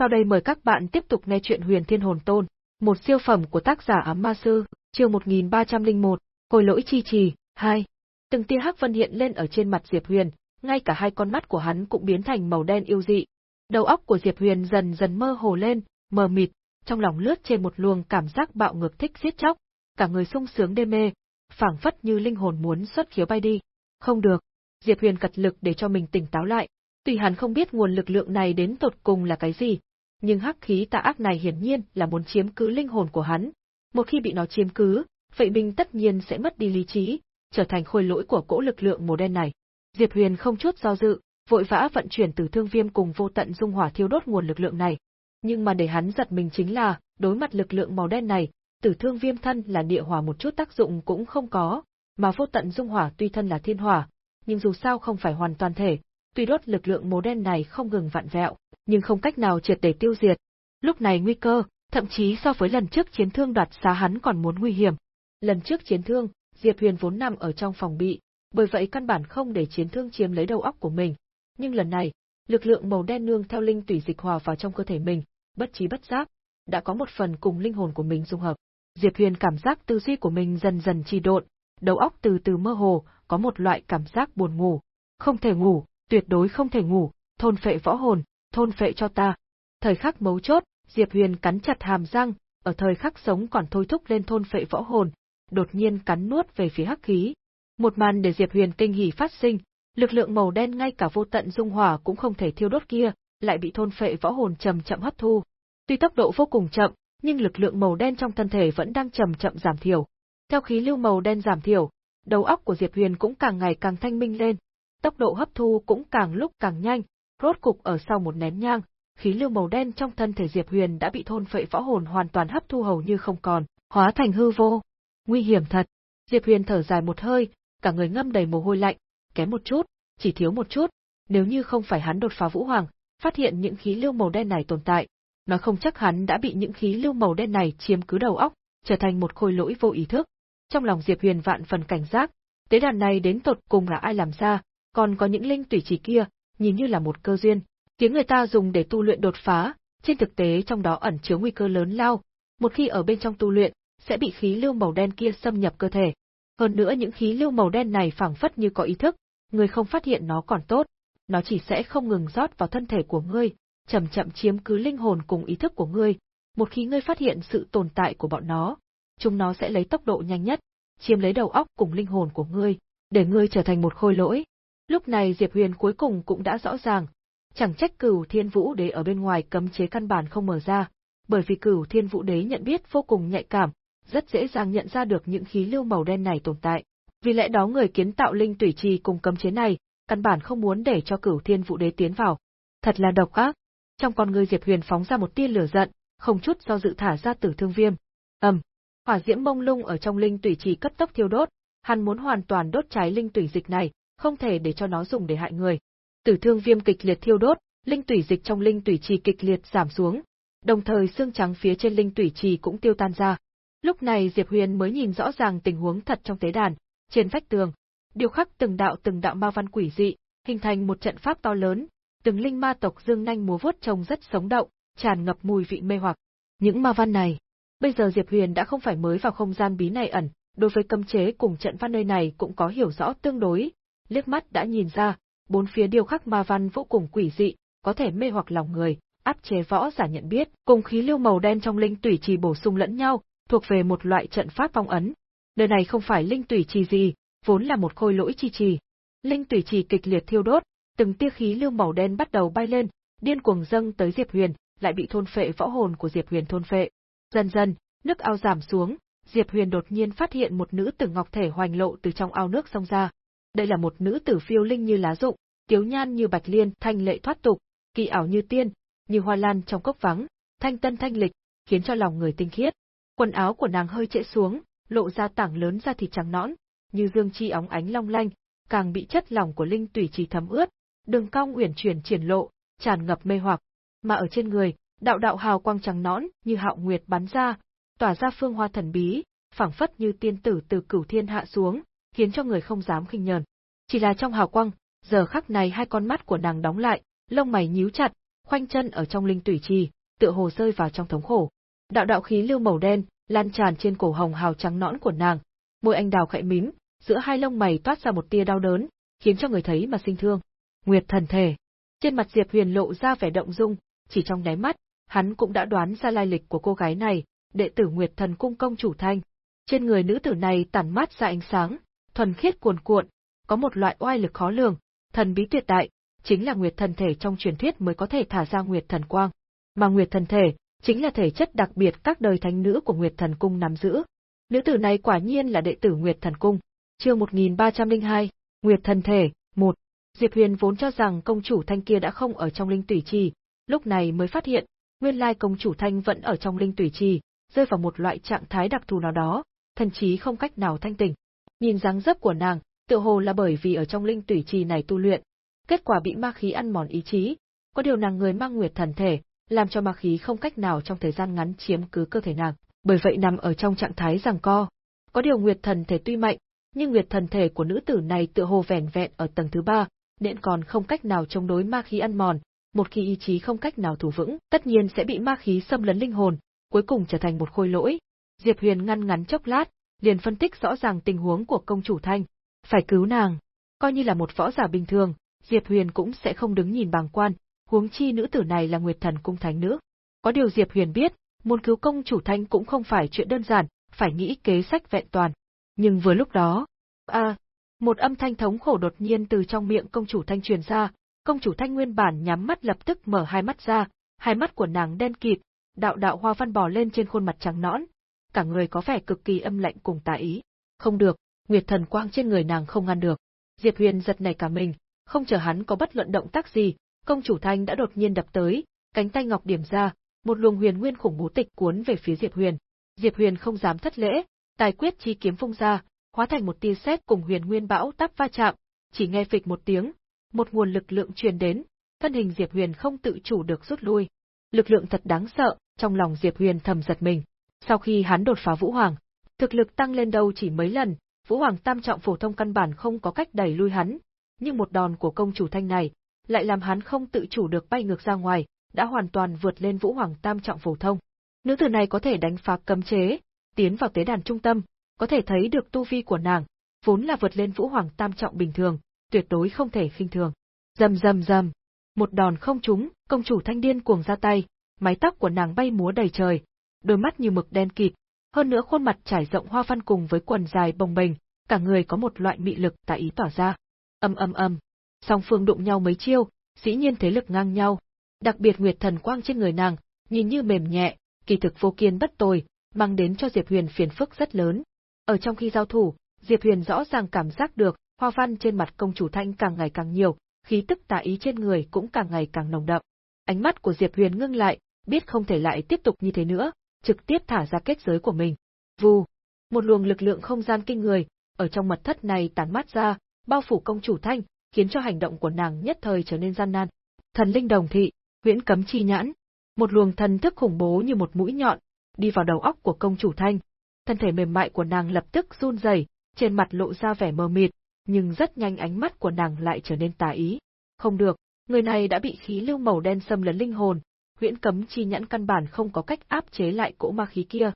Sau đây mời các bạn tiếp tục nghe chuyện Huyền Thiên Hồn Tôn, một siêu phẩm của tác giả Ám Ma Sư, chương 1301, Hồi lỗi chi trì, 2. Từng tia hắc vân hiện lên ở trên mặt Diệp Huyền, ngay cả hai con mắt của hắn cũng biến thành màu đen yêu dị. Đầu óc của Diệp Huyền dần dần mơ hồ lên, mờ mịt, trong lòng lướt trên một luồng cảm giác bạo ngược thích giết chóc, cả người sung sướng đê mê, phảng phất như linh hồn muốn xuất khiếu bay đi. Không được, Diệp Huyền cật lực để cho mình tỉnh táo lại. Tuy hắn không biết nguồn lực lượng này đến tột cùng là cái gì, nhưng hắc khí tà ác này hiển nhiên là muốn chiếm cứ linh hồn của hắn. Một khi bị nó chiếm cứ, vậy mình tất nhiên sẽ mất đi lý trí, trở thành khôi lỗi của cỗ lực lượng màu đen này. Diệp Huyền không chút do dự, vội vã vận chuyển từ thương viêm cùng vô tận dung hỏa thiêu đốt nguồn lực lượng này. Nhưng mà để hắn giật mình chính là, đối mặt lực lượng màu đen này, tử thương viêm thân là địa hỏa một chút tác dụng cũng không có, mà vô tận dung hỏa tuy thân là thiên hỏa, nhưng dù sao không phải hoàn toàn thể, tuy đốt lực lượng màu đen này không ngừng vặn vẹo, nhưng không cách nào triệt để tiêu diệt. Lúc này nguy cơ, thậm chí so với lần trước chiến thương đoạt xá hắn còn muốn nguy hiểm. Lần trước chiến thương, Diệp Huyền vốn nằm ở trong phòng bị, bởi vậy căn bản không để chiến thương chiếm lấy đầu óc của mình. Nhưng lần này, lực lượng màu đen nương theo linh tủy dịch hòa vào trong cơ thể mình, bất trí bất giác, đã có một phần cùng linh hồn của mình dung hợp. Diệp Huyền cảm giác tư duy của mình dần dần trì độn, đầu óc từ từ mơ hồ, có một loại cảm giác buồn ngủ. Không thể ngủ, tuyệt đối không thể ngủ, thôn phệ võ hồn, thôn phệ cho ta. Thời khắc mấu chốt, Diệp Huyền cắn chặt hàm răng, ở thời khắc sống còn thôi thúc lên thôn phệ võ hồn, đột nhiên cắn nuốt về phía hắc khí. Một màn để Diệp Huyền kinh hỉ phát sinh, lực lượng màu đen ngay cả vô tận dung hỏa cũng không thể thiêu đốt kia, lại bị thôn phệ võ hồn chậm chậm hấp thu. Tuy tốc độ vô cùng chậm, nhưng lực lượng màu đen trong thân thể vẫn đang chậm chậm giảm thiểu. Theo khí lưu màu đen giảm thiểu, đầu óc của Diệp Huyền cũng càng ngày càng thanh minh lên, tốc độ hấp thu cũng càng lúc càng nhanh, rốt cục ở sau một nén nhang, khí lưu màu đen trong thân thể Diệp Huyền đã bị thôn phệ võ hồn hoàn toàn hấp thu hầu như không còn, hóa thành hư vô. Nguy hiểm thật. Diệp Huyền thở dài một hơi, cả người ngâm đầy mồ hôi lạnh, kém một chút, chỉ thiếu một chút, nếu như không phải hắn đột phá Vũ Hoàng, phát hiện những khí lưu màu đen này tồn tại, nó không chắc hắn đã bị những khí lưu màu đen này chiếm cứ đầu óc, trở thành một khôi lỗi vô ý thức. Trong lòng Diệp Huyền vạn phần cảnh giác, tế đàn này đến tột cùng là ai làm ra, còn có những linh tủy chỉ kia, nhìn như là một cơ duyên, tiếng người ta dùng để tu luyện đột phá, trên thực tế trong đó ẩn chứa nguy cơ lớn lao, một khi ở bên trong tu luyện, sẽ bị khí lưu màu đen kia xâm nhập cơ thể. Hơn nữa những khí lưu màu đen này phảng phất như có ý thức, người không phát hiện nó còn tốt, nó chỉ sẽ không ngừng rót vào thân thể của ngươi, chậm chậm chiếm cứ linh hồn cùng ý thức của ngươi. Một khi ngươi phát hiện sự tồn tại của bọn nó, chúng nó sẽ lấy tốc độ nhanh nhất, chiếm lấy đầu óc cùng linh hồn của ngươi, để ngươi trở thành một khôi lỗi. Lúc này Diệp Huyền cuối cùng cũng đã rõ ràng, chẳng trách cửu thiên vũ đế ở bên ngoài cấm chế căn bản không mở ra, bởi vì cửu thiên vũ đế nhận biết vô cùng nhạy cảm, rất dễ dàng nhận ra được những khí lưu màu đen này tồn tại. Vì lẽ đó người kiến tạo linh tủy trì cùng cấm chế này, căn bản không muốn để cho cửu thiên vũ đế tiến vào. Thật là độc ác. Trong con người Diệp Huyền phóng ra một tia lửa giận, không chút do dự thả ra tử thương viêm. ầm, hỏa diễm mông lung ở trong linh tủy trì cấp tốc thiêu đốt, hắn muốn hoàn toàn đốt cháy linh tủy dịch này, không thể để cho nó dùng để hại người. Tử thương viêm kịch liệt thiêu đốt, linh tủy dịch trong linh tủy trì kịch liệt giảm xuống, đồng thời xương trắng phía trên linh tủy trì cũng tiêu tan ra. Lúc này Diệp Huyền mới nhìn rõ ràng tình huống thật trong tế đàn, trên vách tường, điều khắc từng đạo từng đạo ma văn quỷ dị, hình thành một trận pháp to lớn, từng linh ma tộc dương nhanh múa vuốt trông rất sống động, tràn ngập mùi vị mê hoặc. Những ma văn này, bây giờ Diệp Huyền đã không phải mới vào không gian bí này ẩn, đối với cấm chế cùng trận văn nơi này cũng có hiểu rõ tương đối, liếc mắt đã nhìn ra, bốn phía điêu khắc ma văn vô cùng quỷ dị, có thể mê hoặc lòng người, áp chế võ giả nhận biết, cùng khí lưu màu đen trong linh tủy trì bổ sung lẫn nhau, thuộc về một loại trận pháp phong ấn. Nơi này không phải linh tủy trì gì, vốn là một khôi lỗi chi trì. Linh tủy trì kịch liệt thiêu đốt, từng tia khí lưu màu đen bắt đầu bay lên, điên cuồng dâng tới Diệp Huyền, lại bị thôn phệ võ hồn của Diệp Huyền thôn phệ. Dần dần, nước ao giảm xuống, Diệp Huyền đột nhiên phát hiện một nữ tử ngọc thể hoành lộ từ trong ao nước xông ra. Đây là một nữ tử phiêu linh như lá rụng, tiếu nhan như bạch liên, thanh lệ thoát tục, kỳ ảo như tiên, như hoa lan trong cốc vắng, thanh tân thanh lịch, khiến cho lòng người tinh khiết. Quần áo của nàng hơi trễ xuống, lộ ra tảng lớn da thịt trắng nõn, như dương chi óng ánh long lanh, càng bị chất lỏng của linh tủy trì thấm ướt, đường cong uyển chuyển triển lộ, tràn ngập mê hoặc. Mà ở trên người, đạo đạo hào quang trắng nõn như hạo nguyệt bắn ra, tỏa ra phương hoa thần bí, phảng phất như tiên tử từ cửu thiên hạ xuống, khiến cho người không dám khinh nhờn. Chỉ là trong hào quang, giờ khắc này hai con mắt của nàng đóng lại, lông mày nhíu chặt, khoanh chân ở trong linh tủy trì, tựa hồ rơi vào trong thống khổ. Đạo đạo khí lưu màu đen lan tràn trên cổ hồng hào trắng nõn của nàng, môi anh đào khẽ mím, giữa hai lông mày toát ra một tia đau đớn, khiến cho người thấy mà sinh thương. Nguyệt thần thể. Trên mặt Diệp Huyền lộ ra vẻ động dung, chỉ trong đáy mắt, hắn cũng đã đoán ra lai lịch của cô gái này, đệ tử Nguyệt thần cung công chủ thanh. Trên người nữ tử này tản mát ra ánh sáng, thuần khiết cuồn cuộn, có một loại oai lực khó lường, thần bí tuyệt đại, chính là Nguyệt thần thể trong truyền thuyết mới có thể thả ra Nguyệt thần quang. Mà Nguyệt thần thể, chính là thể chất đặc biệt các đời thánh nữ của Nguyệt thần cung nắm giữ. Nữ tử này quả nhiên là đệ tử Nguyệt thần cung. Chương 1302, Nguyệt thần thể, 1. Diệp Huyền vốn cho rằng công chủ Thanh kia đã không ở trong linh tủy trì, lúc này mới phát hiện, nguyên lai công chủ Thanh vẫn ở trong linh tủy trì, rơi vào một loại trạng thái đặc thù nào đó, thần trí không cách nào thanh tỉnh. Nhìn dáng dấp của nàng, tựa hồ là bởi vì ở trong linh tủy trì này tu luyện, kết quả bị ma khí ăn mòn ý chí, có điều nàng người mang nguyệt thần thể, làm cho ma khí không cách nào trong thời gian ngắn chiếm cứ cơ thể nàng, bởi vậy nằm ở trong trạng thái giằng co. Có điều nguyệt thần thể tuy mạnh, nhưng nguyệt thần thể của nữ tử này tựa hồ vẻn vẹn ở tầng thứ ba, nên còn không cách nào chống đối ma khí ăn mòn, một khi ý chí không cách nào thủ vững, tất nhiên sẽ bị ma khí xâm lấn linh hồn, cuối cùng trở thành một khôi lỗi. Diệp Huyền ngăn ngắn chốc lát, liền phân tích rõ ràng tình huống của công chủ Thanh, phải cứu nàng, coi như là một võ giả bình thường, Diệp Huyền cũng sẽ không đứng nhìn bàng quan, huống chi nữ tử này là Nguyệt Thần cung thánh nữ. Có điều Diệp Huyền biết, muốn cứu công chủ Thanh cũng không phải chuyện đơn giản, phải nghĩ kế sách vẹn toàn. Nhưng vừa lúc đó, a, một âm thanh thống khổ đột nhiên từ trong miệng công chủ Thanh truyền ra, công chủ Thanh nguyên bản nhắm mắt lập tức mở hai mắt ra, hai mắt của nàng đen kịt, đạo đạo hoa văn bò lên trên khuôn mặt trắng nõn, cả người có vẻ cực kỳ âm lạnh cùng tà ý. Không được, nguyệt thần quang trên người nàng không ngăn được. Diệp Huyền giật nảy cả mình, không chờ hắn có bất luận động tác gì, công chủ Thanh đã đột nhiên đập tới, cánh tay ngọc điểm ra, một luồng huyền nguyên khủng bố tịch cuốn về phía Diệp Huyền. Diệp Huyền không dám thất lễ, tài quyết chi kiếm phung ra, hóa thành một tia sét cùng huyền nguyên bão táp va chạm, chỉ nghe phịch một tiếng, một nguồn lực lượng truyền đến, thân hình Diệp Huyền không tự chủ được rút lui. Lực lượng thật đáng sợ, trong lòng Diệp Huyền thầm giật mình. Sau khi hắn đột phá Vũ Hoàng, thực lực tăng lên đâu chỉ mấy lần, Vũ Hoàng tam trọng phổ thông căn bản không có cách đẩy lui hắn, nhưng một đòn của công chủ thanh này, lại làm hắn không tự chủ được bay ngược ra ngoài, đã hoàn toàn vượt lên Vũ Hoàng tam trọng phổ thông. Nữ tử này có thể đánh phá cấm chế, tiến vào tế đàn trung tâm, có thể thấy được tu vi của nàng, vốn là vượt lên Vũ Hoàng tam trọng bình thường, tuyệt đối không thể khinh thường. Rầm rầm rầm, một đòn không trúng, công chủ thanh điên cuồng ra tay, mái tóc của nàng bay múa đầy trời, đôi mắt như mực đen kịt, hơn nữa khuôn mặt trải rộng hoa văn cùng với quần dài bồng bềnh, cả người có một loại mị lực tà ý tỏa ra. Âm âm âm, song phương đụng nhau mấy chiêu, dĩ nhiên thế lực ngang nhau. Đặc biệt nguyệt thần quang trên người nàng, nhìn như mềm nhẹ, kỳ thực vô kiên bất tồi, mang đến cho Diệp Huyền phiền phức rất lớn. Ở trong khi giao thủ, Diệp Huyền rõ ràng cảm giác được, hoa văn trên mặt công chủ thanh càng ngày càng nhiều, khí tức tà ý trên người cũng càng ngày càng nồng đậm. Ánh mắt của Diệp Huyền ngưng lại, biết không thể lại tiếp tục như thế nữa, trực tiếp thả ra kết giới của mình. Vù, một luồng lực lượng không gian kinh người, ở trong mật thất này tán mát ra, bao phủ công chủ thanh, khiến cho hành động của nàng nhất thời trở nên gian nan. Thần linh đồng thị, huyễn cấm chi nhãn, một luồng thần thức khủng bố như một mũi nhọn, đi vào đầu óc của công chủ thanh. Thân thể mềm mại của nàng lập tức run rẩy, trên mặt lộ ra vẻ mờ mịt, nhưng rất nhanh ánh mắt của nàng lại trở nên tà ý. Không được, người này đã bị khí lưu màu đen xâm lấn linh hồn, huyễn cấm chi nhãn căn bản không có cách áp chế lại cỗ ma khí kia.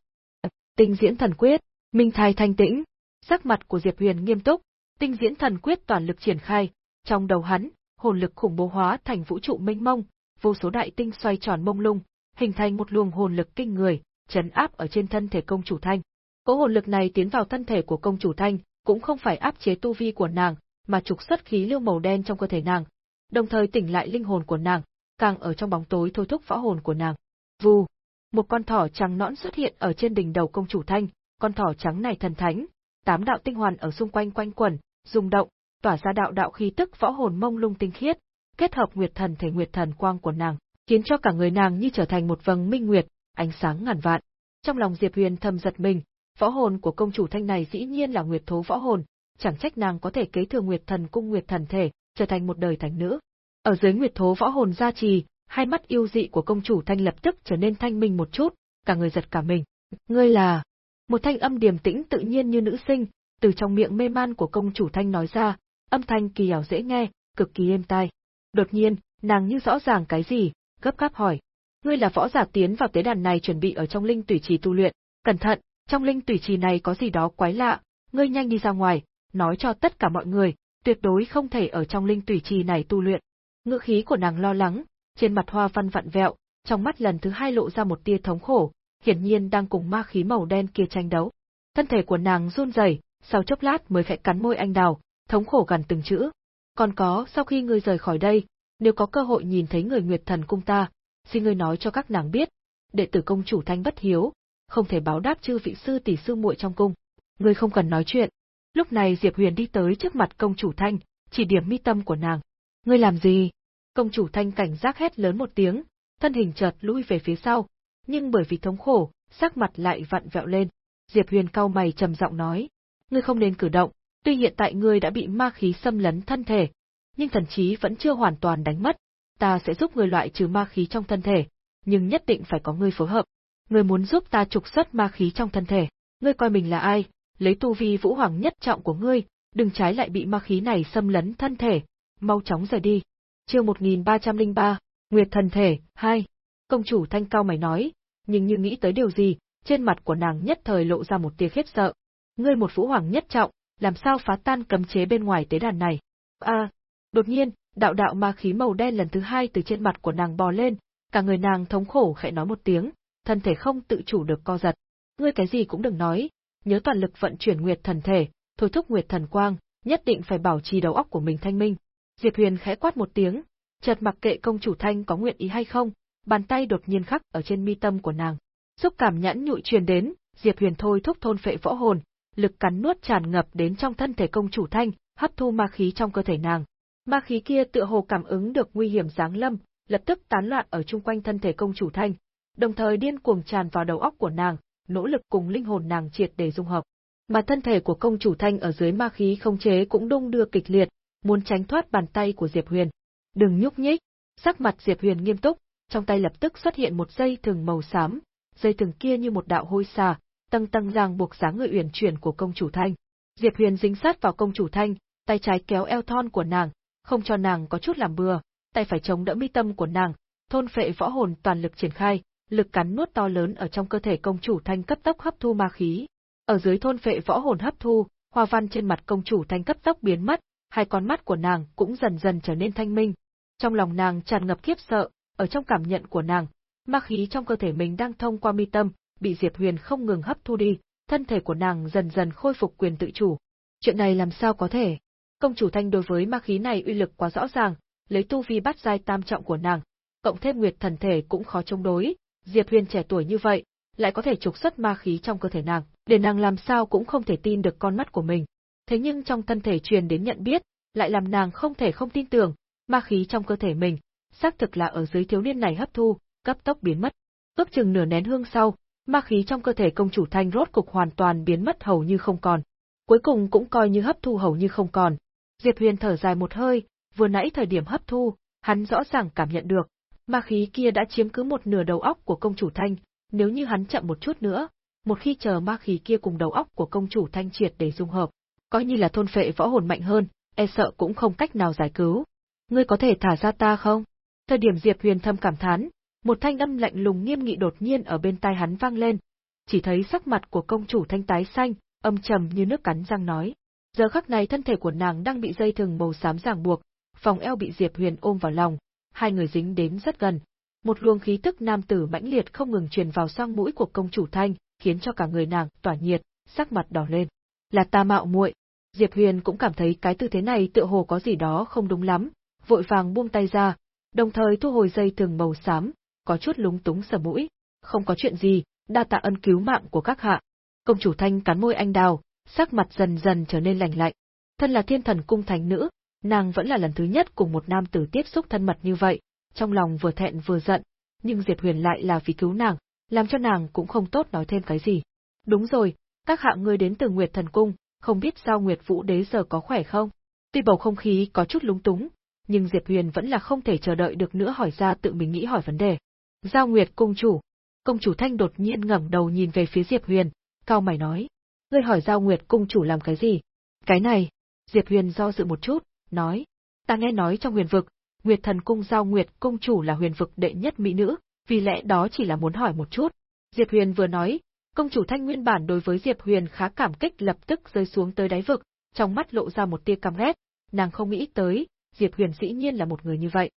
Tinh diễn thần quyết, minh thai thanh tĩnh, sắc mặt của Diệp Huyền nghiêm túc, tinh diễn thần quyết toàn lực triển khai, trong đầu hắn, hồn lực khủng bố hóa thành vũ trụ mênh mông, vô số đại tinh xoay tròn mông lung, hình thành một luồng hồn lực kinh người, chấn áp ở trên thân thể công chủ thanh. Cỗ hồn lực này tiến vào thân thể của công chủ thanh, cũng không phải áp chế tu vi của nàng, mà trục xuất khí lưu màu đen trong cơ thể nàng, đồng thời tỉnh lại linh hồn của nàng, càng ở trong bóng tối thôi thúc võ hồn của nàng. Vù, một con thỏ trắng nõn xuất hiện ở trên đỉnh đầu công chủ thanh, con thỏ trắng này thần thánh, tám đạo tinh hoàn ở xung quanh quanh quẩn, rung động, tỏa ra đạo đạo khí tức võ hồn mông lung tinh khiết, kết hợp nguyệt thần thể nguyệt thần quang của nàng, khiến cho cả người nàng như trở thành một vầng minh nguyệt, ánh sáng ngàn vạn. Trong lòng Diệp Huyền thầm giật mình, võ hồn của công chủ thanh này dĩ nhiên là nguyệt thố võ hồn, chẳng trách nàng có thể kế thừa nguyệt thần cung nguyệt thần thể, trở thành một đời thánh nữ. Ở dưới nguyệt thố võ hồn gia trì, hai mắt yêu dị của công chủ thanh lập tức trở nên thanh minh một chút, cả người giật cả mình. Ngươi là... Một thanh âm điềm tĩnh tự nhiên như nữ sinh, từ trong miệng mê man của công chủ thanh nói ra, âm thanh kỳ ảo dễ nghe, cực kỳ êm tai. Đột nhiên, nàng như rõ ràng cái gì, gấp gáp hỏi. Ngươi là võ giả tiến vào tế đàn này chuẩn bị ở trong linh tủy trì tu luyện, cẩn thận, trong linh tủy trì này có gì đó quái lạ, ngươi nhanh đi ra ngoài, nói cho tất cả mọi người, tuyệt đối không thể ở trong linh tủy trì này tu luyện. Ngữ khí của nàng lo lắng, trên mặt hoa văn vặn vẹo, trong mắt lần thứ hai lộ ra một tia thống khổ, hiển nhiên đang cùng ma khí màu đen kia tranh đấu. Thân thể của nàng run rẩy, sau chốc lát mới khẽ cắn môi anh đào, thống khổ gần từng chữ. Còn có, sau khi ngươi rời khỏi đây, nếu có cơ hội nhìn thấy người Nguyệt Thần cung ta, xin ngươi nói cho các nàng biết, đệ tử công chủ thanh bất hiếu, không thể báo đáp chư vị sư tỷ sư muội trong cung. Ngươi không cần nói chuyện. Lúc này Diệp Huyền đi tới trước mặt công chủ thanh, chỉ điểm mi tâm của nàng. Ngươi làm gì? Công chủ thanh cảnh giác hét lớn một tiếng, thân hình chợt lui về phía sau, nhưng bởi vì thống khổ, sắc mặt lại vặn vẹo lên. Diệp Huyền cau mày trầm giọng nói, ngươi không nên cử động, tuy hiện tại ngươi đã bị ma khí xâm lấn thân thể, nhưng thần trí vẫn chưa hoàn toàn đánh mất, ta sẽ giúp ngươi loại trừ ma khí trong thân thể, nhưng nhất định phải có ngươi phối hợp. Ngươi muốn giúp ta trục xuất ma khí trong thân thể, ngươi coi mình là ai, lấy tu vi vũ hoàng nhất trọng của ngươi, đừng trái lại bị ma khí này xâm lấn thân thể, mau chóng rời đi. Chương 1303, Nguyệt thần thể, 2. Công chủ thanh cao mày nói, nhưng như nghĩ tới điều gì, trên mặt của nàng nhất thời lộ ra một tia khiếp sợ. Ngươi một vũ hoàng nhất trọng, làm sao phá tan cấm chế bên ngoài tế đàn này? A, đột nhiên, đạo đạo ma khí màu đen lần thứ hai từ trên mặt của nàng bò lên, cả người nàng thống khổ khẽ nói một tiếng, thân thể không tự chủ được co giật. Ngươi cái gì cũng đừng nói, nhớ toàn lực vận chuyển nguyệt thần thể, thôi thúc nguyệt thần quang, nhất định phải bảo trì đầu óc của mình thanh minh. Diệp Huyền khẽ quát một tiếng, chợt mặc kệ công chủ thanh có nguyện ý hay không, bàn tay đột nhiên khắc ở trên mi tâm của nàng. Xúc cảm nhãn nhụi truyền đến, Diệp Huyền thôi thúc thôn phệ võ hồn, lực cắn nuốt tràn ngập đến trong thân thể công chủ thanh, hấp thu ma khí trong cơ thể nàng. Ma khí kia tựa hồ cảm ứng được nguy hiểm giáng lâm, lập tức tán loạn ở chung quanh thân thể công chủ thanh, đồng thời điên cuồng tràn vào đầu óc của nàng, nỗ lực cùng linh hồn nàng triệt để dung hợp. Mà thân thể của công chủ thanh ở dưới ma khí không chế cũng đung đưa kịch liệt, muốn tránh thoát bàn tay của Diệp Huyền. Đừng nhúc nhích, sắc mặt Diệp Huyền nghiêm túc, trong tay lập tức xuất hiện một dây thừng màu xám, dây thừng kia như một đạo hôi xà, tăng tăng ràng buộc dáng người uyển chuyển của công chủ Thanh. Diệp Huyền dính sát vào công chủ Thanh, tay trái kéo eo thon của nàng, không cho nàng có chút làm bừa, tay phải chống đỡ mi tâm của nàng, thôn phệ võ hồn toàn lực triển khai, lực cắn nuốt to lớn ở trong cơ thể công chủ Thanh cấp tốc hấp thu ma khí. Ở dưới thôn phệ võ hồn hấp thu, hoa văn trên mặt công chủ Thanh cấp tốc biến mất, hai con mắt của nàng cũng dần dần trở nên thanh minh. Trong lòng nàng tràn ngập khiếp sợ, ở trong cảm nhận của nàng, ma khí trong cơ thể mình đang thông qua mi tâm, bị Diệp Huyền không ngừng hấp thu đi, thân thể của nàng dần dần khôi phục quyền tự chủ. Chuyện này làm sao có thể? Công chủ thanh đối với ma khí này uy lực quá rõ ràng, lấy tu vi bắt giai tam trọng của nàng, cộng thêm nguyệt thần thể cũng khó chống đối, Diệp Huyền trẻ tuổi như vậy, lại có thể trục xuất ma khí trong cơ thể nàng, để nàng làm sao cũng không thể tin được con mắt của mình. Thế nhưng trong thân thể truyền đến nhận biết, lại làm nàng không thể không tin tưởng, ma khí trong cơ thể mình, xác thực là ở dưới thiếu niên này hấp thu, cấp tốc biến mất. Ước chừng nửa nén hương sau, ma khí trong cơ thể công chủ thanh rốt cục hoàn toàn biến mất hầu như không còn. Cuối cùng cũng coi như hấp thu hầu như không còn. Diệp Huyền thở dài một hơi, vừa nãy thời điểm hấp thu, hắn rõ ràng cảm nhận được, ma khí kia đã chiếm cứ một nửa đầu óc của công chủ thanh, nếu như hắn chậm một chút nữa, một khi chờ ma khí kia cùng đầu óc của công chủ thanh triệt để dung hợp, coi như là thôn phệ võ hồn mạnh hơn, e sợ cũng không cách nào giải cứu. Ngươi có thể thả ra ta không? Thời điểm Diệp Huyền thâm cảm thán, một thanh âm lạnh lùng nghiêm nghị đột nhiên ở bên tai hắn vang lên. Chỉ thấy sắc mặt của công chủ thanh tái xanh, âm trầm như nước cắn răng nói. Giờ khắc này thân thể của nàng đang bị dây thừng màu xám ràng buộc, phòng eo bị Diệp Huyền ôm vào lòng, hai người dính đến rất gần. Một luồng khí tức nam tử mãnh liệt không ngừng truyền vào xoang mũi của công chủ thanh, khiến cho cả người nàng tỏa nhiệt, sắc mặt đỏ lên. Là ta mạo muội. Diệp Huyền cũng cảm thấy cái tư thế này tựa hồ có gì đó không đúng lắm, vội vàng buông tay ra, đồng thời thu hồi dây thường màu xám, có chút lúng túng sờ mũi. Không có chuyện gì, đa tạ ân cứu mạng của các hạ. Công chủ thanh cắn môi anh đào, sắc mặt dần dần trở nên lành lạnh. Thân là thiên thần cung thánh nữ, nàng vẫn là lần thứ nhất cùng một nam tử tiếp xúc thân mật như vậy, trong lòng vừa thẹn vừa giận, nhưng Diệp Huyền lại là vì cứu nàng, làm cho nàng cũng không tốt nói thêm cái gì. Đúng rồi, các hạ ngươi đến từ Nguyệt Thần Cung, không biết sao Nguyệt Vũ Đế giờ có khỏe không? Tuy bầu không khí có chút lúng túng, nhưng Diệp Huyền vẫn là không thể chờ đợi được nữa hỏi ra tự mình nghĩ hỏi vấn đề. Giao Nguyệt cung chủ. Công chủ Thanh đột nhiên ngẩng đầu nhìn về phía Diệp Huyền, cao mày nói: "Ngươi hỏi Giao Nguyệt cung chủ làm cái gì?" "Cái này." Diệp Huyền do dự một chút, nói: "Ta nghe nói trong huyền vực, Nguyệt Thần Cung giao Nguyệt Cung chủ là huyền vực đệ nhất mỹ nữ, vì lẽ đó chỉ là muốn hỏi một chút. Diệp Huyền vừa nói, công chủ Thanh nguyên bản đối với Diệp Huyền khá cảm kích lập tức rơi xuống tới đáy vực, trong mắt lộ ra một tia căm ghét, nàng không nghĩ tới, Diệp Huyền dĩ nhiên là một người như vậy.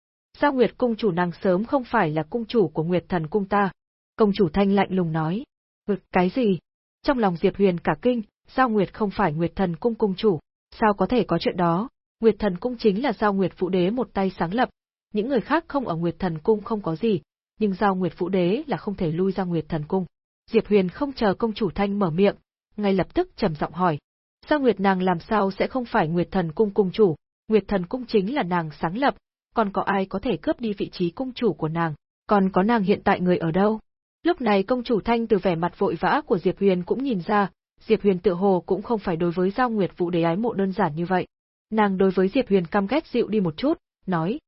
Sao Nguyệt cung chủ nàng sớm không phải là cung chủ của Nguyệt Thần cung ta? Công chủ Thanh lạnh lùng nói. Ngực cái gì? Trong lòng Diệp Huyền cả kinh, Sao Nguyệt không phải Nguyệt Thần cung cung chủ, sao có thể có chuyện đó? Nguyệt Thần cung chính là Giao Nguyệt Phụ Đế một tay sáng lập, những người khác không ở Nguyệt Thần cung không có gì, nhưng Giao Nguyệt Phụ Đế là không thể lui ra Nguyệt Thần cung. Diệp Huyền không chờ công chủ Thanh mở miệng, ngay lập tức trầm giọng hỏi, Sao Nguyệt nàng làm sao sẽ không phải Nguyệt Thần cung cung chủ? Nguyệt Thần cung chính là nàng sáng lập, còn có ai có thể cướp đi vị trí cung chủ của nàng? Còn có nàng hiện tại người ở đâu? Lúc này công chủ Thanh từ vẻ mặt vội vã của Diệp Huyền cũng nhìn ra, Diệp Huyền tự hồ cũng không phải đối với Giao Nguyệt Vũ Đế ái mộ đơn giản như vậy. Nàng đối với Diệp Huyền căm ghét dịu đi một chút, nói: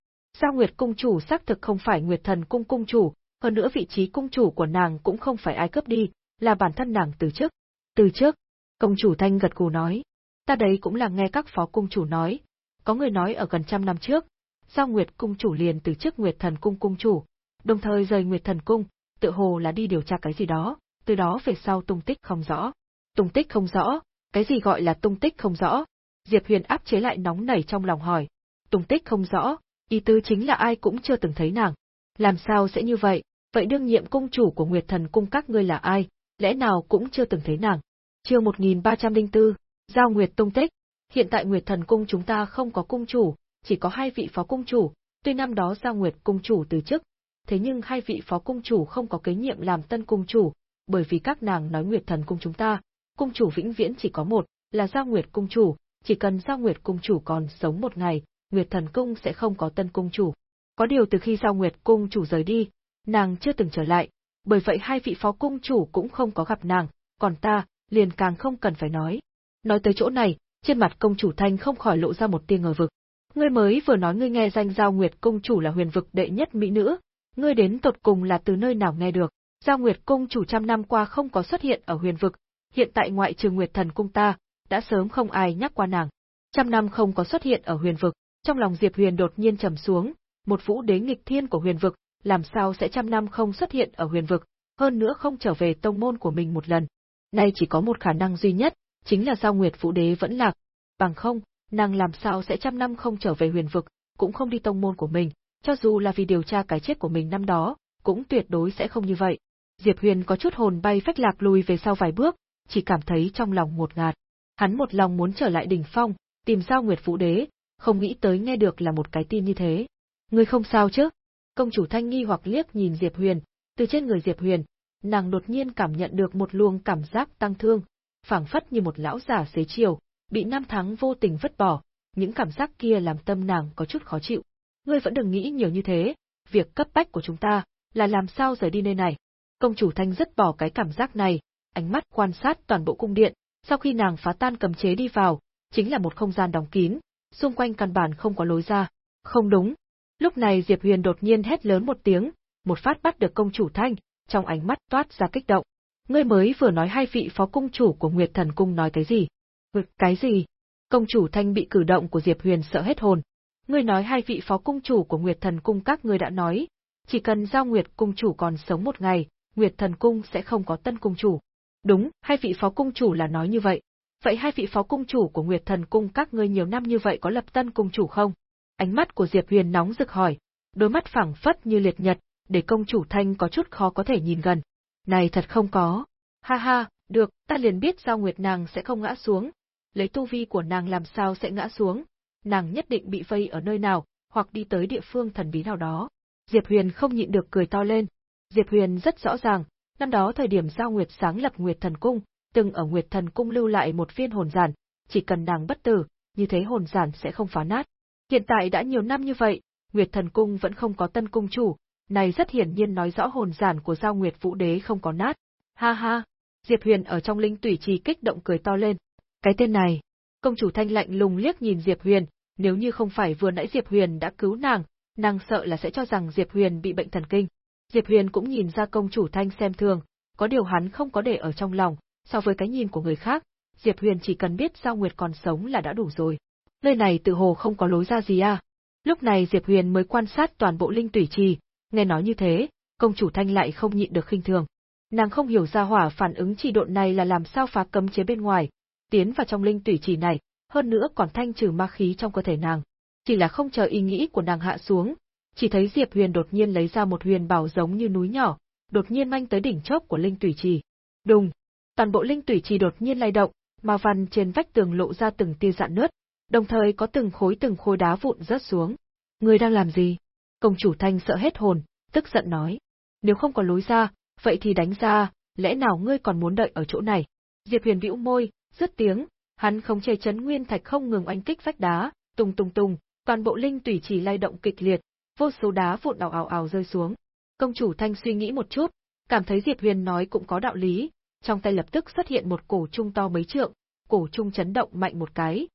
Giao Nguyệt cung chủ xác thực không phải Nguyệt Thần cung cung chủ, hơn nữa vị trí cung chủ của nàng cũng không phải ai cướp đi, là bản thân nàng từ trước. Từ trước? Công chủ Thanh gật gù nói. Ta đấy cũng là nghe các phó cung chủ nói. Có người nói ở gần trăm năm trước, Giao Nguyệt cung chủ liền từ chức Nguyệt Thần cung cung chủ, đồng thời rời Nguyệt Thần cung, tự hồ là đi điều tra cái gì đó, từ đó về sau tung tích không rõ. Tung tích không rõ, cái gì gọi là tung tích không rõ? Diệp Huyền áp chế lại nóng nảy trong lòng hỏi. Tung tích không rõ, ý tứ chính là ai cũng chưa từng thấy nàng. Làm sao sẽ như vậy, vậy đương nhiệm cung chủ của Nguyệt Thần cung các ngươi là ai, lẽ nào cũng chưa từng thấy nàng. Chương 1304, Giao Nguyệt tung tích. Hiện tại Nguyệt Thần cung chúng ta không có cung chủ, chỉ có hai vị phó cung chủ, tuy năm đó Giao Nguyệt cung chủ từ chức, thế nhưng hai vị phó cung chủ không có kế nhiệm làm tân cung chủ, bởi vì các nàng nói Nguyệt Thần cung chúng ta, cung chủ vĩnh viễn chỉ có một, là Giao Nguyệt cung chủ, chỉ cần Giao Nguyệt cung chủ còn sống một ngày, Nguyệt Thần cung sẽ không có tân cung chủ. Có điều từ khi Giao Nguyệt cung chủ rời đi, nàng chưa từng trở lại, bởi vậy hai vị phó cung chủ cũng không có gặp nàng, còn ta, liền càng không cần phải nói. Nói tới chỗ này, trên mặt công chủ Thanh không khỏi lộ ra một tia ngờ vực. Ngươi mới vừa nói ngươi nghe danh Giao Nguyệt công chủ là huyền vực đệ nhất mỹ nữ, ngươi đến tột cùng là từ nơi nào nghe được? Giao Nguyệt công chủ trăm năm qua không có xuất hiện ở huyền vực, hiện tại ngoại trừ Nguyệt thần cung ta, đã sớm không ai nhắc qua nàng. Trăm năm không có xuất hiện ở huyền vực, trong lòng Diệp Huyền đột nhiên trầm xuống, một vũ đế nghịch thiên của huyền vực, làm sao sẽ trăm năm không xuất hiện ở huyền vực, hơn nữa không trở về tông môn của mình một lần. Nay chỉ có một khả năng duy nhất, chính là sao Nguyệt Vũ Đế vẫn lạc. Bằng không, nàng làm sao sẽ trăm năm không trở về huyền vực, cũng không đi tông môn của mình, cho dù là vì điều tra cái chết của mình năm đó, cũng tuyệt đối sẽ không như vậy. Diệp Huyền có chút hồn bay phách lạc lùi về sau vài bước, chỉ cảm thấy trong lòng ngột ngạt. Hắn một lòng muốn trở lại đỉnh phong, tìm Giao Nguyệt Vũ Đế, không nghĩ tới nghe được là một cái tin như thế. Ngươi không sao chứ? Công chủ Thanh nghi hoặc liếc nhìn Diệp Huyền, từ trên người Diệp Huyền, nàng đột nhiên cảm nhận được một luồng cảm giác tăng thương, phảng phất như một lão già xế chiều, bị năm tháng vô tình vứt bỏ, những cảm giác kia làm tâm nàng có chút khó chịu. Ngươi vẫn đừng nghĩ nhiều như thế, việc cấp bách của chúng ta là làm sao rời đi nơi này. Công chủ Thanh rất bỏ cái cảm giác này, ánh mắt quan sát toàn bộ cung điện, sau khi nàng phá tan cầm chế đi vào, chính là một không gian đóng kín, xung quanh căn bản không có lối ra. Không đúng. Lúc này Diệp Huyền đột nhiên hét lớn một tiếng, một phát bắt được công chủ Thanh, trong ánh mắt toát ra kích động. Ngươi mới vừa nói hai vị phó cung chủ của Nguyệt Thần Cung nói cái gì? Ừ, cái gì? Công chủ Thanh bị cử động của Diệp Huyền sợ hết hồn. Ngươi nói hai vị phó cung chủ của Nguyệt Thần Cung các ngươi đã nói, chỉ cần giao Nguyệt Cung chủ còn sống một ngày, Nguyệt Thần Cung sẽ không có tân cung chủ. Đúng, hai vị phó cung chủ là nói như vậy. Vậy hai vị phó cung chủ của Nguyệt Thần Cung các ngươi nhiều năm như vậy có lập tân cung chủ không? Ánh mắt của Diệp Huyền nóng rực hỏi, đôi mắt phẳng phất như liệt nhật, để công chủ Thanh có chút khó có thể nhìn gần. Này thật không có. Ha ha, được, ta liền biết Giao Nguyệt nàng sẽ không ngã xuống. Lấy tu vi của nàng làm sao sẽ ngã xuống. Nàng nhất định bị vây ở nơi nào, hoặc đi tới địa phương thần bí nào đó. Diệp Huyền không nhịn được cười to lên. Diệp Huyền rất rõ ràng, năm đó thời điểm Giao Nguyệt sáng lập Nguyệt Thần Cung, từng ở Nguyệt Thần Cung lưu lại một viên hồn giản, chỉ cần nàng bất tử, như thế hồn giản sẽ không phá nát. Hiện tại đã nhiều năm như vậy, Nguyệt Thần Cung vẫn không có tân cung chủ, này rất hiển nhiên nói rõ hồn giản của Giao Nguyệt Vũ Đế không có nát. Ha ha, Diệp Huyền ở trong linh tủy trì kích động cười to lên. Cái tên này, công chủ thanh lạnh lùng liếc nhìn Diệp Huyền, nếu như không phải vừa nãy Diệp Huyền đã cứu nàng, nàng sợ là sẽ cho rằng Diệp Huyền bị bệnh thần kinh. Diệp Huyền cũng nhìn ra công chủ thanh xem thường, có điều hắn không có để ở trong lòng, so với cái nhìn của người khác, Diệp Huyền chỉ cần biết Giao Nguyệt còn sống là đã đủ rồi. Nơi này tự hồ không có lối ra gì à? Lúc này Diệp Huyền mới quan sát toàn bộ linh tủy trì, nghe nói như thế, công chủ Thanh lại không nhịn được khinh thường. Nàng không hiểu ra hỏa phản ứng trì độn này là làm sao phá cấm chế bên ngoài, tiến vào trong linh tủy trì này, hơn nữa còn thanh trừ ma khí trong cơ thể nàng. Chỉ là không chờ ý nghĩ của nàng hạ xuống, chỉ thấy Diệp Huyền đột nhiên lấy ra một huyền bảo giống như núi nhỏ, đột nhiên manh tới đỉnh chóp của linh tủy trì. Đùng, toàn bộ linh tủy trì đột nhiên lay động, ma văn trên vách tường lộ ra từng tia dạn nứt, đồng thời có từng khối từng khối đá vụn rớt xuống. Người đang làm gì? Công chủ Thanh sợ hết hồn, tức giận nói. Nếu không có lối ra, vậy thì đánh ra, lẽ nào ngươi còn muốn đợi ở chỗ này? Diệp Huyền bĩu môi, rứt tiếng, hắn không chê chấn nguyên thạch không ngừng oanh kích vách đá, tung tung tung, toàn bộ linh tủy chỉ lay động kịch liệt, vô số đá vụn ảo ảo ảo rơi xuống. Công chủ Thanh suy nghĩ một chút, cảm thấy Diệp Huyền nói cũng có đạo lý, trong tay lập tức xuất hiện một cổ trung to mấy trượng, cổ trung chấn động mạnh một cái.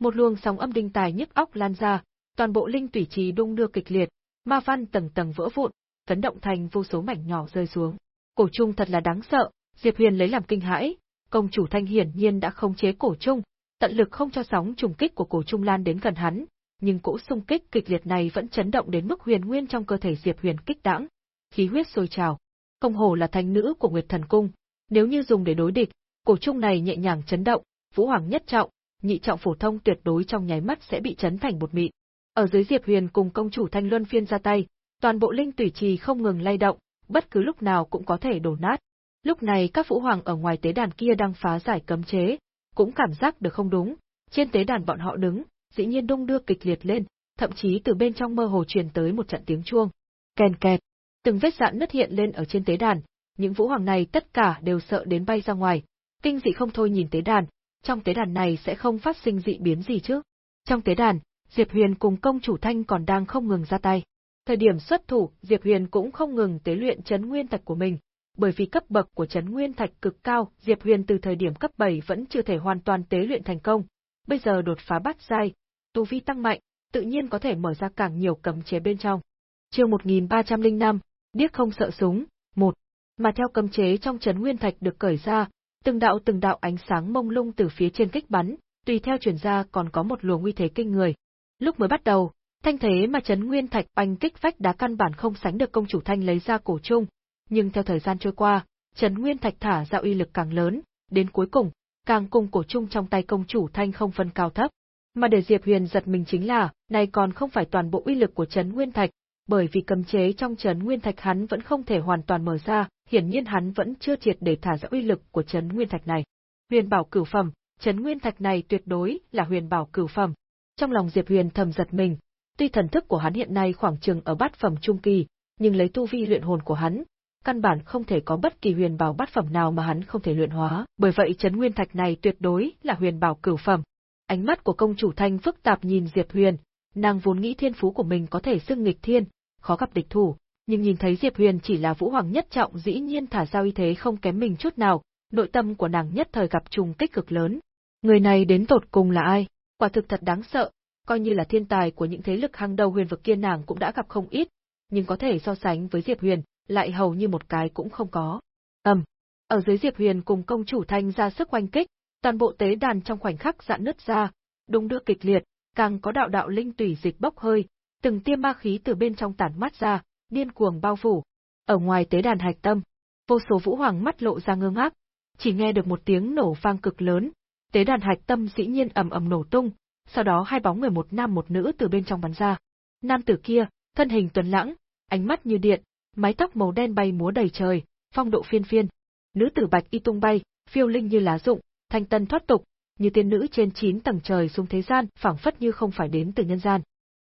Một luồng sóng âm đinh tài nhức óc lan ra, toàn bộ linh tủy trì đung đưa kịch liệt, ma văn tầng tầng vỡ vụn, chấn động thành vô số mảnh nhỏ rơi xuống. Cổ trung thật là đáng sợ, Diệp Huyền lấy làm kinh hãi, công chủ Thanh hiển nhiên đã không chế cổ trung, tận lực không cho sóng trùng kích của cổ trung lan đến gần hắn, nhưng cỗ xung kích kịch liệt này vẫn chấn động đến mức huyền nguyên trong cơ thể Diệp Huyền kích đãng, khí huyết sôi trào. Không hổ là thánh nữ của Nguyệt Thần Cung, nếu như dùng để đối địch, cổ trung này nhẹ nhàng chấn động, vũ hoàng nhất trọng, nhị trọng phổ thông tuyệt đối trong nháy mắt sẽ bị chấn thành một mịn. Ở dưới Diệp Huyền cùng công chủ Thanh Luân phiên ra tay, toàn bộ linh tủy trì không ngừng lay động, bất cứ lúc nào cũng có thể đổ nát. Lúc này các vũ hoàng ở ngoài tế đàn kia đang phá giải cấm chế, cũng cảm giác được không đúng, trên tế đàn bọn họ đứng, dĩ nhiên đung đưa kịch liệt lên, thậm chí từ bên trong mơ hồ truyền tới một trận tiếng chuông. Kèn kẹt, từng vết dạn nứt hiện lên ở trên tế đàn, những vũ hoàng này tất cả đều sợ đến bay ra ngoài, kinh dị không thôi nhìn tế đàn, trong tế đàn này sẽ không phát sinh dị biến gì chứ. Trong tế đàn, Diệp Huyền cùng công chủ Thanh còn đang không ngừng ra tay. Thời điểm xuất thủ, Diệp Huyền cũng không ngừng tế luyện chấn nguyên thạch của mình, bởi vì cấp bậc của chấn nguyên thạch cực cao, Diệp Huyền từ thời điểm cấp 7 vẫn chưa thể hoàn toàn tế luyện thành công, bây giờ đột phá bát giai, tu vi tăng mạnh, tự nhiên có thể mở ra càng nhiều cấm chế bên trong. Chương 1305, điếc không sợ súng, một. Mà theo cấm chế trong chấn nguyên thạch được cởi ra, từng đạo từng đạo ánh sáng mông lung từ phía trên kích bắn, tùy theo truyền ra còn có một luồng uy thế kinh người. Lúc mới bắt đầu, thanh thế mà chấn nguyên thạch oanh kích vách đá căn bản không sánh được công chủ thanh lấy ra cổ trung, nhưng theo thời gian trôi qua, chấn nguyên thạch thả ra uy lực càng lớn, đến cuối cùng, càng cùng cổ trung trong tay công chủ thanh không phân cao thấp. Mà để Diệp Huyền giật mình chính là, này còn không phải toàn bộ uy lực của chấn nguyên thạch, bởi vì cấm chế trong chấn nguyên thạch hắn vẫn không thể hoàn toàn mở ra, hiển nhiên hắn vẫn chưa triệt để thả ra uy lực của chấn nguyên thạch này. Huyền bảo cửu phẩm, chấn nguyên thạch này tuyệt đối là huyền bảo cửu phẩm. Trong lòng Diệp Huyền thầm giật mình, tuy thần thức của hắn hiện nay khoảng chừng ở bát phẩm trung kỳ, nhưng lấy tu vi luyện hồn của hắn, căn bản không thể có bất kỳ huyền bảo bát phẩm nào mà hắn không thể luyện hóa, bởi vậy chấn nguyên thạch này tuyệt đối là huyền bảo cửu phẩm. Ánh mắt của công chủ Thanh phức tạp nhìn Diệp Huyền, nàng vốn nghĩ thiên phú của mình có thể xưng nghịch thiên, khó gặp địch thủ, nhưng nhìn thấy Diệp Huyền chỉ là vũ hoàng nhất trọng dĩ nhiên thả giao y thế không kém mình chút nào, nội tâm của nàng nhất thời gặp trùng kích cực lớn. Người này đến tột cùng là ai? Quả thực thật đáng sợ, coi như là thiên tài của những thế lực hàng đầu huyền vực kia nàng cũng đã gặp không ít, nhưng có thể so sánh với Diệp Huyền, lại hầu như một cái cũng không có. Ầm. ở dưới Diệp Huyền cùng công chủ Thanh ra sức oanh kích, toàn bộ tế đàn trong khoảnh khắc dạn nứt ra, đung đưa kịch liệt, càng có đạo đạo linh tủy dịch bốc hơi, từng tiêm ma khí từ bên trong tản mắt ra, điên cuồng bao phủ. Ở ngoài tế đàn hạch tâm, vô số vũ hoàng mắt lộ ra ngơ ngác, chỉ nghe được một tiếng nổ vang cực lớn, tế đàn hạch tâm dĩ nhiên ầm ầm nổ tung, sau đó hai bóng người một nam một nữ từ bên trong bắn ra. Nam tử kia, thân hình tuấn lãng, ánh mắt như điện, mái tóc màu đen bay múa đầy trời, phong độ phiên phiên. Nữ tử bạch y tung bay, phiêu linh như lá rụng, thanh tân thoát tục, như tiên nữ trên chín tầng trời xuống thế gian, phảng phất như không phải đến từ nhân gian.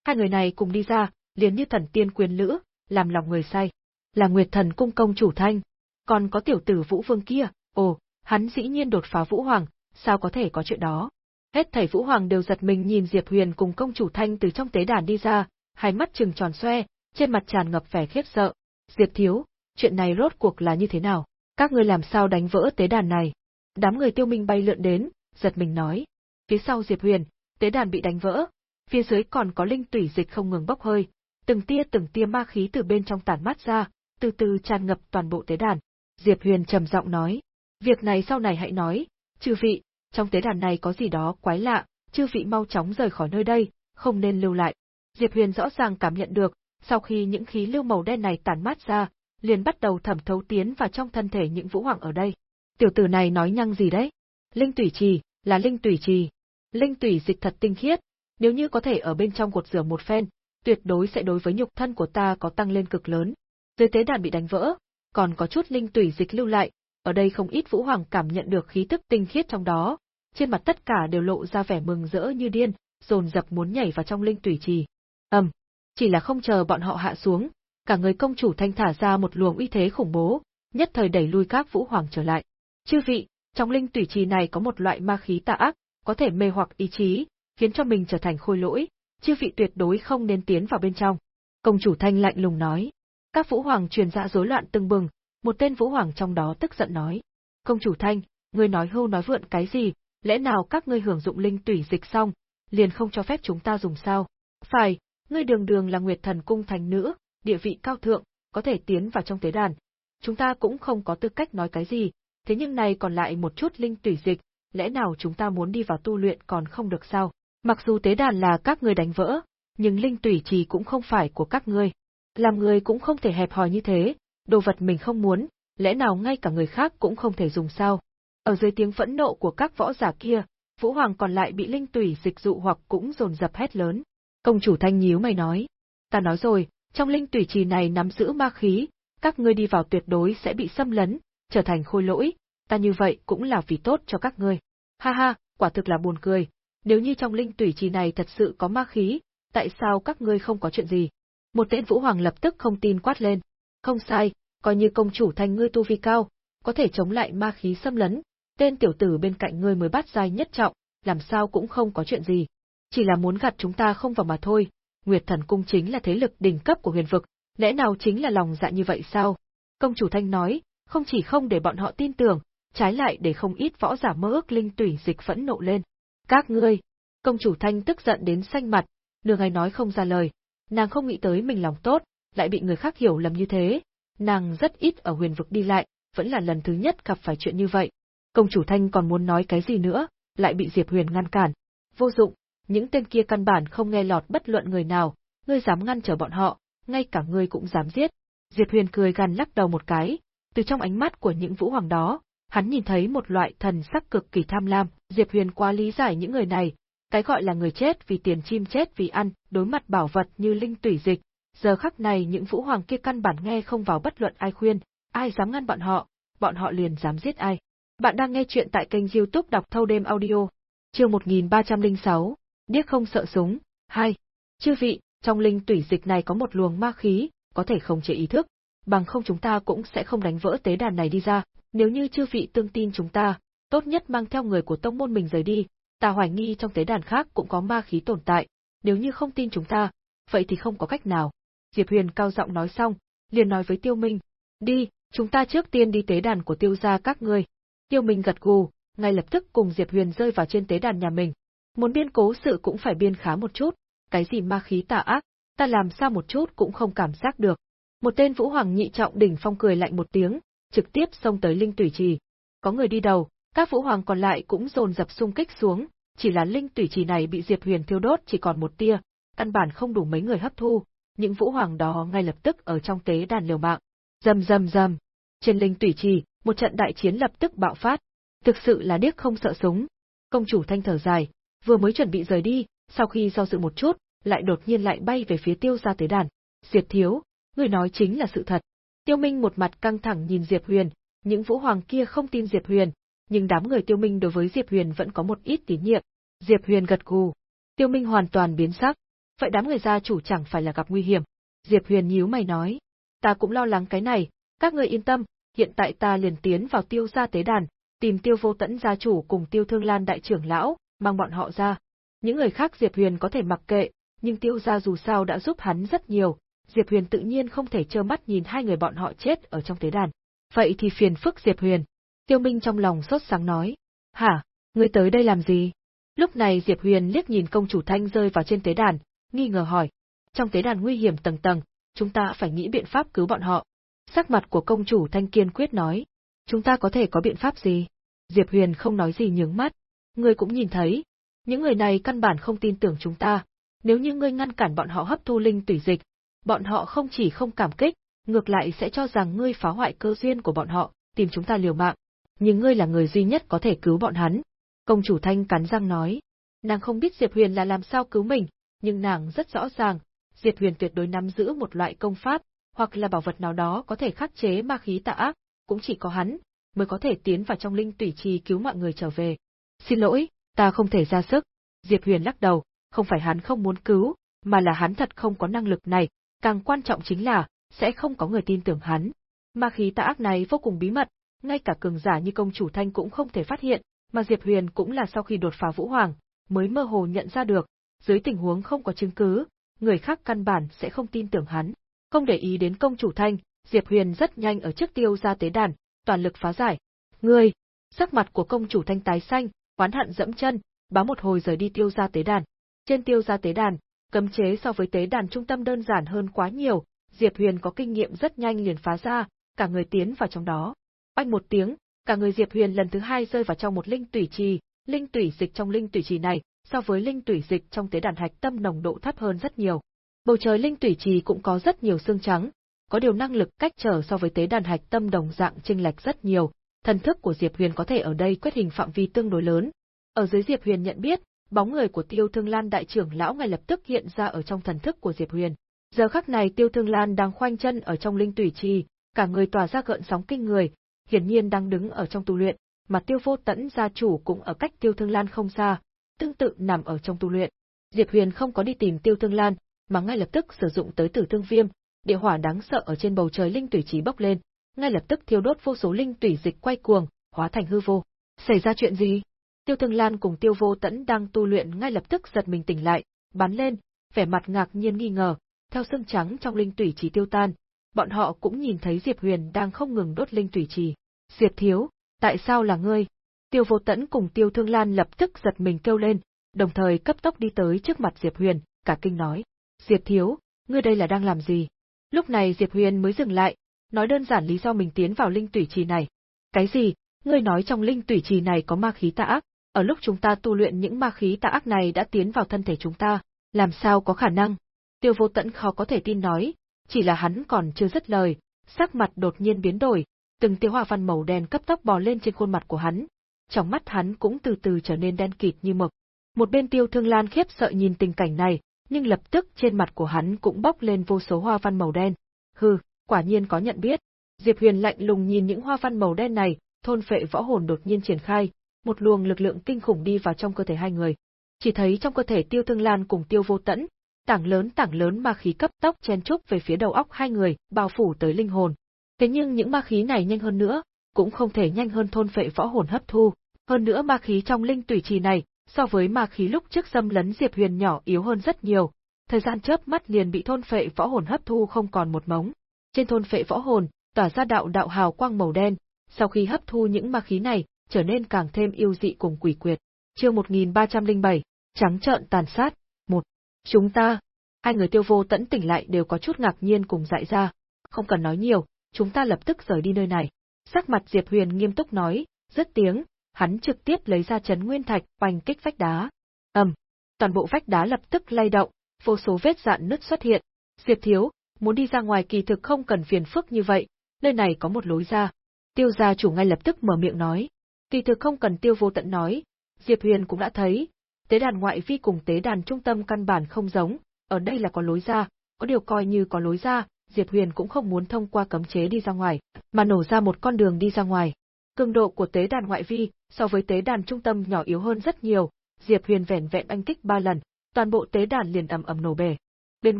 Hai người này cùng đi ra, liền như thần tiên quyền lữ, làm lòng người say. Là Nguyệt Thần cung công chủ thanh, còn có tiểu tử Vũ Vương kia, ồ, hắn dĩ nhiên đột phá Vũ Hoàng, sao có thể có chuyện đó? Hết thảy Vũ Hoàng đều giật mình nhìn Diệp Huyền cùng công chủ thanh từ trong tế đàn đi ra, hai mắt trừng tròn xoe, trên mặt tràn ngập vẻ khiếp sợ. Diệp thiếu, chuyện này rốt cuộc là như thế nào? Các ngươi làm sao đánh vỡ tế đàn này? Đám người tiêu minh bay lượn đến, giật mình nói. Phía sau Diệp Huyền, tế đàn bị đánh vỡ, phía dưới còn có linh tủy dịch không ngừng bốc hơi, từng tia từng tia ma khí từ bên trong tản mát ra, từ từ tràn ngập toàn bộ tế đàn. Diệp Huyền trầm giọng nói, việc này sau này hãy nói, chư vị, trong tế đàn này có gì đó quái lạ, chư vị mau chóng rời khỏi nơi đây, không nên lưu lại. Diệp Huyền rõ ràng cảm nhận được, sau khi những khí lưu màu đen này tản mát ra, liền bắt đầu thẩm thấu tiến vào trong thân thể những vũ hoàng ở đây. Tiểu tử này nói nhăng gì đấy? Linh tủy trì, là linh tủy trì. Linh tủy dịch thật tinh khiết, nếu như có thể ở bên trong cột rửa một phen, tuyệt đối sẽ đối với nhục thân của ta có tăng lên cực lớn. Dưới tế đàn bị đánh vỡ, còn có chút linh tủy dịch lưu lại, ở đây không ít vũ hoàng cảm nhận được khí tức tinh khiết trong đó, trên mặt tất cả đều lộ ra vẻ mừng rỡ như điên, dồn dập muốn nhảy vào trong linh tủy trì. Ầm, chỉ là không chờ bọn họ hạ xuống, cả người công chủ thanh thả ra một luồng uy thế khủng bố, nhất thời đẩy lui các vũ hoàng trở lại. Chư vị, trong linh tủy trì này có một loại ma khí tà ác, có thể mê hoặc ý chí, khiến cho mình trở thành khôi lỗi, chư vị tuyệt đối không nên tiến vào bên trong. Công chủ thanh lạnh lùng nói. Các vũ hoàng truyền ra rối loạn tưng bừng, một tên vũ hoàng trong đó tức giận nói. Công chủ thanh, ngươi nói hưu nói vượn cái gì, lẽ nào các ngươi hưởng dụng linh tủy dịch xong, liền không cho phép chúng ta dùng sao? Phải, ngươi đường đường là Nguyệt Thần Cung thành nữ, địa vị cao thượng, có thể tiến vào trong tế đàn. Chúng ta cũng không có tư cách nói cái gì, thế nhưng này còn lại một chút linh tủy dịch, lẽ nào chúng ta muốn đi vào tu luyện còn không được sao? Mặc dù tế đàn là các ngươi đánh vỡ, nhưng linh tủy trì cũng không phải của các ngươi. Làm người cũng không thể hẹp hòi như thế, đồ vật mình không muốn, lẽ nào ngay cả người khác cũng không thể dùng sao? Ở dưới tiếng phẫn nộ của các võ giả kia, Vũ Hoàng còn lại bị linh tủy dịch dụ hoặc cũng dồn dập hét lớn. Công chủ thanh nhíu mày nói, ta nói rồi, trong linh tủy trì này nắm giữ ma khí, các ngươi đi vào tuyệt đối sẽ bị xâm lấn, trở thành khôi lỗi, ta như vậy cũng là vì tốt cho các ngươi. Ha ha, quả thực là buồn cười, nếu như trong linh tủy trì này thật sự có ma khí, tại sao các ngươi không có chuyện gì? Một tên vũ hoàng lập tức không tin quát lên. Không sai, coi như công chủ thanh ngươi tu vi cao, có thể chống lại ma khí xâm lấn, tên tiểu tử bên cạnh ngươi mới bắt giai nhất trọng, làm sao cũng không có chuyện gì. Chỉ là muốn gạt chúng ta không vào mà thôi, Nguyệt Thần Cung chính là thế lực đỉnh cấp của huyền vực, lẽ nào chính là lòng dạ như vậy sao? Công chủ Thanh nói, không chỉ không để bọn họ tin tưởng, trái lại để không ít võ giả mơ ước linh tủy dịch phẫn nộ lên. Các ngươi! Công chủ Thanh tức giận đến xanh mặt, nửa ngày nói không ra lời, nàng không nghĩ tới mình lòng tốt, lại bị người khác hiểu lầm như thế, nàng rất ít ở huyền vực đi lại, vẫn là lần thứ nhất gặp phải chuyện như vậy. Công chủ Thanh còn muốn nói cái gì nữa, lại bị Diệp Huyền ngăn cản. Vô dụng, những tên kia căn bản không nghe lọt bất luận người nào, ngươi dám ngăn trở bọn họ, ngay cả ngươi cũng dám giết. Diệp Huyền cười gằn lắc đầu một cái, từ trong ánh mắt của những vũ hoàng đó, hắn nhìn thấy một loại thần sắc cực kỳ tham lam, Diệp Huyền quá lý giải những người này, cái gọi là người chết vì tiền chim chết vì ăn, đối mặt bảo vật như linh tủy dịch, giờ khắc này những vũ hoàng kia căn bản nghe không vào bất luận ai khuyên, ai dám ngăn bọn họ, bọn họ liền dám giết ai. Bạn đang nghe chuyện tại kênh youtube đọc thâu đêm audio, chương 1306, điếc không sợ súng, 2. Chư vị, trong linh tủy dịch này có một luồng ma khí, có thể không chế ý thức, bằng không chúng ta cũng sẽ không đánh vỡ tế đàn này đi ra, nếu như chư vị tương tin chúng ta, tốt nhất mang theo người của tông môn mình rời đi, ta hoài nghi trong tế đàn khác cũng có ma khí tồn tại, nếu như không tin chúng ta, vậy thì không có cách nào. Diệp Huyền cao giọng nói xong, liền nói với Tiêu Minh, đi, chúng ta trước tiên đi tế đàn của tiêu gia các ngươi. Tiêu Minh gật gù, ngay lập tức cùng Diệp Huyền rơi vào trên tế đàn nhà mình. Muốn biên cố sự cũng phải biên khá một chút, cái gì ma khí tà ác, ta làm sao một chút cũng không cảm giác được. Một tên Vũ Hoàng nhị trọng đỉnh phong cười lạnh một tiếng, trực tiếp xông tới Linh Tủy Trì. Có người đi đầu, các Vũ Hoàng còn lại cũng dồn dập xung kích xuống, chỉ là Linh Tủy Trì này bị Diệp Huyền thiêu đốt chỉ còn một tia, căn bản không đủ mấy người hấp thu, những Vũ Hoàng đó ngay lập tức ở trong tế đàn liều mạng. Rầm rầm rầm. Trên Linh Tủy Trì, một trận đại chiến lập tức bạo phát. Thực sự là điếc không sợ súng. Công chủ thanh thở dài, vừa mới chuẩn bị rời đi, sau khi do dự một chút, lại đột nhiên lại bay về phía tiêu gia tế đàn. Diệp thiếu, người nói chính là sự thật. Tiêu Minh một mặt căng thẳng nhìn Diệp Huyền, những vũ hoàng kia không tin Diệp Huyền, nhưng đám người Tiêu Minh đối với Diệp Huyền vẫn có một ít tín nhiệm. Diệp Huyền gật gù. Tiêu Minh hoàn toàn biến sắc. Vậy đám người gia chủ chẳng phải là gặp nguy hiểm. Diệp Huyền nhíu mày nói. Ta cũng lo lắng cái này, các người yên tâm, hiện tại ta liền tiến vào tiêu gia tế đàn, tìm tiêu vô tẫn gia chủ cùng tiêu thương lan đại trưởng lão, mang bọn họ ra. Những người khác Diệp Huyền có thể mặc kệ, nhưng tiêu gia dù sao đã giúp hắn rất nhiều, Diệp Huyền tự nhiên không thể trơ mắt nhìn hai người bọn họ chết ở trong tế đàn. Vậy thì phiền phức Diệp Huyền. Tiêu Minh trong lòng sốt sáng nói. Hả, ngươi tới đây làm gì? Lúc này Diệp Huyền liếc nhìn công chủ thanh rơi vào trên tế đàn, nghi ngờ hỏi. Trong tế đàn nguy hiểm tầng tầng, chúng ta phải nghĩ biện pháp cứu bọn họ. Sắc mặt của công chủ thanh kiên quyết nói. Chúng ta có thể có biện pháp gì? Diệp Huyền không nói gì nhướng mắt. Ngươi cũng nhìn thấy. Những người này căn bản không tin tưởng chúng ta. Nếu như ngươi ngăn cản bọn họ hấp thu linh tủy dịch, bọn họ không chỉ không cảm kích, ngược lại sẽ cho rằng ngươi phá hoại cơ duyên của bọn họ, tìm chúng ta liều mạng. Nhưng ngươi là người duy nhất có thể cứu bọn hắn. Công chủ Thanh cắn răng nói. Nàng không biết Diệp Huyền là làm sao cứu mình, nhưng nàng rất rõ ràng, Diệp Huyền tuyệt đối nắm giữ một loại công pháp, hoặc là bảo vật nào đó có thể khắc chế ma khí tà ác, cũng chỉ có hắn mới có thể tiến vào trong linh tủy trì cứu mọi người trở về. Xin lỗi, ta không thể ra sức. Diệp Huyền lắc đầu, không phải hắn không muốn cứu, mà là hắn thật không có năng lực này, càng quan trọng chính là, sẽ không có người tin tưởng hắn. Ma khí tà ác này vô cùng bí mật, ngay cả cường giả như công chủ Thanh cũng không thể phát hiện, mà Diệp Huyền cũng là sau khi đột phá Vũ Hoàng, mới mơ hồ nhận ra được, dưới tình huống không có chứng cứ, người khác căn bản sẽ không tin tưởng hắn. Không để ý đến công chủ Thanh, Diệp Huyền rất nhanh ở trước tiêu ra tế đàn, toàn lực phá giải. Ngươi! Sắc mặt của công chủ Thanh tái xanh, oán hận dẫm chân, bá một hồi rời đi tiêu ra tế đàn. Trên tiêu ra tế đàn, cấm chế so với tế đàn trung tâm đơn giản hơn quá nhiều, Diệp Huyền có kinh nghiệm rất nhanh liền phá ra, cả người tiến vào trong đó. Oanh một tiếng, cả người Diệp Huyền lần thứ hai rơi vào trong một linh tủy trì, linh tủy dịch trong linh tủy trì này, so với linh tủy dịch trong tế đàn hạch tâm nồng độ thấp hơn rất nhiều. Bầu trời linh tủy trì cũng có rất nhiều xương trắng, có điều năng lực cách trở so với tế đàn hạch tâm đồng dạng chênh lệch rất nhiều, thần thức của Diệp Huyền có thể ở đây quét hình phạm vi tương đối lớn. Ở dưới Diệp Huyền nhận biết, bóng người của Tiêu Thương Lan đại trưởng lão ngay lập tức hiện ra ở trong thần thức của Diệp Huyền. Giờ khắc này Tiêu Thương Lan đang khoanh chân ở trong linh tủy trì, cả người tỏa ra gợn sóng kinh người, hiển nhiên đang đứng ở trong tu luyện, mà Tiêu Vô Tẫn gia chủ cũng ở cách Tiêu Thương Lan không xa, tương tự nằm ở trong tu luyện. Diệp Huyền không có đi tìm Tiêu Thương Lan, mà ngay lập tức sử dụng tới Tử Thương Viêm, địa hỏa đáng sợ ở trên bầu trời linh tủy trì bốc lên, ngay lập tức thiêu đốt vô số linh tủy dịch quay cuồng, hóa thành hư vô. Xảy ra chuyện gì? Tiêu Thương Lan cùng Tiêu Vô Tẫn đang tu luyện ngay lập tức giật mình tỉnh lại, bắn lên, vẻ mặt ngạc nhiên nghi ngờ, theo xương trắng trong linh tủy trì tiêu tan, bọn họ cũng nhìn thấy Diệp Huyền đang không ngừng đốt linh tủy trì. Diệp thiếu, tại sao là ngươi? Tiêu Vô Tẫn cùng Tiêu Thương Lan lập tức giật mình kêu lên, đồng thời cấp tốc đi tới trước mặt Diệp Huyền, cả kinh nói: "Diệp thiếu, ngươi đây là đang làm gì?" Lúc này Diệp Huyền mới dừng lại, nói đơn giản lý do mình tiến vào linh tủy trì này. "Cái gì? Ngươi nói trong linh tủy trì này có ma khí tà ác, ở lúc chúng ta tu luyện những ma khí tà ác này đã tiến vào thân thể chúng ta, làm sao có khả năng?" Tiêu Vô Tẫn khó có thể tin nói, chỉ là hắn còn chưa dứt lời, sắc mặt đột nhiên biến đổi, từng tiêu hoa văn màu đen cấp tốc bò lên trên khuôn mặt của hắn, trong mắt hắn cũng từ từ trở nên đen kịt như mực. Một bên Tiêu Thương Lan khiếp sợ nhìn tình cảnh này, nhưng lập tức trên mặt của hắn cũng bốc lên vô số hoa văn màu đen. Hừ, quả nhiên có nhận biết. Diệp Huyền lạnh lùng nhìn những hoa văn màu đen này, thôn phệ võ hồn đột nhiên triển khai, một luồng lực lượng kinh khủng đi vào trong cơ thể hai người. Chỉ thấy trong cơ thể Tiêu Thương Lan cùng Tiêu Vô Tẫn, tảng lớn tảng lớn ma khí cấp tốc chen chúc về phía đầu óc hai người, bao phủ tới linh hồn. Thế nhưng những ma khí này nhanh hơn nữa, cũng không thể nhanh hơn thôn phệ võ hồn hấp thu. Hơn nữa ma khí trong linh tủy trì này, so với ma khí lúc trước xâm lấn Diệp Huyền nhỏ yếu hơn rất nhiều, thời gian chớp mắt liền bị thôn phệ võ hồn hấp thu không còn một mống. Trên thôn phệ võ hồn, tỏa ra đạo đạo hào quang màu đen, sau khi hấp thu những ma khí này, trở nên càng thêm yêu dị cùng quỷ quyệt. Chương 1307, trắng trợn tàn sát, một. Chúng ta, hai người tiêu vô tẫn tỉnh lại đều có chút ngạc nhiên cùng dại ra. Không cần nói nhiều, chúng ta lập tức rời đi nơi này. Sắc mặt Diệp Huyền nghiêm túc nói, rất tiếng, hắn trực tiếp lấy ra chấn nguyên thạch, oanh kích vách đá. ầm, toàn bộ vách đá lập tức lay động, vô số vết dạn nứt xuất hiện. Diệp thiếu, muốn đi ra ngoài kỳ thực không cần phiền phức như vậy, nơi này có một lối ra. Tiêu gia chủ ngay lập tức mở miệng nói. Kỳ thực không cần tiêu vô tận nói, Diệp Huyền cũng đã thấy, tế đàn ngoại vi cùng tế đàn trung tâm căn bản không giống, ở đây là có lối ra, có điều coi như có lối ra, Diệp Huyền cũng không muốn thông qua cấm chế đi ra ngoài, mà nổ ra một con đường đi ra ngoài. Cường độ của tế đàn ngoại vi so với tế đàn trung tâm nhỏ yếu hơn rất nhiều, Diệp Huyền vẻn vẹn anh kích ba lần, toàn bộ tế đàn liền ầm ầm nổ bể. Bên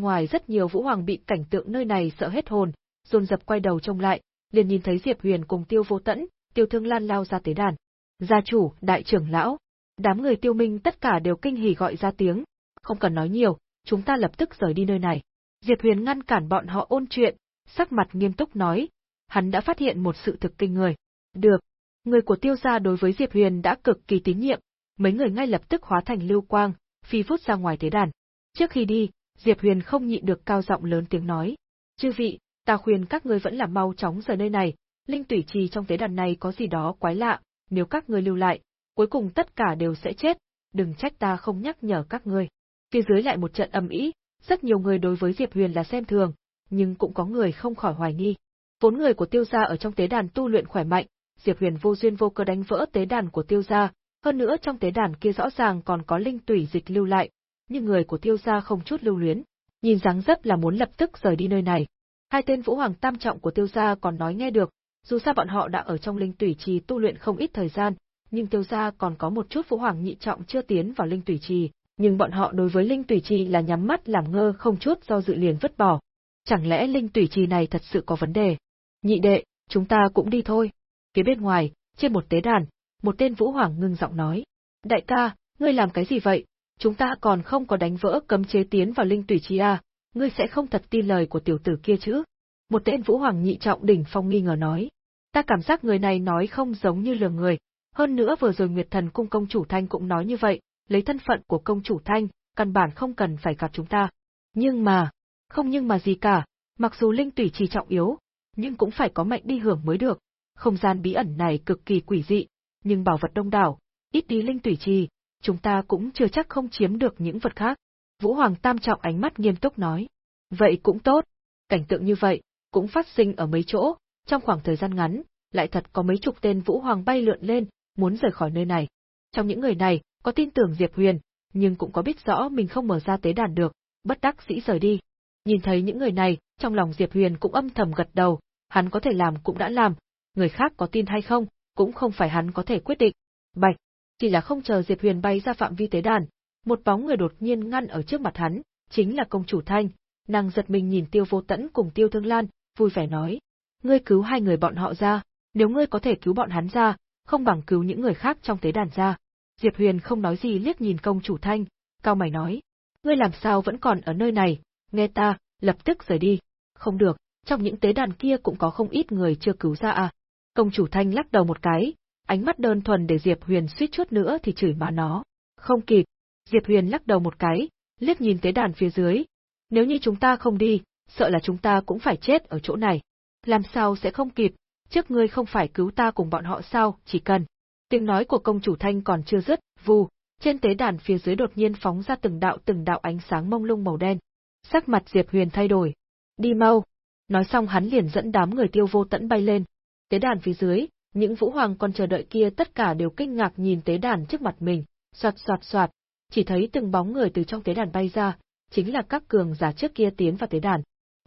ngoài rất nhiều vũ hoàng bị cảnh tượng nơi này sợ hết hồn, dồn dập quay đầu trông lại, liền nhìn thấy Diệp Huyền cùng Tiêu Vô Tẫn, Tiêu Thương Lan lao ra tế đàn. Gia chủ, đại trưởng lão, đám người Tiêu Minh tất cả đều kinh hỉ gọi ra tiếng, không cần nói nhiều, chúng ta lập tức rời đi nơi này. Diệp Huyền ngăn cản bọn họ ôn chuyện, sắc mặt nghiêm túc nói, hắn đã phát hiện một sự thực kinh người. Được, người của tiêu gia đối với Diệp Huyền đã cực kỳ tín nhiệm, mấy người ngay lập tức hóa thành lưu quang, phi phút ra ngoài tế đàn. Trước khi đi, Diệp Huyền không nhịn được cao giọng lớn tiếng nói, chư vị, ta khuyên các ngươi vẫn là mau chóng rời nơi này, linh tủy trì trong tế đàn này có gì đó quái lạ, nếu các ngươi lưu lại, cuối cùng tất cả đều sẽ chết, đừng trách ta không nhắc nhở các ngươi. Phía dưới lại một trận ầm ĩ, rất nhiều người đối với Diệp Huyền là xem thường, nhưng cũng có người không khỏi hoài nghi. Vốn người của tiêu gia ở trong tế đàn tu luyện khỏe mạnh, Diệp Huyền vô duyên vô cớ đánh vỡ tế đàn của tiêu gia, hơn nữa trong tế đàn kia rõ ràng còn có linh tủy dịch lưu lại, nhưng người của tiêu gia không chút lưu luyến, nhìn dáng dấp là muốn lập tức rời đi nơi này. Hai tên vũ hoàng tam trọng của tiêu gia còn nói nghe được, dù sao bọn họ đã ở trong linh tủy trì tu luyện không ít thời gian, nhưng tiêu gia còn có một chút vũ hoàng nhị trọng chưa tiến vào linh tủy trì, nhưng bọn họ đối với linh tủy trì là nhắm mắt làm ngơ không chút do dự liền vứt bỏ. Chẳng lẽ linh tủy trì này thật sự có vấn đề? Nhị đệ, chúng ta cũng đi thôi. Phía bên ngoài, trên một tế đàn, một tên vũ hoàng ngưng giọng nói. Đại ca, ngươi làm cái gì vậy? Chúng ta còn không có đánh vỡ cấm chế tiến vào linh tủy trì à, ngươi sẽ không thật tin lời của tiểu tử kia chứ? Một tên vũ hoàng nhị trọng đỉnh phong nghi ngờ nói. Ta cảm giác người này nói không giống như lừa người, hơn nữa vừa rồi Nguyệt Thần cung công chủ Thanh cũng nói như vậy, lấy thân phận của công chủ Thanh, căn bản không cần phải gặp chúng ta. Nhưng mà, không nhưng mà gì cả, mặc dù linh tủy chỉ trọng yếu, nhưng cũng phải có mệnh đi hưởng mới được. Không gian bí ẩn này cực kỳ quỷ dị, nhưng bảo vật đông đảo, ít đi linh tủy trì, chúng ta cũng chưa chắc không chiếm được những vật khác. Vũ Hoàng Tam trọng ánh mắt nghiêm túc nói. Vậy cũng tốt, cảnh tượng như vậy, cũng phát sinh ở mấy chỗ, trong khoảng thời gian ngắn, lại thật có mấy chục tên Vũ Hoàng bay lượn lên, muốn rời khỏi nơi này. Trong những người này, có tin tưởng Diệp Huyền, nhưng cũng có biết rõ mình không mở ra tế đàn được, bất đắc dĩ rời đi. Nhìn thấy những người này, trong lòng Diệp Huyền cũng âm thầm gật đầu, hắn có thể làm cũng đã làm, người khác có tin hay không, cũng không phải hắn có thể quyết định. Bạch, chỉ là không chờ Diệp Huyền bay ra phạm vi tế đàn, một bóng người đột nhiên ngăn ở trước mặt hắn, chính là công chủ Thanh, nàng giật mình nhìn Tiêu Vô Tẫn cùng Tiêu Thương Lan, vui vẻ nói: "Ngươi cứu hai người bọn họ ra, nếu ngươi có thể cứu bọn hắn ra, không bằng cứu những người khác trong tế đàn ra." Diệp Huyền không nói gì liếc nhìn công chủ Thanh, cao mày nói: "Ngươi làm sao vẫn còn ở nơi này, nghe ta, lập tức rời đi." Không được, trong những tế đàn kia cũng có không ít người chưa cứu ra à. Công chủ Thanh lắc đầu một cái, ánh mắt đơn thuần để Diệp Huyền suýt chút nữa thì chửi má nó. Không kịp. Diệp Huyền lắc đầu một cái, liếc nhìn tế đàn phía dưới. Nếu như chúng ta không đi, sợ là chúng ta cũng phải chết ở chỗ này. Làm sao sẽ không kịp, trước ngươi không phải cứu ta cùng bọn họ sao, chỉ cần. Tiếng nói của công chủ Thanh còn chưa dứt, vù, trên tế đàn phía dưới đột nhiên phóng ra từng đạo từng đạo ánh sáng mông lung màu đen. Sắc mặt Diệp Huyền thay đổi. Đi mau. Nói xong hắn liền dẫn đám người tiêu vô tẫn bay lên. Tế đàn phía dưới, những vũ hoàng còn chờ đợi kia tất cả đều kinh ngạc nhìn tế đàn trước mặt mình, soạt soạt soạt, chỉ thấy từng bóng người từ trong tế đàn bay ra, chính là các cường giả trước kia tiến vào tế đàn.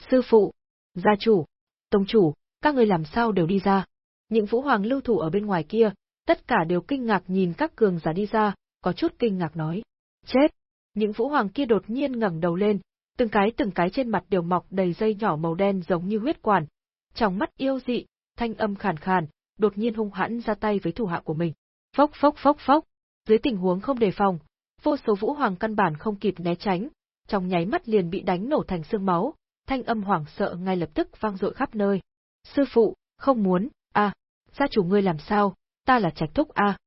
Sư phụ, gia chủ, tông chủ, các người làm sao đều đi ra. Những vũ hoàng lưu thủ ở bên ngoài kia, tất cả đều kinh ngạc nhìn các cường giả đi ra, có chút kinh ngạc nói. Chết! Những vũ hoàng kia đột nhiên ngẩng đầu lên, từng cái từng cái trên mặt đều mọc đầy dây nhỏ màu đen giống như huyết quản. Trong mắt yêu dị, thanh âm khàn khàn, đột nhiên hung hãn ra tay với thủ hạ của mình. Phốc phốc phốc phốc, dưới tình huống không đề phòng, vô số vũ hoàng căn bản không kịp né tránh, trong nháy mắt liền bị đánh nổ thành xương máu, thanh âm hoảng sợ ngay lập tức vang dội khắp nơi. Sư phụ, không muốn, a, gia chủ ngươi làm sao, ta là trạch thúc a.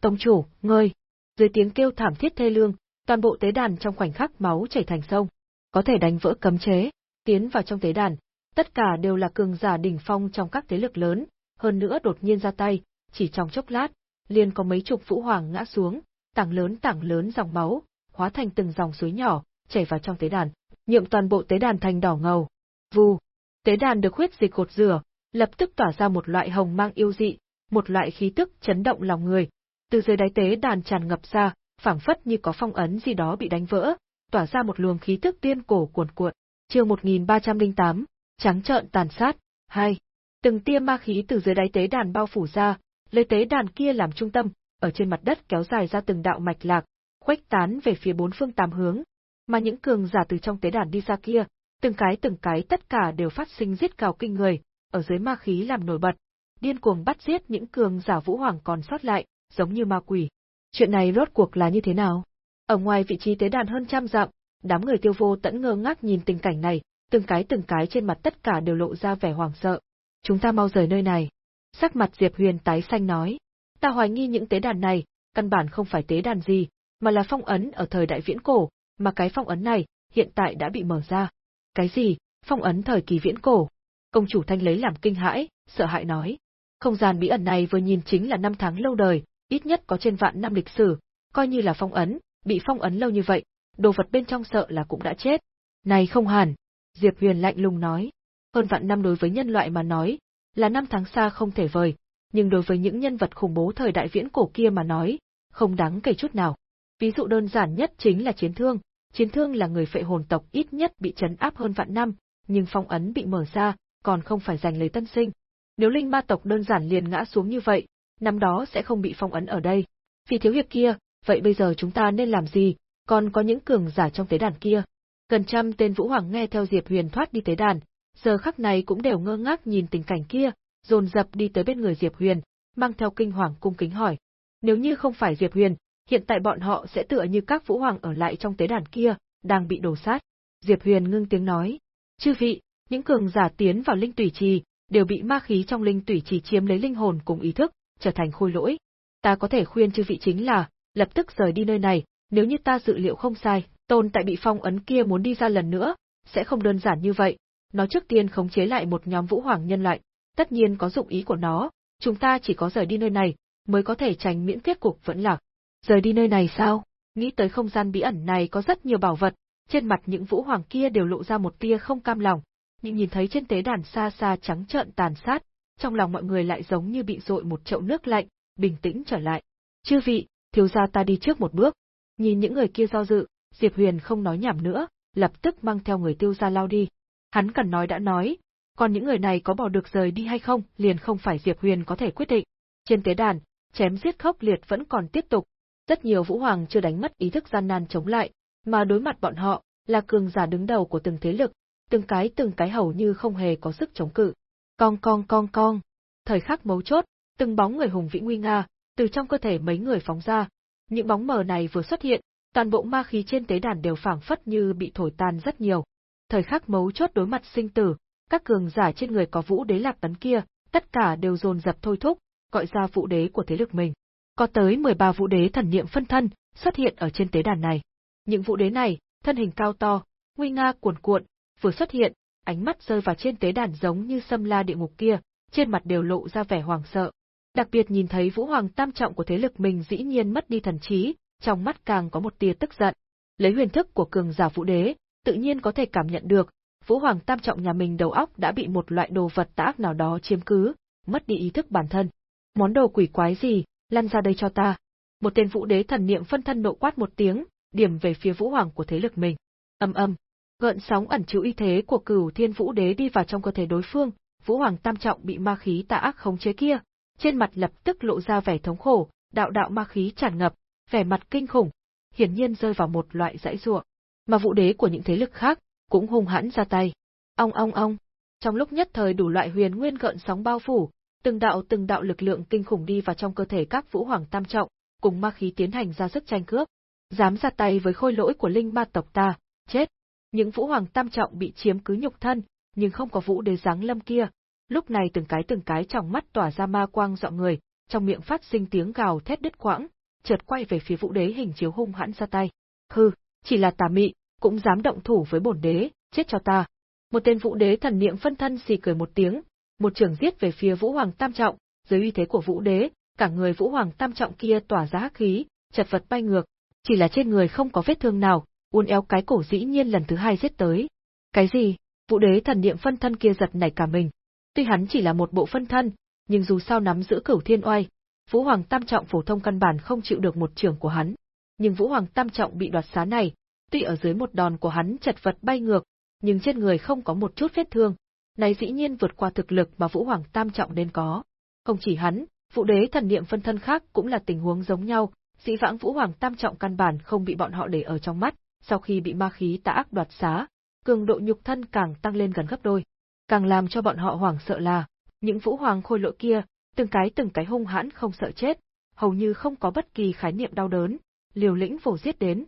Tông chủ, ngươi. Dưới tiếng kêu thảm thiết thê lương, toàn bộ tế đàn trong khoảnh khắc máu chảy thành sông. Có thể đánh vỡ cấm chế, tiến vào trong tế đàn, tất cả đều là cường giả đỉnh phong trong các thế lực lớn, hơn nữa đột nhiên ra tay, chỉ trong chốc lát, liền có mấy chục vũ hoàng ngã xuống, tảng lớn tảng lớn dòng máu, hóa thành từng dòng suối nhỏ, chảy vào trong tế đàn, nhuộm toàn bộ tế đàn thành đỏ ngầu. Vù, tế đàn được huyết dịch cột rửa, lập tức tỏa ra một loại hồng mang yêu dị, một loại khí tức chấn động lòng người. Từ dưới đáy tế đàn tràn ngập ra, phảng phất như có phong ấn gì đó bị đánh vỡ, tỏa ra một luồng khí tức tiên cổ cuồn cuộn. Chương 1308, trắng trợn tàn sát, 2. Từng tia ma khí từ dưới đáy tế đàn bao phủ ra, lấy tế đàn kia làm trung tâm, ở trên mặt đất kéo dài ra từng đạo mạch lạc, khuếch tán về phía bốn phương tám hướng, mà những cường giả từ trong tế đàn đi ra kia, từng cái từng cái tất cả đều phát sinh giết cào kinh người, ở dưới ma khí làm nổi bật, điên cuồng bắt giết những cường giả vũ hoàng còn sót lại, giống như ma quỷ. Chuyện này rốt cuộc là như thế nào? Ở ngoài vị trí tế đàn hơn trăm dặm, đám người tiêu vô tẫn ngơ ngác nhìn tình cảnh này, từng cái từng cái trên mặt tất cả đều lộ ra vẻ hoảng sợ. Chúng ta mau rời nơi này. Sắc mặt Diệp Huyền tái xanh nói. Ta hoài nghi những tế đàn này, căn bản không phải tế đàn gì, mà là phong ấn ở thời đại viễn cổ, mà cái phong ấn này, hiện tại đã bị mở ra. Cái gì? Phong ấn thời kỳ viễn cổ? Công chủ thanh lấy làm kinh hãi, sợ hãi nói. Không gian bí ẩn này vừa nhìn chính là năm tháng lâu đời, ít nhất có trên vạn năm lịch sử, coi như là phong ấn, bị phong ấn lâu như vậy, đồ vật bên trong sợ là cũng đã chết. Này không hẳn, Diệp Huyền lạnh lùng nói. Hơn vạn năm đối với nhân loại mà nói, là năm tháng xa không thể vời, nhưng đối với những nhân vật khủng bố thời đại viễn cổ kia mà nói, không đáng kể chút nào. Ví dụ đơn giản nhất chính là chiến thương, chiến thương là người phệ hồn tộc ít nhất bị chấn áp hơn vạn năm, nhưng phong ấn bị mở ra, còn không phải giành lấy tân sinh. Nếu linh ma tộc đơn giản liền ngã xuống như vậy, năm đó sẽ không bị phong ấn ở đây. Vì thiếu hiệp kia, vậy bây giờ chúng ta nên làm gì, còn có những cường giả trong tế đàn kia. Gần trăm tên vũ hoàng nghe theo Diệp Huyền thoát đi tế đàn, giờ khắc này cũng đều ngơ ngác nhìn tình cảnh kia, dồn dập đi tới bên người Diệp Huyền, mang theo kinh hoàng cung kính hỏi. Nếu như không phải Diệp Huyền, hiện tại bọn họ sẽ tựa như các vũ hoàng ở lại trong tế đàn kia, đang bị đổ sát. Diệp Huyền ngưng tiếng nói, chư vị, những cường giả tiến vào linh tủy trì, đều bị ma khí trong linh tủy trì chiếm lấy linh hồn cùng ý thức, trở thành khôi lỗi. Ta có thể khuyên chư vị chính là, lập tức rời đi nơi này, nếu như ta dự liệu không sai, tôn tại bị phong ấn kia muốn đi ra lần nữa, sẽ không đơn giản như vậy. Nó trước tiên khống chế lại một nhóm vũ hoàng nhân loại, tất nhiên có dụng ý của nó, chúng ta chỉ có rời đi nơi này, mới có thể tránh miễn kết cục vẫn lạc. Rời đi nơi này sao? Nghĩ tới không gian bí ẩn này có rất nhiều bảo vật, trên mặt những vũ hoàng kia đều lộ ra một tia không cam lòng, nhưng nhìn thấy trên tế đàn xa xa trắng trợn tàn sát, trong lòng mọi người lại giống như bị dội một chậu nước lạnh, bình tĩnh trở lại. Chư vị, thiếu gia ta đi trước một bước. Nhìn những người kia do dự, Diệp Huyền không nói nhảm nữa, lập tức mang theo người tiêu gia lao đi. Hắn cần nói đã nói, còn những người này có bỏ được rời đi hay không, liền không phải Diệp Huyền có thể quyết định. Trên tế đàn, chém giết khốc liệt vẫn còn tiếp tục. Rất nhiều vũ hoàng chưa đánh mất ý thức gian nan chống lại, mà đối mặt bọn họ, là cường giả đứng đầu của từng thế lực, từng cái từng cái hầu như không hề có sức chống cự. Cong cong cong cong. Thời khắc mấu chốt, từng bóng người hùng vĩ nguy nga, từ trong cơ thể mấy người phóng ra. Những bóng mờ này vừa xuất hiện, toàn bộ ma khí trên tế đàn đều phảng phất như bị thổi tan rất nhiều. Thời khắc mấu chốt đối mặt sinh tử, các cường giả trên người có vũ đế lạc tấn kia, tất cả đều dồn dập thôi thúc, gọi ra vũ đế của thế lực mình. Có tới 13 vũ đế thần niệm phân thân xuất hiện ở trên tế đàn này. Những vũ đế này, thân hình cao to, nguy nga cuồn cuộn, vừa xuất hiện, ánh mắt rơi vào trên tế đàn giống như xâm la địa ngục kia, trên mặt đều lộ ra vẻ hoàng sợ. Đặc biệt nhìn thấy Vũ Hoàng tam trọng của thế lực mình dĩ nhiên mất đi thần trí, trong mắt càng có một tia tức giận. Lấy huyền thức của cường giả Vũ Đế, tự nhiên có thể cảm nhận được, Vũ Hoàng tam trọng nhà mình đầu óc đã bị một loại đồ vật tà ác nào đó chiếm cứ, mất đi ý thức bản thân. Món đồ quỷ quái gì, lăn ra đây cho ta. Một tên Vũ Đế thần niệm phân thân nộ quát một tiếng, điểm về phía Vũ Hoàng của thế lực mình. Âm âm, gợn sóng ẩn chứa y thế của Cửu Thiên Vũ Đế đi vào trong cơ thể đối phương, Vũ Hoàng tam trọng bị ma khí tà ác khống chế kia, trên mặt lập tức lộ ra vẻ thống khổ, đạo đạo ma khí tràn ngập, vẻ mặt kinh khủng, hiển nhiên rơi vào một loại dãy ruộng. Mà vũ đế của những thế lực khác cũng hung hãn ra tay. Ong ong ong. Trong lúc nhất thời đủ loại huyền nguyên gợn sóng bao phủ, từng đạo từng đạo lực lượng kinh khủng đi vào trong cơ thể các vũ hoàng tam trọng, cùng ma khí tiến hành ra sức tranh cướp. Dám ra tay với khôi lỗi của linh ma tộc ta, chết. Những vũ hoàng tam trọng bị chiếm cứ nhục thân, nhưng không có vũ đế giáng lâm kia, lúc này từng cái từng cái trong mắt tỏa ra ma quang dọa người, trong miệng phát sinh tiếng gào thét đứt quãng, chợt quay về phía Vũ Đế hình chiếu hung hãn ra tay. Hừ, chỉ là tà mị, cũng dám động thủ với bổn đế, chết cho ta. Một tên Vũ Đế thần niệm phân thân xì cười một tiếng, một trường giết về phía Vũ Hoàng Tam trọng, dưới uy thế của Vũ Đế, cả người Vũ Hoàng Tam trọng kia tỏa ra hắc khí, chật vật bay ngược, chỉ là trên người không có vết thương nào, uốn éo cái cổ dĩ nhiên lần thứ hai giết tới. Cái gì? Vũ Đế thần niệm phân thân kia giật nảy cả mình, Tuy hắn chỉ là một bộ phân thân, nhưng dù sao nắm giữ cửu thiên oai, Vũ Hoàng Tam Trọng phổ thông căn bản không chịu được một trưởng của hắn. Nhưng Vũ Hoàng Tam Trọng bị đoạt xá này, tuy ở dưới một đòn của hắn chật vật bay ngược, nhưng trên người không có một chút vết thương, này dĩ nhiên vượt qua thực lực mà Vũ Hoàng Tam Trọng nên có. Không chỉ hắn, Vũ Đế thần niệm phân thân khác cũng là tình huống giống nhau, dĩ vãng Vũ Hoàng Tam Trọng căn bản không bị bọn họ để ở trong mắt, sau khi bị ma khí tà ác đoạt xá, cường độ nhục thân càng tăng lên gần gấp đôi. Càng làm cho bọn họ hoảng sợ là, những vũ hoàng khôi lỗi kia, từng cái từng cái hung hãn không sợ chết, hầu như không có bất kỳ khái niệm đau đớn, liều lĩnh vồ giết đến.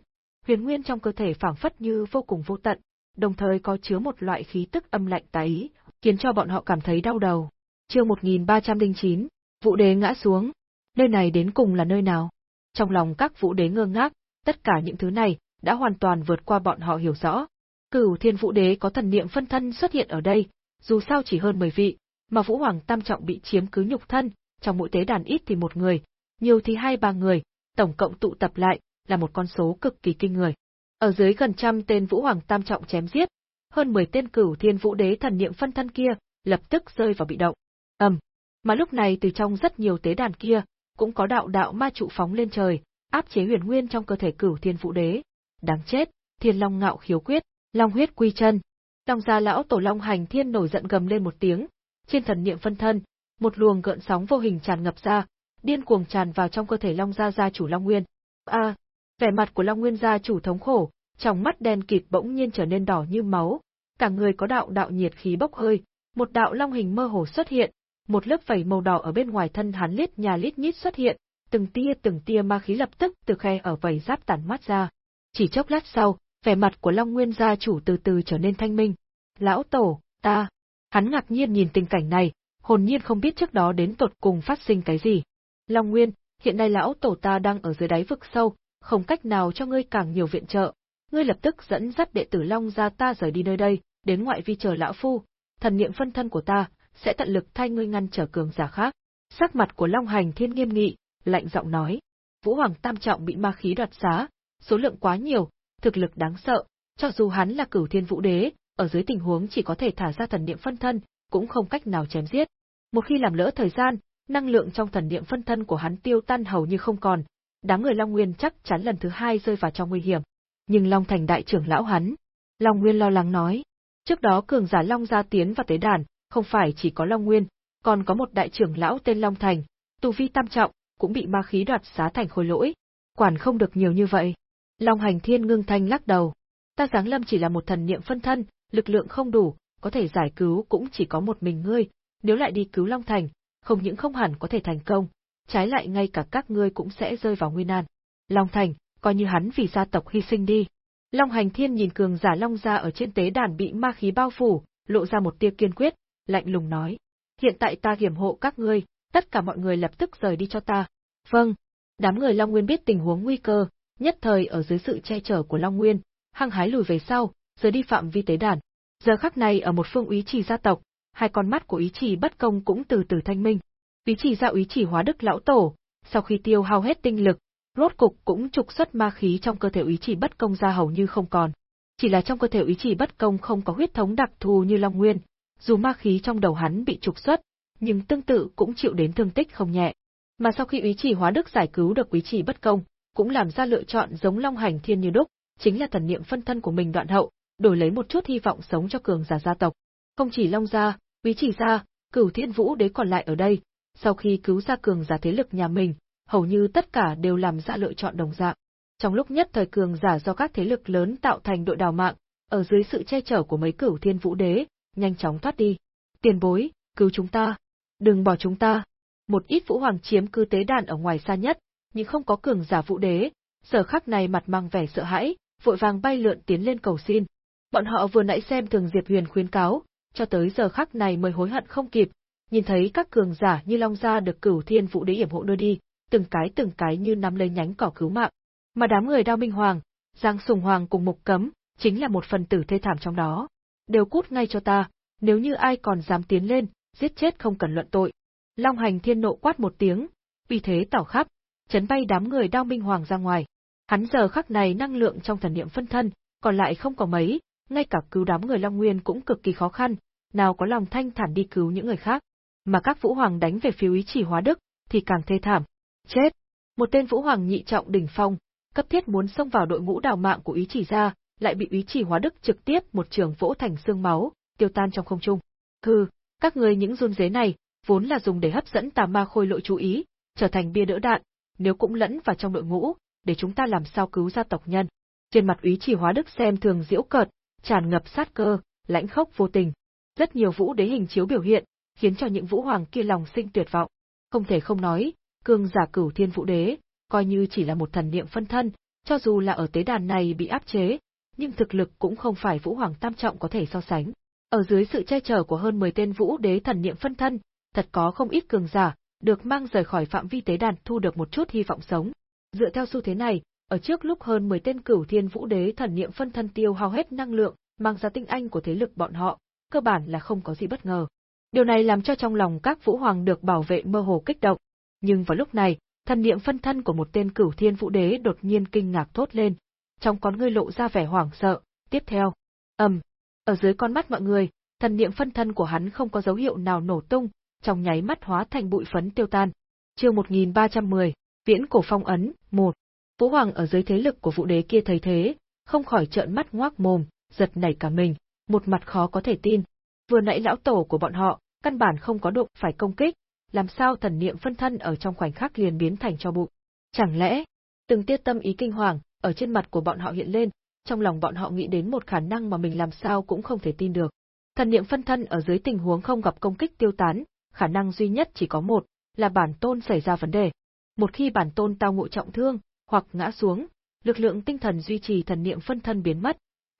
Huyền nguyên trong cơ thể phảng phất như vô cùng vô tận, đồng thời có chứa một loại khí tức âm lạnh tà ý, khiến cho bọn họ cảm thấy đau đầu. Chương 1309, Vũ Đế ngã xuống. Nơi này đến cùng là nơi nào? Trong lòng các Vũ Đế ngơ ngác, tất cả những thứ này đã hoàn toàn vượt qua bọn họ hiểu rõ. Cửu Thiên Vũ Đế có thần niệm phân thân xuất hiện ở đây, dù sao chỉ hơn 10 vị, mà Vũ Hoàng Tam Trọng bị chiếm cứ nhục thân, trong mỗi tế đàn ít thì một người, nhiều thì hai ba người, tổng cộng tụ tập lại, là một con số cực kỳ kinh người. Ở dưới gần trăm tên vũ hoàng tam trọng chém giết, hơn 10 tên cửu thiên vũ đế thần niệm phân thân kia lập tức rơi vào bị động. ầm, mà lúc này từ trong rất nhiều tế đàn kia cũng có đạo đạo ma trụ phóng lên trời, áp chế huyền nguyên trong cơ thể cửu thiên vũ đế. Đáng chết, thiên long ngạo khiếu quyết, long huyết quy chân. Long gia lão tổ long hành thiên nổi giận gầm lên một tiếng, trên thần niệm phân thân, một luồng gợn sóng vô hình tràn ngập ra, điên cuồng tràn vào trong cơ thể long gia gia chủ long nguyên. A, vẻ mặt của long nguyên gia chủ thống khổ, trong mắt đen kịt bỗng nhiên trở nên đỏ như máu, cả người có đạo đạo nhiệt khí bốc hơi, một đạo long hình mơ hồ xuất hiện, một lớp vảy màu đỏ ở bên ngoài thân hắn lít nhà lít nhít xuất hiện, từng tia từng tia ma khí lập tức từ khe ở vảy giáp tản mát ra. Chỉ chốc lát sau, vẻ mặt của Long Nguyên gia chủ từ từ trở nên thanh minh. Lão tổ, ta. Hắn ngạc nhiên nhìn tình cảnh này, hồn nhiên không biết trước đó đến tột cùng phát sinh cái gì. Long Nguyên, hiện nay lão tổ ta đang ở dưới đáy vực sâu, không cách nào cho ngươi càng nhiều viện trợ. Ngươi lập tức dẫn dắt đệ tử Long gia ta rời đi nơi đây, đến ngoại vi chờ lão phu. Thần niệm phân thân của ta sẽ tận lực thay ngươi ngăn trở cường giả khác. Sắc mặt của Long Hành Thiên nghiêm nghị, lạnh giọng nói: Vũ Hoàng Tam trọng bị ma khí đoạt xá, số lượng quá nhiều, thực lực đáng sợ, cho dù hắn là cửu thiên vũ đế, ở dưới tình huống chỉ có thể thả ra thần niệm phân thân, cũng không cách nào chém giết. Một khi làm lỡ thời gian, năng lượng trong thần niệm phân thân của hắn tiêu tan hầu như không còn, đám người Long Nguyên chắc chắn lần thứ hai rơi vào trong nguy hiểm. Nhưng Long Thành đại trưởng lão hắn, Long Nguyên lo lắng nói, trước đó cường giả Long gia tiến vào tế đàn, không phải chỉ có Long Nguyên, còn có một đại trưởng lão tên Long Thành, tu vi tam trọng, cũng bị ma khí đoạt xá thành khối lỗi. Quản không được nhiều như vậy. Long Hành Thiên ngưng thanh lắc đầu. Ta giáng lâm chỉ là một thần niệm phân thân, lực lượng không đủ, có thể giải cứu cũng chỉ có một mình ngươi, nếu lại đi cứu Long Thành, không những không hẳn có thể thành công, trái lại ngay cả các ngươi cũng sẽ rơi vào nguy nan. Long Thành, coi như hắn vì gia tộc hy sinh đi. Long Hành Thiên nhìn cường giả Long gia ở trên tế đàn bị ma khí bao phủ, lộ ra một tia kiên quyết, lạnh lùng nói: "Hiện tại ta hiểm hộ các ngươi, tất cả mọi người lập tức rời đi cho ta." "Vâng." Đám người Long Nguyên biết tình huống nguy cơ, nhất thời ở dưới sự che chở của Long Nguyên, hăng hái lùi về sau, rời đi phạm vi tế đàn. Giờ khắc này ở một phương úy trì gia tộc, hai con mắt của ý chỉ bất công cũng từ từ thanh minh. Ý chỉ ra ý chỉ hóa đức lão tổ, sau khi tiêu hao hết tinh lực, rốt cục cũng trục xuất ma khí trong cơ thể ý chỉ bất công ra hầu như không còn. Chỉ là trong cơ thể ý chỉ bất công không có huyết thống đặc thù như Long Nguyên, dù ma khí trong đầu hắn bị trục xuất, nhưng tương tự cũng chịu đến thương tích không nhẹ. Mà sau khi ý chỉ hóa đức giải cứu được ý chỉ bất công, cũng làm ra lựa chọn giống Long Hành Thiên như đúc, chính là thần niệm phân thân của mình đoạn hậu, đổi lấy một chút hy vọng sống cho cường giả gia tộc. Không chỉ Long gia, Quý chỉ gia, Cửu Thiên Vũ đế còn lại ở đây, sau khi cứu ra cường giả thế lực nhà mình, hầu như tất cả đều làm ra lựa chọn đồng dạng. Trong lúc nhất thời cường giả do các thế lực lớn tạo thành đội đào mạng, ở dưới sự che chở của mấy Cửu Thiên Vũ đế, nhanh chóng thoát đi. Tiền bối, cứu chúng ta, đừng bỏ chúng ta. Một ít vũ hoàng chiếm cư tế đàn ở ngoài xa nhất, nhưng không có cường giả vũ đế, giờ khắc này mặt mang vẻ sợ hãi, vội vàng bay lượn tiến lên cầu xin. Bọn họ vừa nãy xem thường Diệp Huyền khuyến cáo, cho tới giờ khắc này mới hối hận không kịp, nhìn thấy các cường giả như Long Gia được cửu thiên vũ đế yểm hộ đưa đi, từng cái từng cái như nắm lấy nhánh cỏ cứu mạng. Mà đám người đao minh hoàng, Giang Sùng Hoàng cùng Mục Cấm, chính là một phần tử thê thảm trong đó. Đều cút ngay cho ta, nếu như ai còn dám tiến lên, giết chết không cần luận tội. Long hành thiên nộ quát một tiếng, uy thế tỏ khắp, chấn bay đám người đao minh hoàng ra ngoài. Hắn giờ khắc này năng lượng trong thần niệm phân thân, còn lại không có mấy, ngay cả cứu đám người Long Nguyên cũng cực kỳ khó khăn, nào có lòng thanh thản đi cứu những người khác. Mà các vũ hoàng đánh về phía ý chỉ hóa đức, thì càng thê thảm. Chết! Một tên vũ hoàng nhị trọng đỉnh phong, cấp thiết muốn xông vào đội ngũ đào mạng của ý chỉ ra, lại bị ý chỉ hóa đức trực tiếp một trường vỗ thành xương máu, tiêu tan trong không trung. Hừ, các người những run dế này, vốn là dùng để hấp dẫn tà ma khôi lội chú ý, trở thành bia đỡ đạn, nếu cũng lẫn vào trong đội ngũ, để chúng ta làm sao cứu gia tộc nhân. Trên mặt ý chỉ hóa đức xem thường diễu cợt, tràn ngập sát cơ, lãnh khốc vô tình. Rất nhiều vũ đế hình chiếu biểu hiện, khiến cho những vũ hoàng kia lòng sinh tuyệt vọng. Không thể không nói, Cường giả cửu thiên vũ đế, coi như chỉ là một thần niệm phân thân, cho dù là ở tế đàn này bị áp chế, nhưng thực lực cũng không phải vũ hoàng tam trọng có thể so sánh. Ở dưới sự che chở của hơn 10 tên vũ đế thần niệm phân thân, thật có không ít cường giả, được mang rời khỏi phạm vi tế đàn thu được một chút hy vọng sống. Dựa theo xu thế này, ở trước lúc hơn 10 tên cửu thiên vũ đế thần niệm phân thân tiêu hao hết năng lượng, mang ra tinh anh của thế lực bọn họ, cơ bản là không có gì bất ngờ. Điều này làm cho trong lòng các vũ hoàng được bảo vệ mơ hồ kích động. Nhưng vào lúc này, thần niệm phân thân của một tên cửu thiên vũ đế đột nhiên kinh ngạc thốt lên. trong con ngươi lộ ra vẻ hoảng sợ, tiếp theo. ầm, ở dưới con mắt mọi người, thần niệm phân thân của hắn không có dấu hiệu nào nổ tung, trong nháy mắt hóa thành bụi phấn tiêu tan. Chương 1310, Viễn cổ phong ấn, 1. Vũ Hoàng ở dưới thế lực của Vũ Đế kia thấy thế, không khỏi trợn mắt ngoác mồm, giật nảy cả mình, một mặt khó có thể tin. Vừa nãy lão tổ của bọn họ, căn bản không có độ phải công kích, làm sao thần niệm phân thân ở trong khoảnh khắc liền biến thành cho bụi. Chẳng lẽ, từng tiết tâm ý kinh hoàng, ở trên mặt của bọn họ hiện lên, trong lòng bọn họ nghĩ đến một khả năng mà mình làm sao cũng không thể tin được. Thần niệm phân thân ở dưới tình huống không gặp công kích tiêu tán, khả năng duy nhất chỉ có một, là bản tôn xảy ra vấn đề. Một khi bản tôn tao ngộ trọng thương, hoặc ngã xuống, lực lượng tinh thần duy trì thần niệm phân thân biến mất,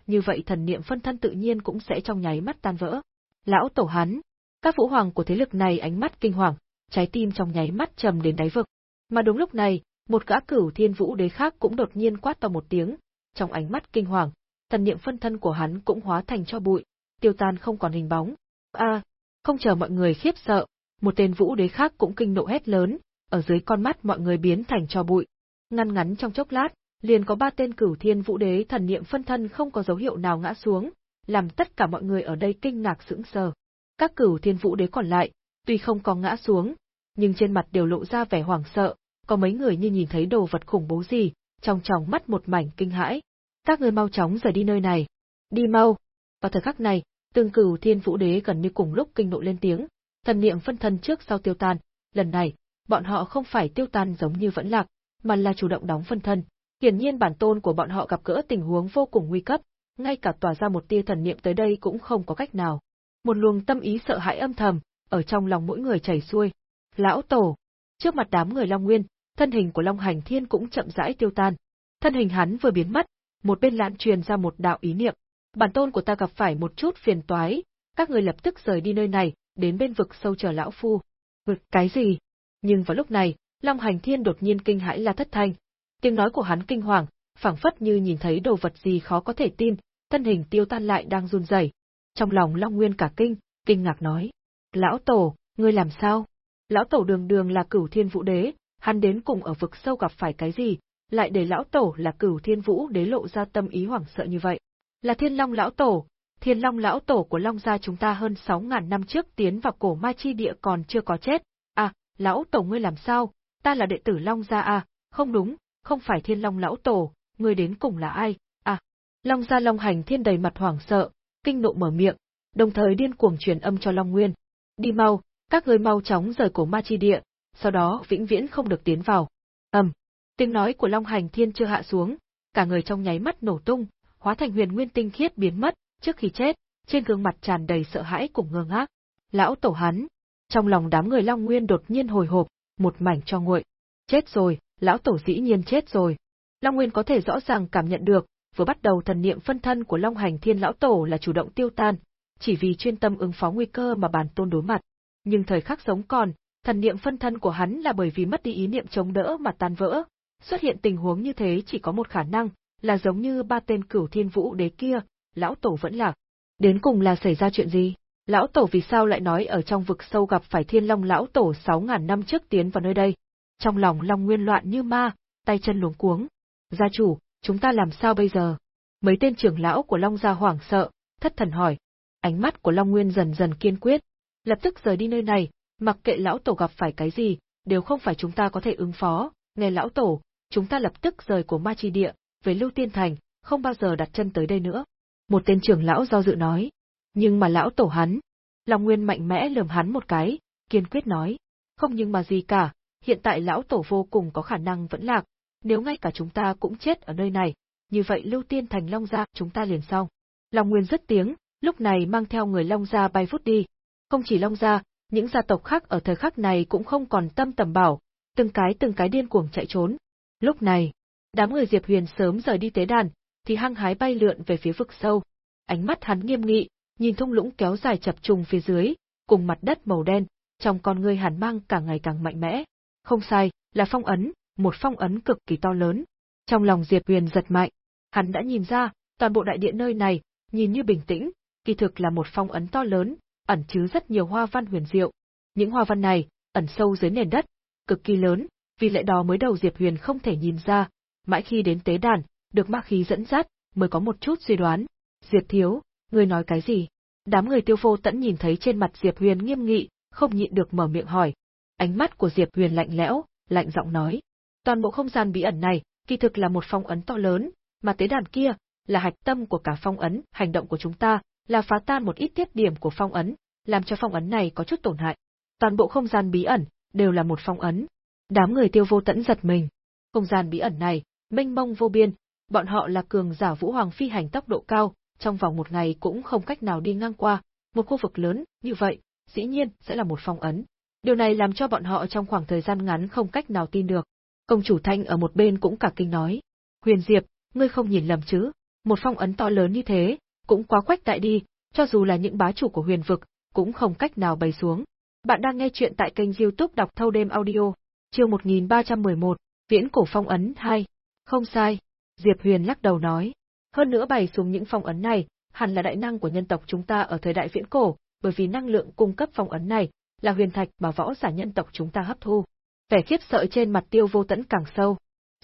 như vậy thần niệm phân thân tự nhiên cũng sẽ trong nháy mắt tan vỡ. Lão tổ hắn, các vũ hoàng của thế lực này ánh mắt kinh hoàng, trái tim trong nháy mắt trầm đến đáy vực. Mà đúng lúc này, một gã cửu thiên vũ đế khác cũng đột nhiên quát to một tiếng, trong ánh mắt kinh hoàng, thần niệm phân thân của hắn cũng hóa thành cho bụi, tiêu tan không còn hình bóng. A, không chờ mọi người khiếp sợ, một tên vũ đế khác cũng kinh nộ hét lớn, ở dưới con mắt mọi người biến thành cho bụi. Ngăn ngắn trong chốc lát, liền có ba tên cửu thiên vũ đế thần niệm phân thân không có dấu hiệu nào ngã xuống, làm tất cả mọi người ở đây kinh ngạc sững sờ. Các cửu thiên vũ đế còn lại, tuy không có ngã xuống, nhưng trên mặt đều lộ ra vẻ hoảng sợ, có mấy người như nhìn thấy đồ vật khủng bố gì, trong tròng mắt một mảnh kinh hãi. Các người mau chóng rời đi nơi này. Đi mau. Vào thời khắc này, tương cửu thiên vũ đế gần như cùng lúc kinh nộ lên tiếng, thần niệm phân thân trước sau tiêu tan, lần này, bọn họ không phải tiêu tan giống như vẫn lạc, mà là chủ động đóng phân thân. Hiển nhiên bản tôn của bọn họ gặp gỡ tình huống vô cùng nguy cấp, ngay cả tỏa ra một tia thần niệm tới đây cũng không có cách nào. Một luồng tâm ý sợ hãi âm thầm, ở trong lòng mỗi người chảy xuôi. Lão Tổ! Trước mặt đám người Long Nguyên, thân hình của Long Hành Thiên cũng chậm rãi tiêu tan. Thân hình hắn vừa biến mất, một bên lãn truyền ra một đạo ý niệm. Bản tôn của ta gặp phải một chút phiền toái, các người lập tức rời đi nơi này, đến bên vực sâu chờ lão phu. Vực cái gì? Nhưng vào lúc này, Long Hành Thiên đột nhiên kinh hãi la thất thanh. Tiếng nói của hắn kinh hoàng, phảng phất như nhìn thấy đồ vật gì khó có thể tin, thân hình tiêu tan lại đang run rẩy. Trong lòng Long Nguyên cả kinh, kinh ngạc nói: "Lão tổ, ngươi làm sao?" Lão tổ đường đường là Cửu Thiên Vũ Đế, hắn đến cùng ở vực sâu gặp phải cái gì, lại để lão tổ là Cửu Thiên Vũ Đế lộ ra tâm ý hoảng sợ như vậy. Là Thiên Long lão tổ, Thiên Long lão tổ của Long gia chúng ta hơn 6000 năm trước tiến vào cổ ma chi địa còn chưa có chết. À, lão tổ ngươi làm sao? Ta là đệ tử Long gia à, không đúng, không phải Thiên Long lão tổ, ngươi đến cùng là ai? À, Long gia Long hành thiên đầy mặt hoảng sợ, kinh nộ mở miệng, đồng thời điên cuồng truyền âm cho Long Nguyên. Đi mau, các ngươi mau chóng rời cổ ma chi địa, sau đó vĩnh viễn không được tiến vào. Ầm, tiếng nói của Long Hành Thiên chưa hạ xuống, cả người trong nháy mắt nổ tung, hóa thành huyền nguyên tinh khiết biến mất, trước khi chết, trên gương mặt tràn đầy sợ hãi cùng ngơ ngác. Lão tổ hắn, trong lòng đám người Long Nguyên đột nhiên hồi hộp, một mảnh cho nguội. Chết rồi, lão tổ dĩ nhiên chết rồi. Long Nguyên có thể rõ ràng cảm nhận được, vừa bắt đầu thần niệm phân thân của Long Hành Thiên lão tổ là chủ động tiêu tan, chỉ vì chuyên tâm ứng phó nguy cơ mà bản tôn đối mặt. Nhưng thời khắc sống còn, thần niệm phân thân của hắn là bởi vì mất đi ý niệm chống đỡ mà tan vỡ. Xuất hiện tình huống như thế chỉ có một khả năng, là giống như ba tên cửu thiên vũ đế kia, lão tổ vẫn lạc. Đến cùng là xảy ra chuyện gì? Lão tổ vì sao lại nói ở trong vực sâu gặp phải thiên long lão tổ 6.000 năm trước tiến vào nơi đây? Trong lòng long nguyên loạn như ma, tay chân luống cuống. Gia chủ, chúng ta làm sao bây giờ? Mấy tên trưởng lão của long gia hoảng sợ, thất thần hỏi. Ánh mắt của long nguyên dần dần kiên quyết. Lập tức rời đi nơi này, mặc kệ lão tổ gặp phải cái gì, đều không phải chúng ta có thể ứng phó. Nghe lão tổ, chúng ta lập tức rời của ma chi địa, về lưu tiên thành, không bao giờ đặt chân tới đây nữa. Một tên trưởng lão do dự nói. Nhưng mà lão tổ hắn. Long Nguyên mạnh mẽ lườm hắn một cái, kiên quyết nói. Không nhưng mà gì cả, hiện tại lão tổ vô cùng có khả năng vẫn lạc, nếu ngay cả chúng ta cũng chết ở nơi này, như vậy lưu tiên thành Long Gia chúng ta liền xong. Long Nguyên rất tiếng, lúc này mang theo người Long Gia bay vút đi. Không chỉ Long Gia, những gia tộc khác ở thời khắc này cũng không còn tâm tầm bảo, từng cái từng cái điên cuồng chạy trốn. Lúc này, đám người Diệp Huyền sớm rời đi tế đàn, thì hăng hái bay lượn về phía vực sâu. Ánh mắt hắn nghiêm nghị, nhìn thung lũng kéo dài chập trùng phía dưới, cùng mặt đất màu đen, trong con ngươi hàn mang càng ngày càng mạnh mẽ. Không sai, là phong ấn, một phong ấn cực kỳ to lớn. Trong lòng Diệp Huyền giật mạnh, hắn đã nhìn ra, toàn bộ đại điện nơi này, nhìn như bình tĩnh, kỳ thực là một phong ấn to lớn, ẩn chứa rất nhiều hoa văn huyền diệu. Những hoa văn này, ẩn sâu dưới nền đất, cực kỳ lớn, vì lẽ đó mới đầu Diệp Huyền không thể nhìn ra, mãi khi đến tế đàn, được ma khí dẫn dắt, mới có một chút suy đoán. Diệp thiếu, ngươi nói cái gì? Đám người tiêu vô tẫn nhìn thấy trên mặt Diệp Huyền nghiêm nghị, không nhịn được mở miệng hỏi. Ánh mắt của Diệp Huyền lạnh lẽo, lạnh giọng nói. Toàn bộ không gian bí ẩn này, kỳ thực là một phong ấn to lớn, mà tế đàn kia, là hạch tâm của cả phong ấn, hành động của chúng ta, là phá tan một ít tiết điểm của phong ấn, làm cho phong ấn này có chút tổn hại. Toàn bộ không gian bí ẩn, đều là một phong ấn. Đám người tiêu vô tẫn giật mình. Không gian bí ẩn này, mênh mông vô biên, bọn họ là cường giả vũ hoàng phi hành tốc độ cao, trong vòng một ngày cũng không cách nào đi ngang qua, một khu vực lớn, như vậy, dĩ nhiên sẽ là một phong ấn. Điều này làm cho bọn họ trong khoảng thời gian ngắn không cách nào tin được. Công chủ Thanh ở một bên cũng cả kinh nói. Huyền Diệp, ngươi không nhìn lầm chứ, một phong ấn to lớn như thế, cũng quá quách đại đi, cho dù là những bá chủ của huyền vực, cũng không cách nào bày xuống. Bạn đang nghe chuyện tại kênh youtube đọc thâu đêm audio, chương 1311, Viễn Cổ Phong Ấn 2. Không sai, Diệp Huyền lắc đầu nói. Hơn nữa bày xuống những phong ấn này, hẳn là đại năng của nhân tộc chúng ta ở thời đại viễn cổ, bởi vì năng lượng cung cấp phong ấn này là huyền thạch mà võ giả nhân tộc chúng ta hấp thu. Vẻ khiếp sợ trên mặt Tiêu Vô Tẫn càng sâu.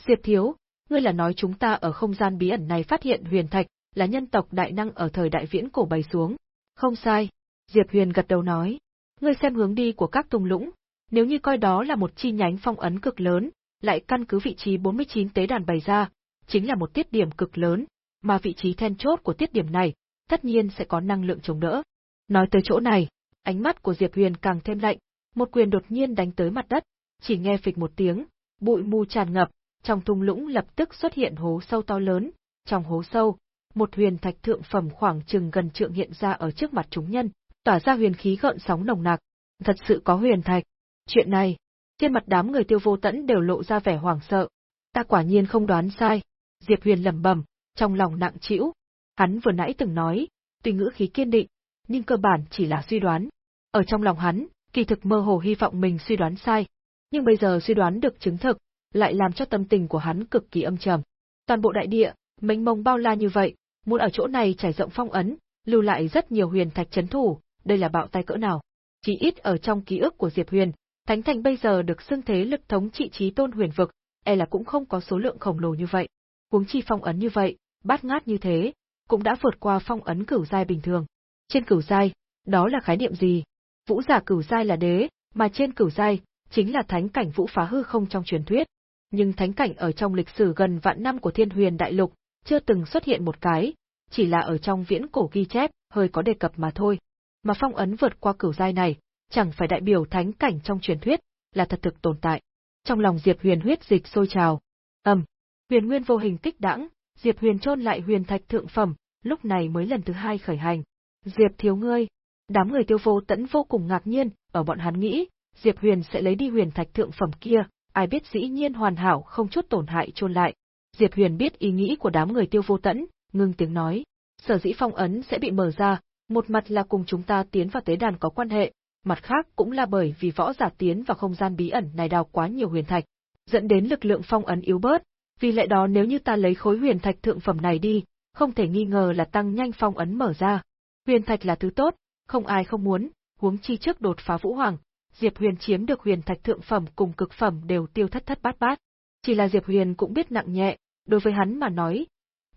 Diệp thiếu, ngươi là nói chúng ta ở không gian bí ẩn này phát hiện huyền thạch, là nhân tộc đại năng ở thời đại viễn cổ bày xuống. Không sai. Diệp Huyền gật đầu nói. Ngươi xem hướng đi của các tung lũng, nếu như coi đó là một chi nhánh phong ấn cực lớn, lại căn cứ vị trí 49 tế đàn bày ra, chính là một tiết điểm cực lớn, mà vị trí then chốt của tiết điểm này, tất nhiên sẽ có năng lượng chống đỡ. Nói tới chỗ này, ánh mắt của Diệp Huyền càng thêm lạnh, một quyền đột nhiên đánh tới mặt đất, chỉ nghe phịch một tiếng, bụi mù tràn ngập, trong thung lũng lập tức xuất hiện hố sâu to lớn, trong hố sâu, một huyền thạch thượng phẩm khoảng chừng gần trượng hiện ra ở trước mặt chúng nhân, tỏa ra huyền khí gợn sóng nồng nặc. Thật sự có huyền thạch. Chuyện này, trên mặt đám người tiêu vô tẫn đều lộ ra vẻ hoảng sợ. Ta quả nhiên không đoán sai. Diệp Huyền lẩm bẩm, trong lòng nặng trĩu. Hắn vừa nãy từng nói, tuy ngữ khí kiên định, nhưng cơ bản chỉ là suy đoán. Ở trong lòng hắn, kỳ thực mơ hồ hy vọng mình suy đoán sai. Nhưng bây giờ suy đoán được chứng thực, lại làm cho tâm tình của hắn cực kỳ âm trầm. Toàn bộ đại địa, mênh mông bao la như vậy, muốn ở chỗ này trải rộng phong ấn, lưu lại rất nhiều huyền thạch chấn thủ, đây là bạo tay cỡ nào. Chỉ ít ở trong ký ức của Diệp Huyền, Thánh Thành bây giờ được xưng thế lực thống trị trí tôn huyền vực, e là cũng không có số lượng khổng lồ như vậy. Huống chi phong ấn như vậy, bát ngát như thế, cũng đã vượt qua phong ấn cửu giai bình thường. Trên cửu giai, đó là khái niệm gì? Vũ giả cửu giai là đế, mà trên cửu giai chính là thánh cảnh vũ phá hư không trong truyền thuyết. Nhưng thánh cảnh ở trong lịch sử gần vạn năm của Thiên Huyền Đại Lục, chưa từng xuất hiện một cái, chỉ là ở trong viễn cổ ghi chép, hơi có đề cập mà thôi. Mà phong ấn vượt qua cửu giai này, chẳng phải đại biểu thánh cảnh trong truyền thuyết, là thật thực tồn tại. Trong lòng Diệp Huyền huyết dịch sôi trào. Ầm, huyền nguyên vô hình kích đãng, Diệp Huyền chôn lại huyền thạch thượng phẩm, lúc này mới lần thứ hai khởi hành. Diệp thiếu ngươi, đám người tiêu vô tẫn vô cùng ngạc nhiên, ở bọn hắn nghĩ, Diệp Huyền sẽ lấy đi huyền thạch thượng phẩm kia, ai biết dĩ nhiên hoàn hảo không chút tổn hại chôn lại. Diệp Huyền biết ý nghĩ của đám người tiêu vô tẫn, ngưng tiếng nói, sở dĩ phong ấn sẽ bị mở ra, một mặt là cùng chúng ta tiến vào tế đàn có quan hệ, mặt khác cũng là bởi vì võ giả tiến vào không gian bí ẩn này đào quá nhiều huyền thạch, dẫn đến lực lượng phong ấn yếu bớt, vì lẽ đó nếu như ta lấy khối huyền thạch thượng phẩm này đi, không thể nghi ngờ là tăng nhanh phong ấn mở ra. Huyền thạch là thứ tốt, không ai không muốn, huống chi trước đột phá vũ hoàng, Diệp Huyền chiếm được huyền thạch thượng phẩm cùng cực phẩm đều tiêu thất thất bát bát. Chỉ là Diệp Huyền cũng biết nặng nhẹ, đối với hắn mà nói,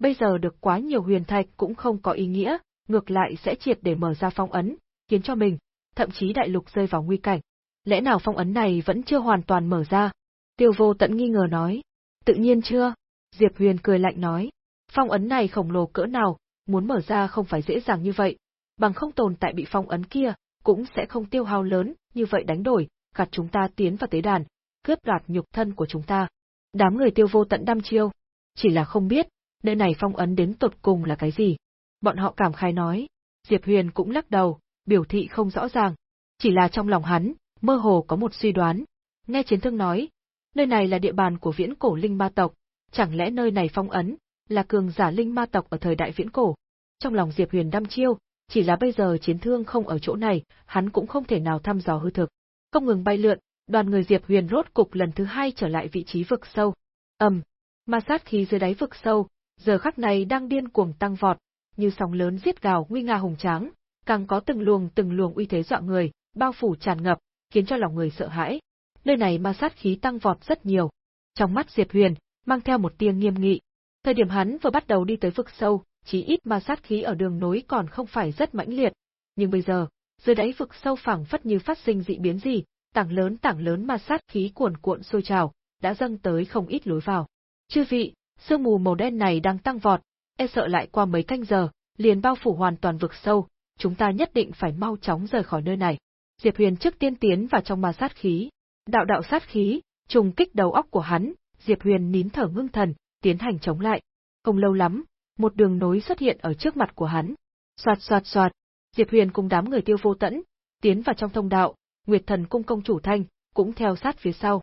bây giờ được quá nhiều huyền thạch cũng không có ý nghĩa, ngược lại sẽ triệt để mở ra phong ấn, khiến cho mình, thậm chí đại lục rơi vào nguy cảnh. Lẽ nào phong ấn này vẫn chưa hoàn toàn mở ra? Tiêu vô tận nghi ngờ nói. Tự nhiên chưa? Diệp Huyền cười lạnh nói. Phong ấn này khổng lồ cỡ nào, muốn mở ra không phải dễ dàng như vậy. Bằng không tồn tại bị phong ấn kia, cũng sẽ không tiêu hao lớn, như vậy đánh đổi, gạt chúng ta tiến vào tế đàn, cướp đoạt nhục thân của chúng ta. Đám người tiêu vô tận đăm chiêu. Chỉ là không biết, nơi này phong ấn đến tột cùng là cái gì. Bọn họ cảm khai nói. Diệp Huyền cũng lắc đầu, biểu thị không rõ ràng. Chỉ là trong lòng hắn, mơ hồ có một suy đoán. Nghe chiến thương nói, nơi này là địa bàn của viễn cổ linh ma tộc, chẳng lẽ nơi này phong ấn, là cường giả linh ma tộc ở thời đại viễn cổ. Trong lòng Diệp Huyền đăm chiêu, chỉ là bây giờ chiến thương không ở chỗ này, hắn cũng không thể nào thăm dò hư thực. Không ngừng bay lượn, đoàn người Diệp Huyền rốt cục lần thứ hai trở lại vị trí vực sâu. ầm, um, ma sát khí dưới đáy vực sâu, giờ khắc này đang điên cuồng tăng vọt, như sóng lớn giết gào nguy nga hùng tráng, càng có từng luồng từng luồng uy thế dọa người, bao phủ tràn ngập, khiến cho lòng người sợ hãi. Nơi này ma sát khí tăng vọt rất nhiều. Trong mắt Diệp Huyền, mang theo một tia nghiêm nghị. Thời điểm hắn vừa bắt đầu đi tới vực sâu, chí ít ma sát khí ở đường nối còn không phải rất mãnh liệt. Nhưng bây giờ, dưới đáy vực sâu phẳng phất như phát sinh dị biến gì, tảng lớn tảng lớn ma sát khí cuồn cuộn sôi trào, đã dâng tới không ít lối vào. Chư vị, sương mù màu đen này đang tăng vọt, e sợ lại qua mấy canh giờ, liền bao phủ hoàn toàn vực sâu, chúng ta nhất định phải mau chóng rời khỏi nơi này. Diệp Huyền trước tiên tiến vào trong ma sát khí. Đạo đạo sát khí, trùng kích đầu óc của hắn, Diệp Huyền nín thở ngưng thần, tiến hành chống lại. Không lâu lắm, một đường nối xuất hiện ở trước mặt của hắn. Soạt soạt soạt, Diệp Huyền cùng đám người tiêu vô tẫn, tiến vào trong thông đạo, Nguyệt Thần cung công chủ Thanh, cũng theo sát phía sau.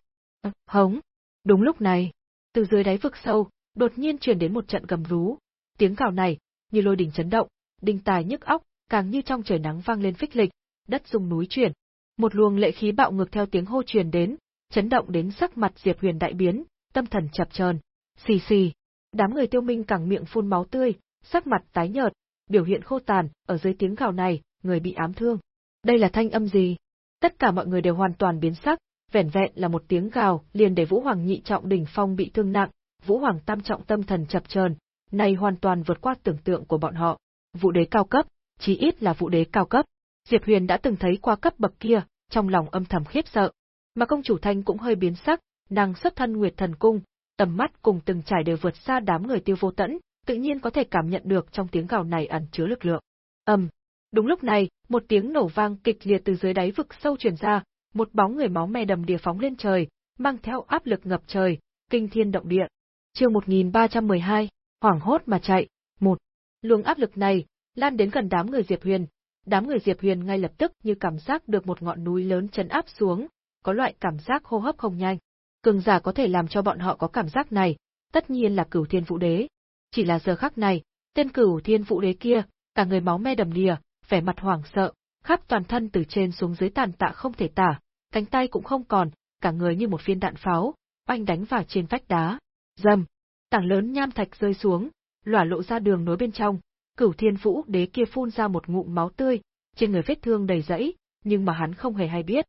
hống. Đúng lúc này, từ dưới đáy vực sâu, đột nhiên truyền đến một trận gầm rú. Tiếng gào này, như lôi đình chấn động, đinh tài nhức óc, càng như trong trời nắng vang lên phích lịch, đất rung núi chuyển. Một luồng lệ khí bạo ngược theo tiếng hô truyền đến, chấn động đến sắc mặt Diệp Huyền đại biến, tâm thần chập chờn. Xì xì, đám người Tiêu Minh càng miệng phun máu tươi, sắc mặt tái nhợt, biểu hiện khô tàn, ở dưới tiếng gào này, người bị ám thương. Đây là thanh âm gì? Tất cả mọi người đều hoàn toàn biến sắc, vẻn vẹn là một tiếng gào, liền để Vũ Hoàng nhị trọng đỉnh phong bị thương nặng, Vũ Hoàng tam trọng tâm thần chập chờn, này hoàn toàn vượt qua tưởng tượng của bọn họ. Vũ đế cao cấp, chí ít là vũ đế cao cấp. Diệp Huyền đã từng thấy qua cấp bậc kia, trong lòng âm thầm khiếp sợ. Mà công chủ Thanh cũng hơi biến sắc, nàng xuất thân Nguyệt Thần Cung, tầm mắt cùng từng trải đều vượt xa đám người tiêu vô tẫn, tự nhiên có thể cảm nhận được trong tiếng gào này ẩn chứa lực lượng. Ầm. Um. Đúng lúc này, một tiếng nổ vang kịch liệt từ dưới đáy vực sâu truyền ra, một bóng người máu me đầm đìa phóng lên trời, mang theo áp lực ngập trời, kinh thiên động địa. Chương 1312, hoảng hốt mà chạy. Một. Luồng áp lực này lan đến gần đám người Diệp Huyền, đám người Diệp Huyền ngay lập tức như cảm giác được một ngọn núi lớn chấn áp xuống, có loại cảm giác hô hấp không nhanh. Cường giả có thể làm cho bọn họ có cảm giác này, tất nhiên là Cửu Thiên Vũ Đế. Chỉ là giờ khắc này, tên Cửu Thiên Vũ Đế kia, cả người máu me đầm đìa, vẻ mặt hoảng sợ, khắp toàn thân từ trên xuống dưới tàn tạ không thể tả, cánh tay cũng không còn, cả người như một viên đạn pháo, oanh đánh vào trên vách đá. Dầm, tảng lớn nham thạch rơi xuống, lỏa lộ ra đường nối bên trong, Cửu Thiên Vũ Đế kia phun ra một ngụm máu tươi, trên người vết thương đầy rẫy, nhưng mà hắn không hề hay biết.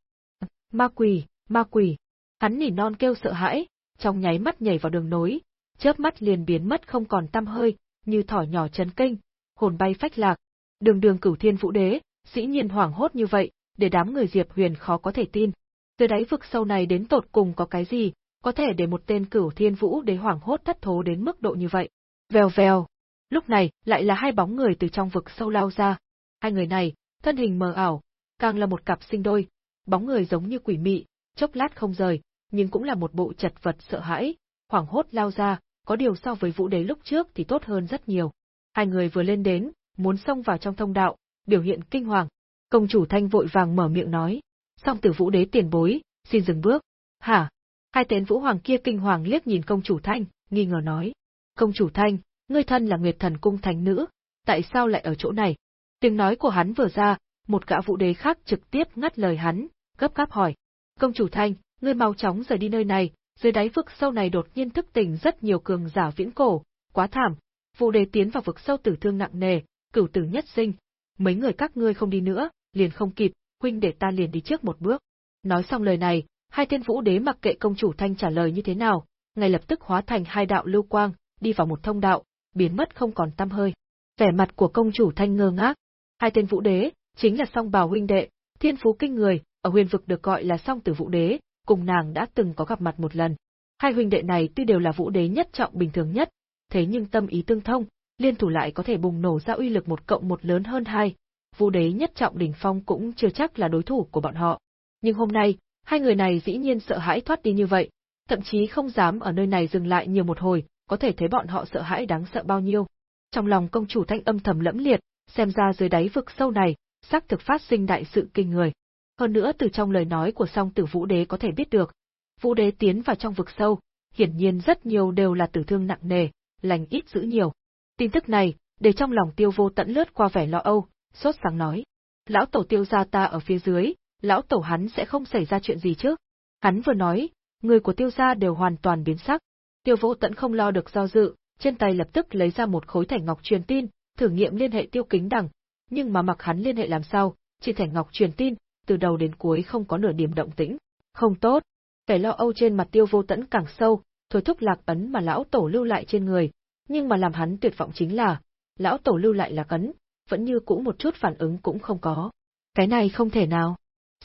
Ma quỷ, ma quỷ. Hắn nỉ non kêu sợ hãi, trong nháy mắt nhảy vào đường nối, chớp mắt liền biến mất không còn tăm hơi, như thỏ nhỏ chấn kinh, hồn bay phách lạc. Đường đường Cửu Thiên Vũ Đế, dĩ nhiên hoảng hốt như vậy, để đám người Diệp Huyền khó có thể tin. Từ đáy vực sâu này đến tột cùng có cái gì, có thể để một tên Cửu Thiên Vũ Đế hoảng hốt thất thố đến mức độ như vậy. Vèo vèo, Lúc này, lại là hai bóng người từ trong vực sâu lao ra. Hai người này, thân hình mờ ảo, càng là một cặp sinh đôi, bóng người giống như quỷ mị, chốc lát không rời, nhưng cũng là một bộ chật vật sợ hãi, hoảng hốt lao ra, có điều so với vũ đế lúc trước thì tốt hơn rất nhiều. Hai người vừa lên đến, muốn xông vào trong thông đạo, biểu hiện kinh hoàng. Công chủ thanh vội vàng mở miệng nói, song tử vũ đế tiền bối, xin dừng bước. Hả? Hai tên vũ hoàng kia kinh hoàng liếc nhìn công chủ thanh, nghi ngờ nói. Công chủ thanh, ngươi thân là Nguyệt Thần cung thánh nữ, tại sao lại ở chỗ này? Tiếng nói của hắn vừa ra, một gã vũ đế khác trực tiếp ngắt lời hắn, gấp gáp hỏi. Công chủ Thanh, ngươi mau chóng rời đi nơi này, dưới đáy vực sâu này đột nhiên thức tỉnh rất nhiều cường giả viễn cổ, quá thảm. Vũ đế tiến vào vực sâu tử thương nặng nề, cửu tử nhất sinh. Mấy người các ngươi không đi nữa, liền không kịp, huynh để ta liền đi trước một bước. Nói xong lời này, hai thiên vũ đế mặc kệ công chủ Thanh trả lời như thế nào, ngay lập tức hóa thành hai đạo lưu quang, đi vào một thông đạo, biến mất không còn tăm hơi. Vẻ mặt của công chủ thanh ngơ ngác. Hai tên vũ đế, chính là song bào huynh đệ, thiên phú kinh người, ở huyền vực được gọi là song tử vũ đế, cùng nàng đã từng có gặp mặt một lần. Hai huynh đệ này tuy đều là vũ đế nhất trọng bình thường nhất, thế nhưng tâm ý tương thông, liên thủ lại có thể bùng nổ ra uy lực một cộng một lớn hơn hai. Vũ đế nhất trọng đỉnh phong cũng chưa chắc là đối thủ của bọn họ. Nhưng hôm nay, hai người này dĩ nhiên sợ hãi thoát đi như vậy, thậm chí không dám ở nơi này dừng lại nhiều một hồi, có thể thấy bọn họ sợ hãi đáng sợ bao nhiêu. Trong lòng công chủ thanh âm thầm lẫm liệt, xem ra dưới đáy vực sâu này, xác thực phát sinh đại sự kinh người. Hơn nữa từ trong lời nói của song tử vũ đế có thể biết được, vũ đế tiến vào trong vực sâu, hiển nhiên rất nhiều đều là tử thương nặng nề, lành ít giữ nhiều. Tin tức này, để trong lòng tiêu vô tận lướt qua vẻ lo âu, sốt sáng nói. Lão tổ tiêu gia ta ở phía dưới, lão tổ hắn sẽ không xảy ra chuyện gì chứ. Hắn vừa nói, người của tiêu gia đều hoàn toàn biến sắc, Tiêu vô tận không lo được do dự, trên tay lập tức lấy ra một khối thẻ ngọc truyền tin, thử nghiệm liên hệ Tiêu Kính Đằng, nhưng mà mặc hắn liên hệ làm sao, chỉ thẻ ngọc truyền tin, từ đầu đến cuối không có nửa điểm động tĩnh. Không tốt. Vẻ lo âu trên mặt Tiêu Vô tận càng sâu, thôi thúc lạc ấn mà lão tổ lưu lại trên người, nhưng mà làm hắn tuyệt vọng chính là, lão tổ lưu lại là cấn, vẫn như cũ một chút phản ứng cũng không có. Cái này không thể nào.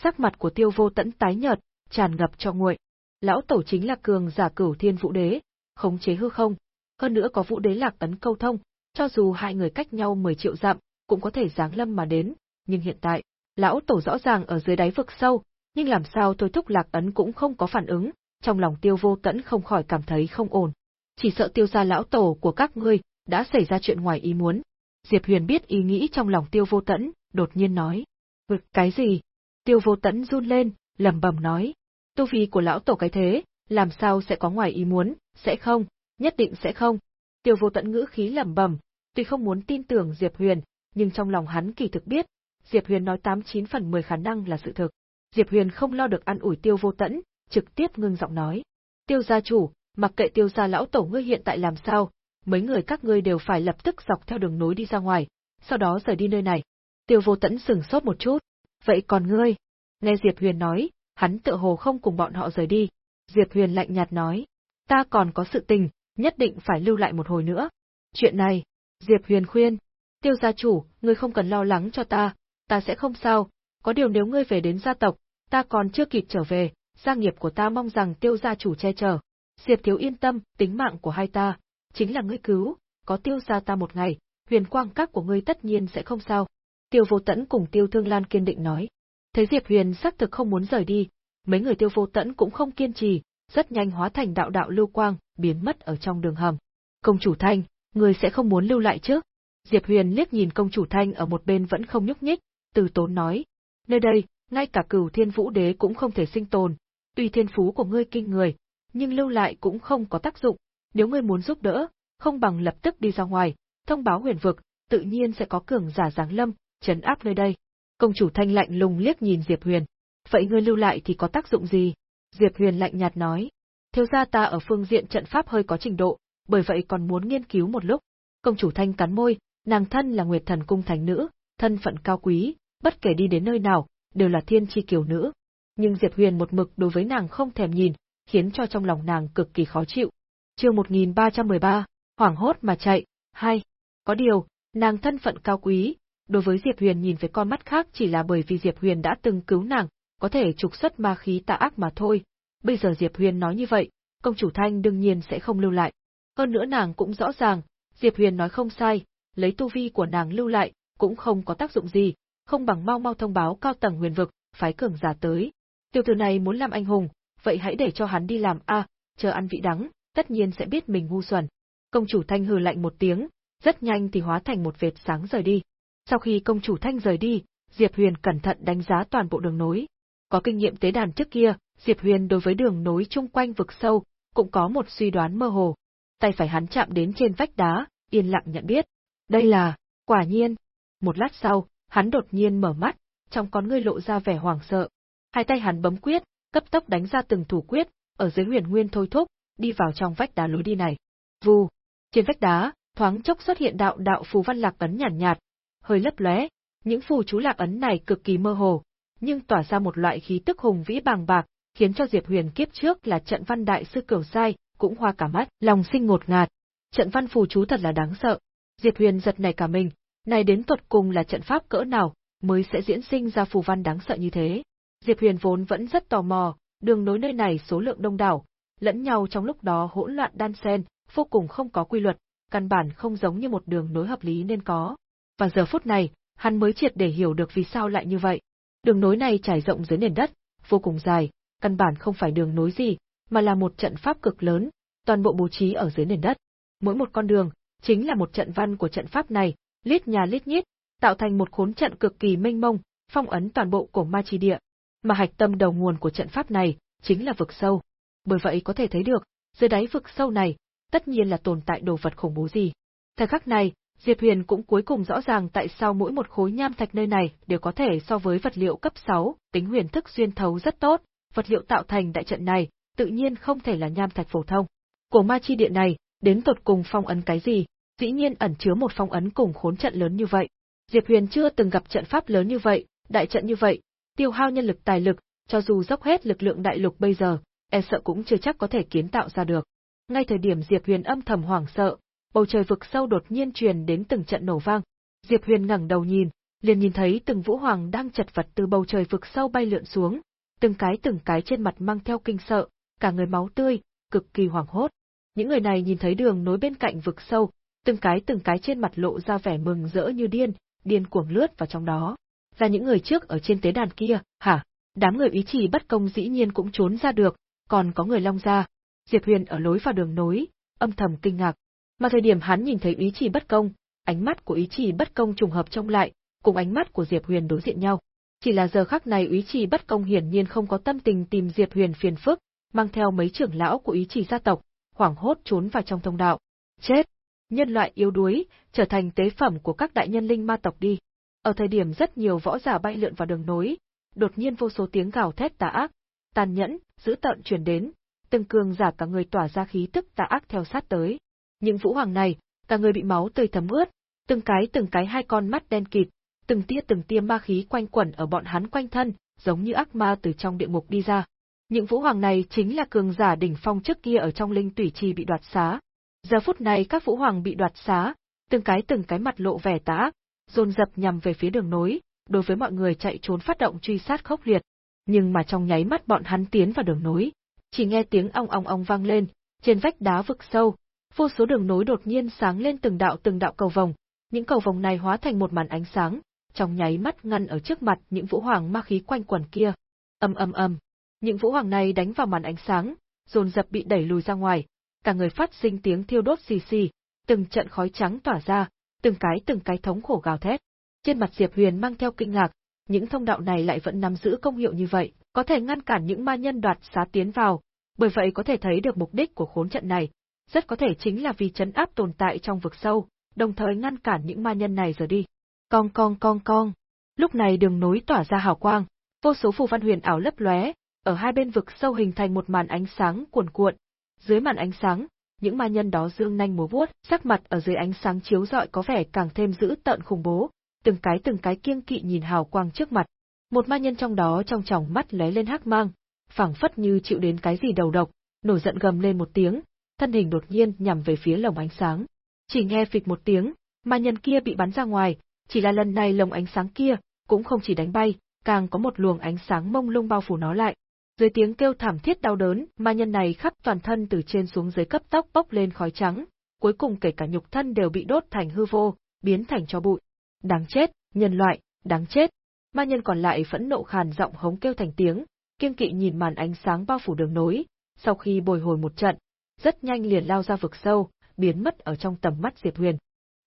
Sắc mặt của tiêu vô tẫn tái nhợt, tràn ngập cho nguội. Lão tổ chính là cường giả cửu thiên vũ đế, khống chế hư không, hơn nữa có vũ đế lạc ấn câu thông, cho dù hai người cách nhau 10 triệu dặm, cũng có thể giáng lâm mà đến, nhưng hiện tại, lão tổ rõ ràng ở dưới đáy vực sâu, nhưng làm sao thôi thúc lạc ấn cũng không có phản ứng, trong lòng tiêu vô tẫn không khỏi cảm thấy không ổn. Chỉ sợ tiêu gia lão tổ của các ngươi, đã xảy ra chuyện ngoài ý muốn. Diệp Huyền biết ý nghĩ trong lòng tiêu vô tẫn, đột nhiên nói. Vực cái gì? Tiêu vô tẫn run lên, lẩm bẩm nói. Tu vi của lão tổ cái thế, làm sao sẽ có ngoài ý muốn, sẽ không, nhất định sẽ không. Tiêu vô tẫn ngữ khí lẩm bẩm, tuy không muốn tin tưởng Diệp Huyền, nhưng trong lòng hắn kỳ thực biết, Diệp Huyền nói 89 phần 10 khả năng là sự thực. Diệp Huyền không lo được ăn ủi Tiêu Vô Tẫn, trực tiếp ngưng giọng nói: "Tiêu gia chủ, mặc kệ Tiêu gia lão tổ ngươi hiện tại làm sao, mấy người các ngươi đều phải lập tức dọc theo đường nối đi ra ngoài, sau đó rời đi nơi này." Tiêu Vô Tẫn sừng sốt một chút, "Vậy còn ngươi?" Nghe Diệp Huyền nói, hắn tựa hồ không cùng bọn họ rời đi. Diệp Huyền lạnh nhạt nói: "Ta còn có sự tình, nhất định phải lưu lại một hồi nữa." Chuyện này, Diệp Huyền khuyên, "Tiêu gia chủ, ngươi không cần lo lắng cho ta, ta sẽ không sao, có điều nếu ngươi về đến gia tộc, ta còn chưa kịp trở về, gia nghiệp của ta mong rằng tiêu gia chủ che chở. Diệp thiếu yên tâm, tính mạng của hai ta, chính là ngươi cứu, có tiêu gia ta một ngày, huyền quang các của ngươi tất nhiên sẽ không sao. Tiêu vô tẫn cùng tiêu thương lan kiên định nói. Thấy Diệp huyền xác thực không muốn rời đi, mấy người tiêu vô tẫn cũng không kiên trì, rất nhanh hóa thành đạo đạo lưu quang, biến mất ở trong đường hầm. Công chủ Thanh, người sẽ không muốn lưu lại chứ? Diệp Huyền liếc nhìn công chủ Thanh ở một bên vẫn không nhúc nhích, từ tốn nói. Nơi đây, ngay cả cửu thiên vũ đế cũng không thể sinh tồn, tuy thiên phú của ngươi kinh người, nhưng lưu lại cũng không có tác dụng, nếu ngươi muốn giúp đỡ, không bằng lập tức đi ra ngoài, thông báo huyền vực, tự nhiên sẽ có cường giả giáng lâm, chấn áp nơi đây. Công chủ thanh lạnh lùng liếc nhìn Diệp Huyền. Vậy ngươi lưu lại thì có tác dụng gì? Diệp Huyền lạnh nhạt nói. Thiếu gia ta ở phương diện trận pháp hơi có trình độ, bởi vậy còn muốn nghiên cứu một lúc. Công chủ thanh cắn môi, nàng thân là Nguyệt Thần Cung Thánh Nữ, thân phận cao quý, bất kể đi đến nơi nào, đều là thiên chi kiều nữ. Nhưng Diệp Huyền một mực đối với nàng không thèm nhìn, khiến cho trong lòng nàng cực kỳ khó chịu. Chương 1313, hoảng hốt mà chạy, hai. Có điều, nàng thân phận cao quý, đối với Diệp Huyền nhìn với con mắt khác chỉ là bởi vì Diệp Huyền đã từng cứu nàng, có thể trục xuất ma khí tà ác mà thôi. Bây giờ Diệp Huyền nói như vậy, công chủ Thanh đương nhiên sẽ không lưu lại. Hơn nữa nàng cũng rõ ràng, Diệp Huyền nói không sai, lấy tu vi của nàng lưu lại, cũng không có tác dụng gì, không bằng mau mau thông báo cao tầng huyền vực, phái cường giả tới. Tiểu tử này muốn làm anh hùng, vậy hãy để cho hắn đi làm a, chờ ăn vị đắng, tất nhiên sẽ biết mình ngu xuẩn. Công chủ Thanh hừ lạnh một tiếng, rất nhanh thì hóa thành một vệt sáng rời đi. Sau khi công chủ Thanh rời đi, Diệp Huyền cẩn thận đánh giá toàn bộ đường nối. Có kinh nghiệm tế đàn trước kia, Diệp Huyền đối với đường nối chung quanh vực sâu, cũng có một suy đoán mơ hồ. Tay phải hắn chạm đến trên vách đá, yên lặng nhận biết. Đây là, quả nhiên. Một lát sau, hắn đột nhiên mở mắt, trong con ngươi lộ ra vẻ hoảng sợ. Hai tay hắn bấm quyết, cấp tốc đánh ra từng thủ quyết, ở dưới huyền nguyên thôi thúc, đi vào trong vách đá lối đi này. Vù, trên vách đá, thoáng chốc xuất hiện đạo đạo phù văn lạc ấn nhàn nhạt, nhạt, hơi lấp lóe, những phù chú lạc ấn này cực kỳ mơ hồ, nhưng tỏa ra một loại khí tức hùng vĩ bàng bạc, khiến cho Diệp Huyền kiếp trước là trận văn đại sư cửu sai, cũng hoa cả mắt, lòng sinh ngột ngạt. Trận văn phù chú thật là đáng sợ. Diệp Huyền giật nảy cả mình, này đến tuột cùng là trận pháp cỡ nào, mới sẽ diễn sinh ra phù văn đáng sợ như thế. Diệp Huyền vốn vẫn rất tò mò, đường nối nơi này số lượng đông đảo, lẫn nhau trong lúc đó hỗn loạn đan xen, vô cùng không có quy luật, căn bản không giống như một đường nối hợp lý nên có. Và giờ phút này, hắn mới triệt để hiểu được vì sao lại như vậy. Đường nối này trải rộng dưới nền đất, vô cùng dài, căn bản không phải đường nối gì, mà là một trận pháp cực lớn, toàn bộ bố trí ở dưới nền đất. Mỗi một con đường, chính là một trận văn của trận pháp này, lít nhà lít nhít, tạo thành một khốn trận cực kỳ mênh mông, phong ấn toàn bộ cổ ma chi địa. Mà hạch tâm đầu nguồn của trận pháp này chính là vực sâu. Bởi vậy có thể thấy được, dưới đáy vực sâu này, tất nhiên là tồn tại đồ vật khủng bố gì. Thời khắc này, Diệp Huyền cũng cuối cùng rõ ràng tại sao mỗi một khối nham thạch nơi này đều có thể so với vật liệu cấp 6, tính huyền thức xuyên thấu rất tốt, vật liệu tạo thành đại trận này, tự nhiên không thể là nham thạch phổ thông. Cổ ma chi điện này, đến tột cùng phong ấn cái gì, dĩ nhiên ẩn chứa một phong ấn cùng khốn trận lớn như vậy. Diệp Huyền chưa từng gặp trận pháp lớn như vậy, đại trận như vậy, tiêu hao nhân lực tài lực, cho dù dốc hết lực lượng đại lục bây giờ, e sợ cũng chưa chắc có thể kiến tạo ra được. Ngay thời điểm Diệp Huyền âm thầm hoảng sợ, bầu trời vực sâu đột nhiên truyền đến từng trận nổ vang. Diệp Huyền ngẩng đầu nhìn, liền nhìn thấy từng vũ hoàng đang chật vật từ bầu trời vực sâu bay lượn xuống, từng cái từng cái trên mặt mang theo kinh sợ, cả người máu tươi, cực kỳ hoảng hốt. Những người này nhìn thấy đường nối bên cạnh vực sâu, từng cái từng cái trên mặt lộ ra vẻ mừng rỡ như điên, điên cuồng lướt vào trong đó ra những người trước ở trên tế đàn kia, hả? Đám người ý chỉ bất công dĩ nhiên cũng trốn ra được, còn có người long ra. Diệp Huyền ở lối vào đường nối, âm thầm kinh ngạc. Mà thời điểm hắn nhìn thấy ý chỉ bất công, ánh mắt của ý chỉ bất công trùng hợp trông lại, cùng ánh mắt của Diệp Huyền đối diện nhau. Chỉ là giờ khắc này ý chỉ bất công hiển nhiên không có tâm tình tìm Diệp Huyền phiền phức, mang theo mấy trưởng lão của ý chỉ gia tộc, hoảng hốt trốn vào trong thông đạo. Chết! Nhân loại yếu đuối, trở thành tế phẩm của các đại nhân linh ma tộc đi. Ở thời điểm rất nhiều võ giả bay lượn vào đường nối, đột nhiên vô số tiếng gào thét tà ác, tàn nhẫn, dữ tợn truyền đến, từng cường giả cả người tỏa ra khí tức tà ác theo sát tới. Những vũ hoàng này, cả người bị máu tươi thấm ướt, từng cái từng cái hai con mắt đen kịt, từng tia từng tia ma khí quanh quẩn ở bọn hắn quanh thân, giống như ác ma từ trong địa ngục đi ra. Những vũ hoàng này chính là cường giả đỉnh phong trước kia ở trong linh tủy trì bị đoạt xá. Giờ phút này các vũ hoàng bị đoạt xá, từng cái từng cái mặt lộ vẻ tà ác, dồn dập nhằm về phía đường nối, đối với mọi người chạy trốn phát động truy sát khốc liệt. Nhưng mà trong nháy mắt bọn hắn tiến vào đường nối, chỉ nghe tiếng ong ong ong vang lên, trên vách đá vực sâu, vô số đường nối đột nhiên sáng lên từng đạo từng đạo cầu vòng, những cầu vòng này hóa thành một màn ánh sáng, trong nháy mắt ngăn ở trước mặt những vũ hoàng ma khí quanh quẩn kia. Ầm ầm ầm, những vũ hoàng này đánh vào màn ánh sáng, dồn dập bị đẩy lùi ra ngoài, cả người phát sinh tiếng thiêu đốt xì xì, từng trận khói trắng tỏa ra, từng cái từng cái thống khổ gào thét. Trên mặt Diệp Huyền mang theo kinh ngạc, những thông đạo này lại vẫn nắm giữ công hiệu như vậy, có thể ngăn cản những ma nhân đoạt xá tiến vào, bởi vậy có thể thấy được mục đích của khốn trận này, rất có thể chính là vì chấn áp tồn tại trong vực sâu, đồng thời ngăn cản những ma nhân này rời đi. Cong cong cong cong. Lúc này đường nối tỏa ra hào quang, vô số phù văn huyền ảo lấp lóe, ở hai bên vực sâu hình thành một màn ánh sáng cuồn cuộn. Dưới màn ánh sáng, những ma nhân đó dương nhanh múa vuốt, sắc mặt ở dưới ánh sáng chiếu rọi có vẻ càng thêm dữ tợn khủng bố, từng cái từng cái kiêng kỵ nhìn hào quang trước mặt. Một ma nhân trong đó trong tròng mắt lóe lên hắc mang, phảng phất như chịu đến cái gì đầu độc, nổi giận gầm lên một tiếng, thân hình đột nhiên nhằm về phía lồng ánh sáng. Chỉ nghe phịch một tiếng, ma nhân kia bị bắn ra ngoài, chỉ là lần này lồng ánh sáng kia cũng không chỉ đánh bay, càng có một luồng ánh sáng mông lung bao phủ nó lại. Dưới tiếng kêu thảm thiết đau đớn, ma nhân này khắp toàn thân từ trên xuống dưới cấp tóc bốc lên khói trắng, cuối cùng kể cả nhục thân đều bị đốt thành hư vô, biến thành cho bụi. Đáng chết, nhân loại, đáng chết. Ma nhân còn lại phẫn nộ khàn giọng hống kêu thành tiếng, kiêng kỵ nhìn màn ánh sáng bao phủ đường nối, sau khi bồi hồi một trận, rất nhanh liền lao ra vực sâu, biến mất ở trong tầm mắt Diệp Huyền.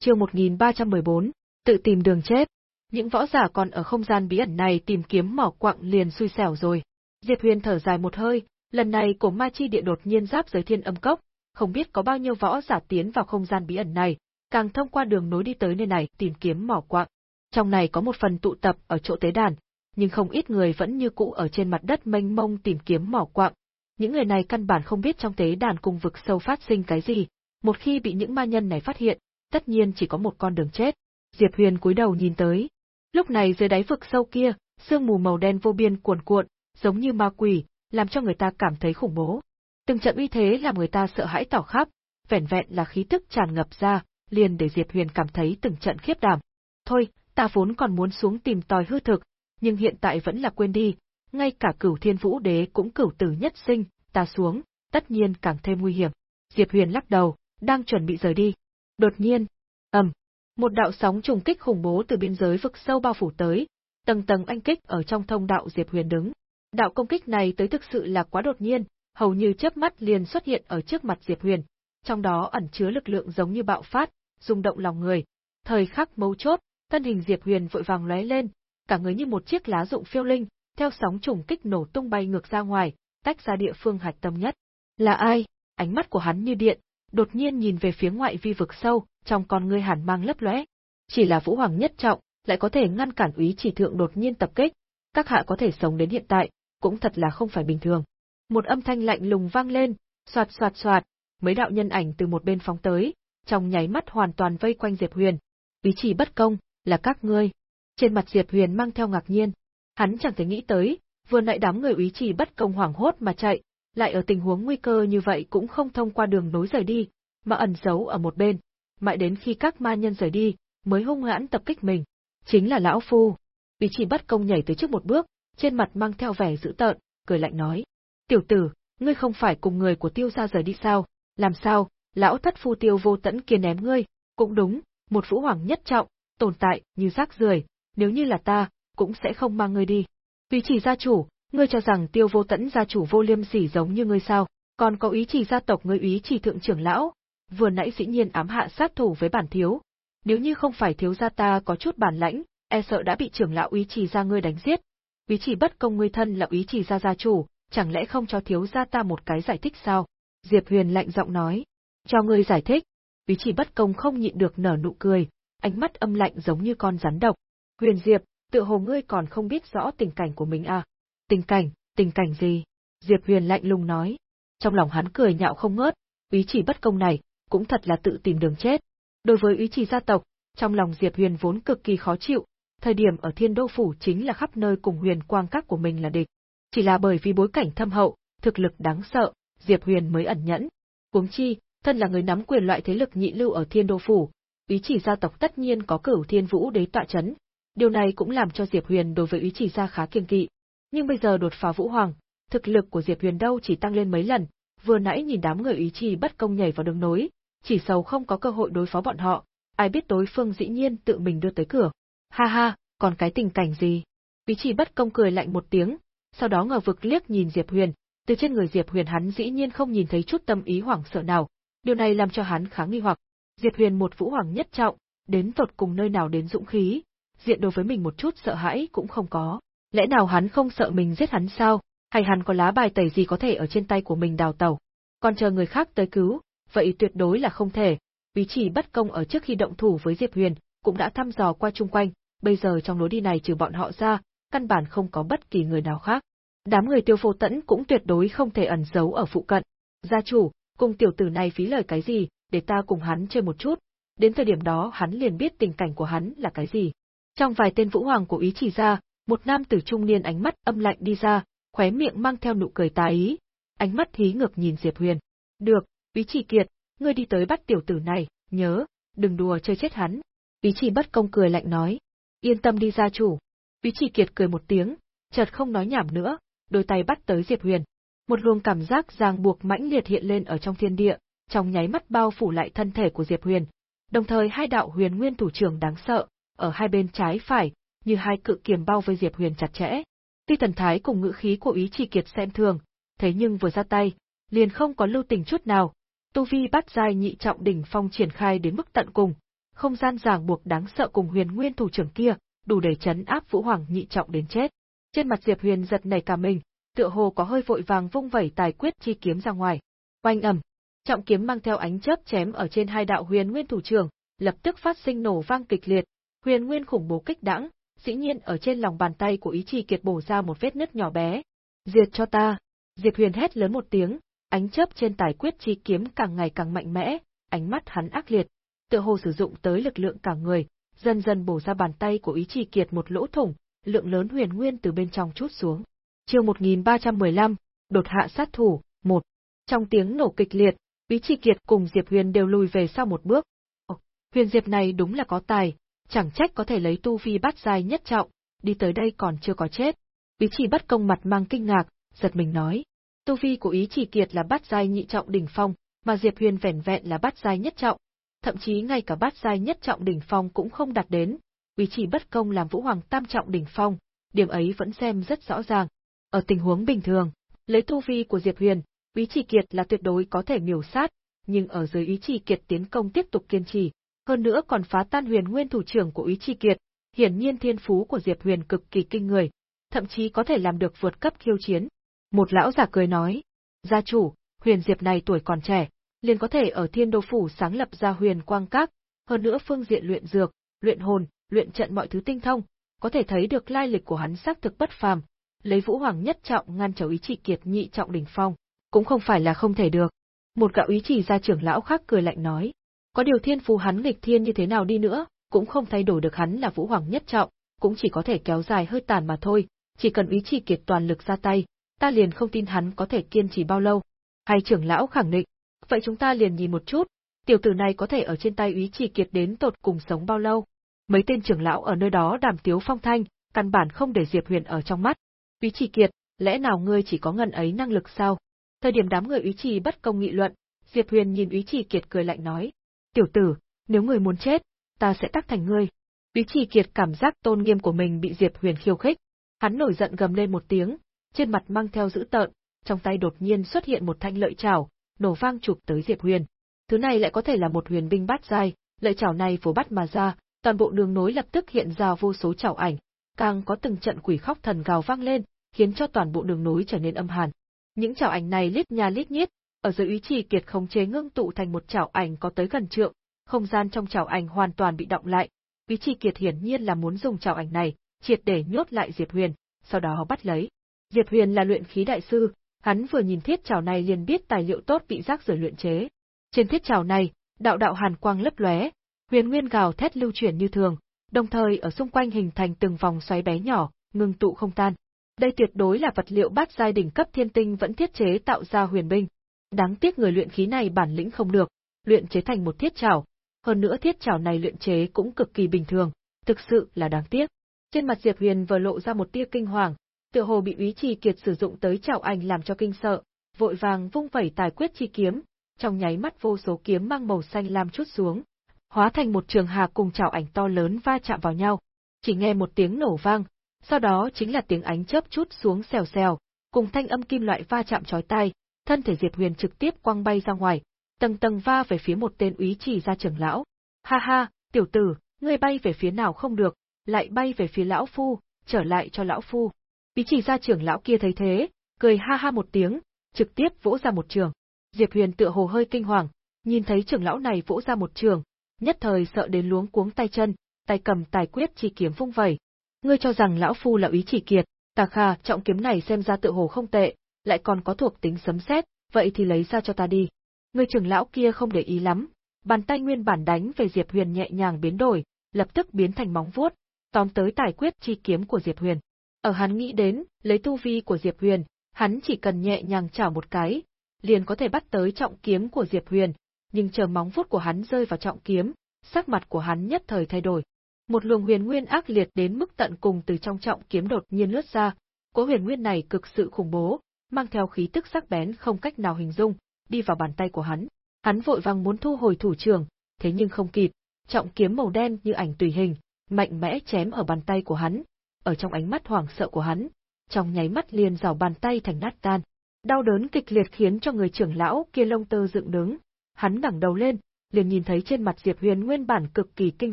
Chương 1314, tự tìm đường chết. Những võ giả còn ở không gian bí ẩn này tìm kiếm mỏ quặng liền xui xẻo rồi. Diệp Huyền thở dài một hơi, lần này cổ ma chi địa đột nhiên giáp giới thiên âm cốc, không biết có bao nhiêu võ giả tiến vào không gian bí ẩn này, càng thông qua đường nối đi tới nơi này tìm kiếm mỏ quạng, Trong này có một phần tụ tập ở chỗ tế đàn, nhưng không ít người vẫn như cũ ở trên mặt đất mênh mông tìm kiếm mỏ quạng. Những người này căn bản không biết trong tế đàn cung vực sâu phát sinh cái gì, một khi bị những ma nhân này phát hiện, tất nhiên chỉ có một con đường chết. Diệp Huyền cúi đầu nhìn tới. Lúc này dưới đáy vực sâu kia, sương mù màu đen vô biên cuồn cuộn, giống như ma quỷ, làm cho người ta cảm thấy khủng bố. Từng trận uy thế làm người ta sợ hãi tỏ khắp, vẻn vẹn là khí tức tràn ngập ra, liền để Diệp Huyền cảm thấy từng trận khiếp đảm. Thôi, ta vốn còn muốn xuống tìm tòi hư thực, nhưng hiện tại vẫn là quên đi, ngay cả cửu thiên vũ đế cũng cửu tử nhất sinh, ta xuống, tất nhiên càng thêm nguy hiểm. Diệp Huyền lắc đầu, đang chuẩn bị rời đi. Đột nhiên, ầm, một đạo sóng trùng kích khủng bố từ biên giới vực sâu bao phủ tới, tầng tầng anh kích ở trong thông đạo Diệp Huyền đứng. Đạo công kích này tới thực sự là quá đột nhiên, hầu như chớp mắt liền xuất hiện ở trước mặt Diệp Huyền, trong đó ẩn chứa lực lượng giống như bạo phát, rung động lòng người. Thời khắc mấu chốt, thân hình Diệp Huyền vội vàng lóe lên, cả người như một chiếc lá rụng phiêu linh, theo sóng trùng kích nổ tung bay ngược ra ngoài, tách ra địa phương hạch tâm nhất. Là ai? Ánh mắt của hắn như điện, đột nhiên nhìn về phía ngoại vi vực sâu, trong con ngươi hàn mang lấp lóe. Chỉ là Vũ Hoàng nhất trọng, lại có thể ngăn cản úy chỉ thượng đột nhiên tập kích, các hạ có thể sống đến hiện tại, cũng thật là không phải bình thường. Một âm thanh lạnh lùng vang lên, soạt soạt soạt, mấy đạo nhân ảnh từ một bên phóng tới, trong nháy mắt hoàn toàn vây quanh Diệp Huyền. Ý chỉ bất công, là các ngươi. Trên mặt Diệp Huyền mang theo ngạc nhiên, hắn chẳng thể nghĩ tới, vừa nãy đám người ý chỉ bất công hoảng hốt mà chạy, lại ở tình huống nguy cơ như vậy cũng không thông qua đường nối rời đi, mà ẩn giấu ở một bên, mãi đến khi các ma nhân rời đi, mới hung hãn tập kích mình. Chính là lão phu. Ý chỉ bất công nhảy tới trước một bước, trên mặt mang theo vẻ dữ tợn, cười lạnh nói. Tiểu tử, ngươi không phải cùng người của tiêu gia rời đi sao, làm sao, lão thất phu tiêu vô tẫn kia ném ngươi, cũng đúng, một vũ hoàng nhất trọng, tồn tại như rác rưởi, nếu như là ta, cũng sẽ không mang ngươi đi. Vì chỉ gia chủ, ngươi cho rằng tiêu vô tẫn gia chủ vô liêm sỉ giống như ngươi sao, còn có ý chỉ gia tộc ngươi ý chỉ thượng trưởng lão, vừa nãy dĩ nhiên ám hạ sát thủ với bản thiếu. Nếu như không phải thiếu gia ta có chút bản lãnh, e sợ đã bị trưởng lão ý chỉ gia ngươi đánh giết. Ý chỉ bất công ngươi thân là ý chỉ gia gia chủ, chẳng lẽ không cho thiếu gia ta một cái giải thích sao? Diệp Huyền lạnh giọng nói. Cho ngươi giải thích. Ý chỉ bất công không nhịn được nở nụ cười, ánh mắt âm lạnh giống như con rắn độc. Huyền Diệp, tự hồ ngươi còn không biết rõ tình cảnh của mình à? Tình cảnh, tình cảnh gì? Diệp Huyền lạnh lùng nói. Trong lòng hắn cười nhạo không ngớt, ý chỉ bất công này, cũng thật là tự tìm đường chết. Đối với ý chỉ gia tộc, trong lòng Diệp Huyền vốn cực kỳ khó chịu, thời điểm ở Thiên Đô Phủ chính là khắp nơi cùng huyền quang các của mình là địch. Chỉ là bởi vì bối cảnh thâm hậu, thực lực đáng sợ, Diệp Huyền mới ẩn nhẫn. Huống chi, thân là người nắm quyền loại thế lực nhị lưu ở Thiên Đô Phủ, ý chỉ gia tộc tất nhiên có cửu thiên vũ đế tọa chấn. Điều này cũng làm cho Diệp Huyền đối với ý chỉ gia khá kiêng kỵ. Nhưng bây giờ đột phá vũ hoàng, thực lực của Diệp Huyền đâu chỉ tăng lên mấy lần, vừa nãy nhìn đám người ý chỉ bất công nhảy vào đường nối, chỉ sầu không có cơ hội đối phó bọn họ, ai biết đối phương dĩ nhiên tự mình đưa tới cửa. Ha ha, còn cái tình cảnh gì? Ý chỉ bất công cười lạnh một tiếng, sau đó ngờ vực liếc nhìn Diệp Huyền, từ trên người Diệp Huyền hắn dĩ nhiên không nhìn thấy chút tâm ý hoảng sợ nào, điều này làm cho hắn khá nghi hoặc. Diệp Huyền một vũ hoàng nhất trọng, đến tột cùng nơi nào đến dũng khí, diện đối với mình một chút sợ hãi cũng không có. Lẽ nào hắn không sợ mình giết hắn sao, hay hắn có lá bài tẩy gì có thể ở trên tay của mình đào tẩu, còn chờ người khác tới cứu, vậy tuyệt đối là không thể. Bí chỉ bất công ở trước khi động thủ với Diệp Huyền, cũng đã thăm dò qua chung quanh, bây giờ trong lối đi này trừ bọn họ ra, căn bản không có bất kỳ người nào khác. Đám người tiêu phô tẫn cũng tuyệt đối không thể ẩn giấu ở phụ cận. Gia chủ, cùng tiểu tử này phí lời cái gì, để ta cùng hắn chơi một chút. Đến thời điểm đó hắn liền biết tình cảnh của hắn là cái gì. Trong vài tên vũ hoàng của ý chỉ ra, một nam tử trung niên ánh mắt âm lạnh đi ra, khóe miệng mang theo nụ cười tà ý, ánh mắt hí ngược nhìn Diệp Huyền. Được, Ý chỉ kiệt, ngươi đi tới bắt tiểu tử này, nhớ, đừng đùa chơi chết hắn. Ý chỉ bất công cười lạnh nói. Yên tâm đi gia chủ. Ý chỉ kiệt cười một tiếng, chợt không nói nhảm nữa, đôi tay bắt tới Diệp Huyền. Một luồng cảm giác ràng buộc mãnh liệt hiện lên ở trong thiên địa, trong nháy mắt bao phủ lại thân thể của Diệp Huyền. Đồng thời hai đạo huyền nguyên thủ trưởng đáng sợ, ở hai bên trái phải, như hai cự kiềm bao vây Diệp Huyền chặt chẽ. Tuy thần thái cùng ngữ khí của ý chỉ kiệt xem thường, thế nhưng vừa ra tay, liền không có lưu tình chút nào, tu vi bắt giai nhị trọng đỉnh phong triển khai đến mức tận cùng, không gian ràng buộc đáng sợ cùng Huyền Nguyên thủ trưởng kia, đủ để chấn áp Vũ Hoàng nhị trọng đến chết. Trên mặt Diệp Huyền giật nảy cả mình, tựa hồ có hơi vội vàng vung vẩy tài quyết chi kiếm ra ngoài. Oanh ầm, trọng kiếm mang theo ánh chớp chém ở trên hai đạo Huyền Nguyên thủ trưởng, lập tức phát sinh nổ vang kịch liệt, Huyền Nguyên khủng bố kích đãng, dĩ nhiên ở trên lòng bàn tay của ý chi kiệt bổ ra một vết nứt nhỏ bé. Diệt cho ta! Diệp Huyền hét lớn một tiếng, ánh chớp trên tài quyết chi kiếm càng ngày càng mạnh mẽ, ánh mắt hắn ác liệt, tựa hồ sử dụng tới lực lượng cả người, dần dần bổ ra bàn tay của ý Chỉ kiệt một lỗ thủng, lượng lớn huyền nguyên từ bên trong chút xuống. Chương 1315, đột hạ sát thủ, 1. Trong tiếng nổ kịch liệt, Ý Chỉ Kiệt cùng Diệp Huyền đều lùi về sau một bước. Ồ, huyền Diệp này đúng là có tài, chẳng trách có thể lấy tu vi bắt dài nhất trọng, đi tới đây còn chưa có chết. Ý Chỉ bất công mặt mang kinh ngạc, giật mình nói. Tu vi của ý chỉ kiệt là bát giai nhị trọng đỉnh phong, mà Diệp Huyền vẻn vẹn là bát giai nhất trọng, thậm chí ngay cả bát giai nhất trọng đỉnh phong cũng không đạt đến. vì chỉ bất công làm Vũ Hoàng tam trọng đỉnh phong, điểm ấy vẫn xem rất rõ ràng. Ở tình huống bình thường, lấy tu vi của Diệp Huyền, ý chỉ kiệt là tuyệt đối có thể miểu sát, nhưng ở dưới ý chỉ kiệt tiến công tiếp tục kiên trì, hơn nữa còn phá tan huyền nguyên thủ trưởng của Úy chỉ kiệt, hiển nhiên thiên phú của Diệp Huyền cực kỳ kinh người, thậm chí có thể làm được vượt cấp khiêu chiến. Một lão giả cười nói, gia chủ, huyền diệp này tuổi còn trẻ, liền có thể ở thiên đô phủ sáng lập ra huyền quang các, hơn nữa phương diện luyện dược, luyện hồn, luyện trận mọi thứ tinh thông, có thể thấy được lai lịch của hắn xác thực bất phàm, lấy vũ hoàng nhất trọng ngăn trở ý chỉ kiệt nhị trọng đỉnh phong, cũng không phải là không thể được. Một gạo ý chỉ gia trưởng lão khác cười lạnh nói, có điều thiên phú hắn nghịch thiên như thế nào đi nữa, cũng không thay đổi được hắn là vũ hoàng nhất trọng, cũng chỉ có thể kéo dài hơi tàn mà thôi, chỉ cần ý chỉ kiệt toàn lực ra tay, ta liền không tin hắn có thể kiên trì bao lâu. Hai trưởng lão khẳng định, vậy chúng ta liền nhìn một chút, Tiểu tử này có thể ở trên tay Úy Trì Kiệt đến tột cùng sống bao lâu? Mấy tên trưởng lão ở nơi đó đàm tiếu phong thanh, căn bản không để Diệp Huyền ở trong mắt. Úy Trì Kiệt, lẽ nào ngươi chỉ có ngần ấy năng lực sao? Thời điểm đám người Úy Trì bất công nghị luận, Diệp Huyền nhìn Úy Trì Kiệt cười lạnh nói: "Tiểu tử, nếu người muốn chết, ta sẽ tác thành ngươi." Úy Trì Kiệt cảm giác tôn nghiêm của mình bị Diệp Huyền khiêu khích, hắn nổi giận gầm lên một tiếng, trên mặt mang theo dữ tợn, trong tay đột nhiên xuất hiện một thanh lợi chảo, nổ vang chụp tới Diệp Huyền. Thứ này lại có thể là một huyền binh bát giai, lợi chảo này vồ bắt mà ra, toàn bộ đường nối lập tức hiện ra vô số chảo ảnh, càng có từng trận quỷ khóc thần gào vang lên, khiến cho toàn bộ đường nối trở nên âm hàn. Những chảo ảnh này lít nha lít nhít, ở dưới ý chỉ kiệt khống chế ngưng tụ thành một chảo ảnh có tới gần trượng, không gian trong chảo ảnh hoàn toàn bị động lại. Ý chỉ kiệt hiển nhiên là muốn dùng chảo ảnh này, triệt để nhốt lại Diệp Huyền, sau đó bắt lấy. Diệp Huyền là luyện khí đại sư, hắn vừa nhìn thiết chảo này liền biết tài liệu tốt bị rác rưởi luyện chế. Trên thiết chảo này, đạo đạo hàn quang lấp lóe, huyền nguyên gào thét lưu chuyển như thường, đồng thời ở xung quanh hình thành từng vòng xoáy bé nhỏ, ngưng tụ không tan. Đây tuyệt đối là vật liệu bát giai đỉnh cấp thiên tinh vẫn thiết chế tạo ra huyền binh. Đáng tiếc người luyện khí này bản lĩnh không được, luyện chế thành một thiết chảo, hơn nữa thiết chảo này luyện chế cũng cực kỳ bình thường, thực sự là đáng tiếc. Trên mặt Diệp Huyền vừa lộ ra một tia kinh hoàng, tựa hồ bị Úy Trì Kiệt sử dụng tới chảo ảnh làm cho kinh sợ, vội vàng vung vẩy tài quyết chi kiếm, trong nháy mắt vô số kiếm mang màu xanh lam chút xuống, hóa thành một trường hà cùng chảo ảnh to lớn va chạm vào nhau. Chỉ nghe một tiếng nổ vang, sau đó chính là tiếng ánh chớp chút xuống xèo xèo, cùng thanh âm kim loại va chạm chói tai, thân thể Diệp Huyền trực tiếp quăng bay ra ngoài, tầng tầng va về phía một tên úy chỉ gia trưởng lão. Ha ha, tiểu tử, ngươi bay về phía nào không được, lại bay về phía lão phu, trở lại cho lão phu bí chỉ ra trưởng lão kia thấy thế, cười ha ha một tiếng, trực tiếp vỗ ra một trường. Diệp Huyền tựa hồ hơi kinh hoàng, nhìn thấy trưởng lão này vỗ ra một trường, nhất thời sợ đến luống cuống tay chân, tay cầm tài quyết chi kiếm vung vẩy. Ngươi cho rằng lão phu là ý chỉ kiệt, tà kha, trọng kiếm này xem ra tựa hồ không tệ, lại còn có thuộc tính sấm sét, vậy thì lấy ra cho ta đi. Người trưởng lão kia không để ý lắm, bàn tay nguyên bản đánh về Diệp Huyền nhẹ nhàng biến đổi, lập tức biến thành móng vuốt, tóm tới tài quyết chi kiếm của Diệp Huyền. Ở hắn nghĩ đến, lấy tu vi của Diệp Huyền, hắn chỉ cần nhẹ nhàng chảo một cái, liền có thể bắt tới trọng kiếm của Diệp Huyền, nhưng chờ móng vuốt của hắn rơi vào trọng kiếm, sắc mặt của hắn nhất thời thay đổi. Một luồng huyền nguyên ác liệt đến mức tận cùng từ trong trọng kiếm đột nhiên lướt ra, cỗ huyền nguyên này cực sự khủng bố, mang theo khí tức sắc bén không cách nào hình dung, đi vào bàn tay của hắn. Hắn vội vàng muốn thu hồi thủ trưởng, thế nhưng không kịp, trọng kiếm màu đen như ảnh tùy hình, mạnh mẽ chém ở bàn tay của hắn, ở trong ánh mắt hoảng sợ của hắn, trong nháy mắt liền rào bàn tay thành nát tan. Đau đớn kịch liệt khiến cho người trưởng lão kia lông tơ dựng đứng, hắn ngẩng đầu lên, liền nhìn thấy trên mặt Diệp Huyền nguyên bản cực kỳ kinh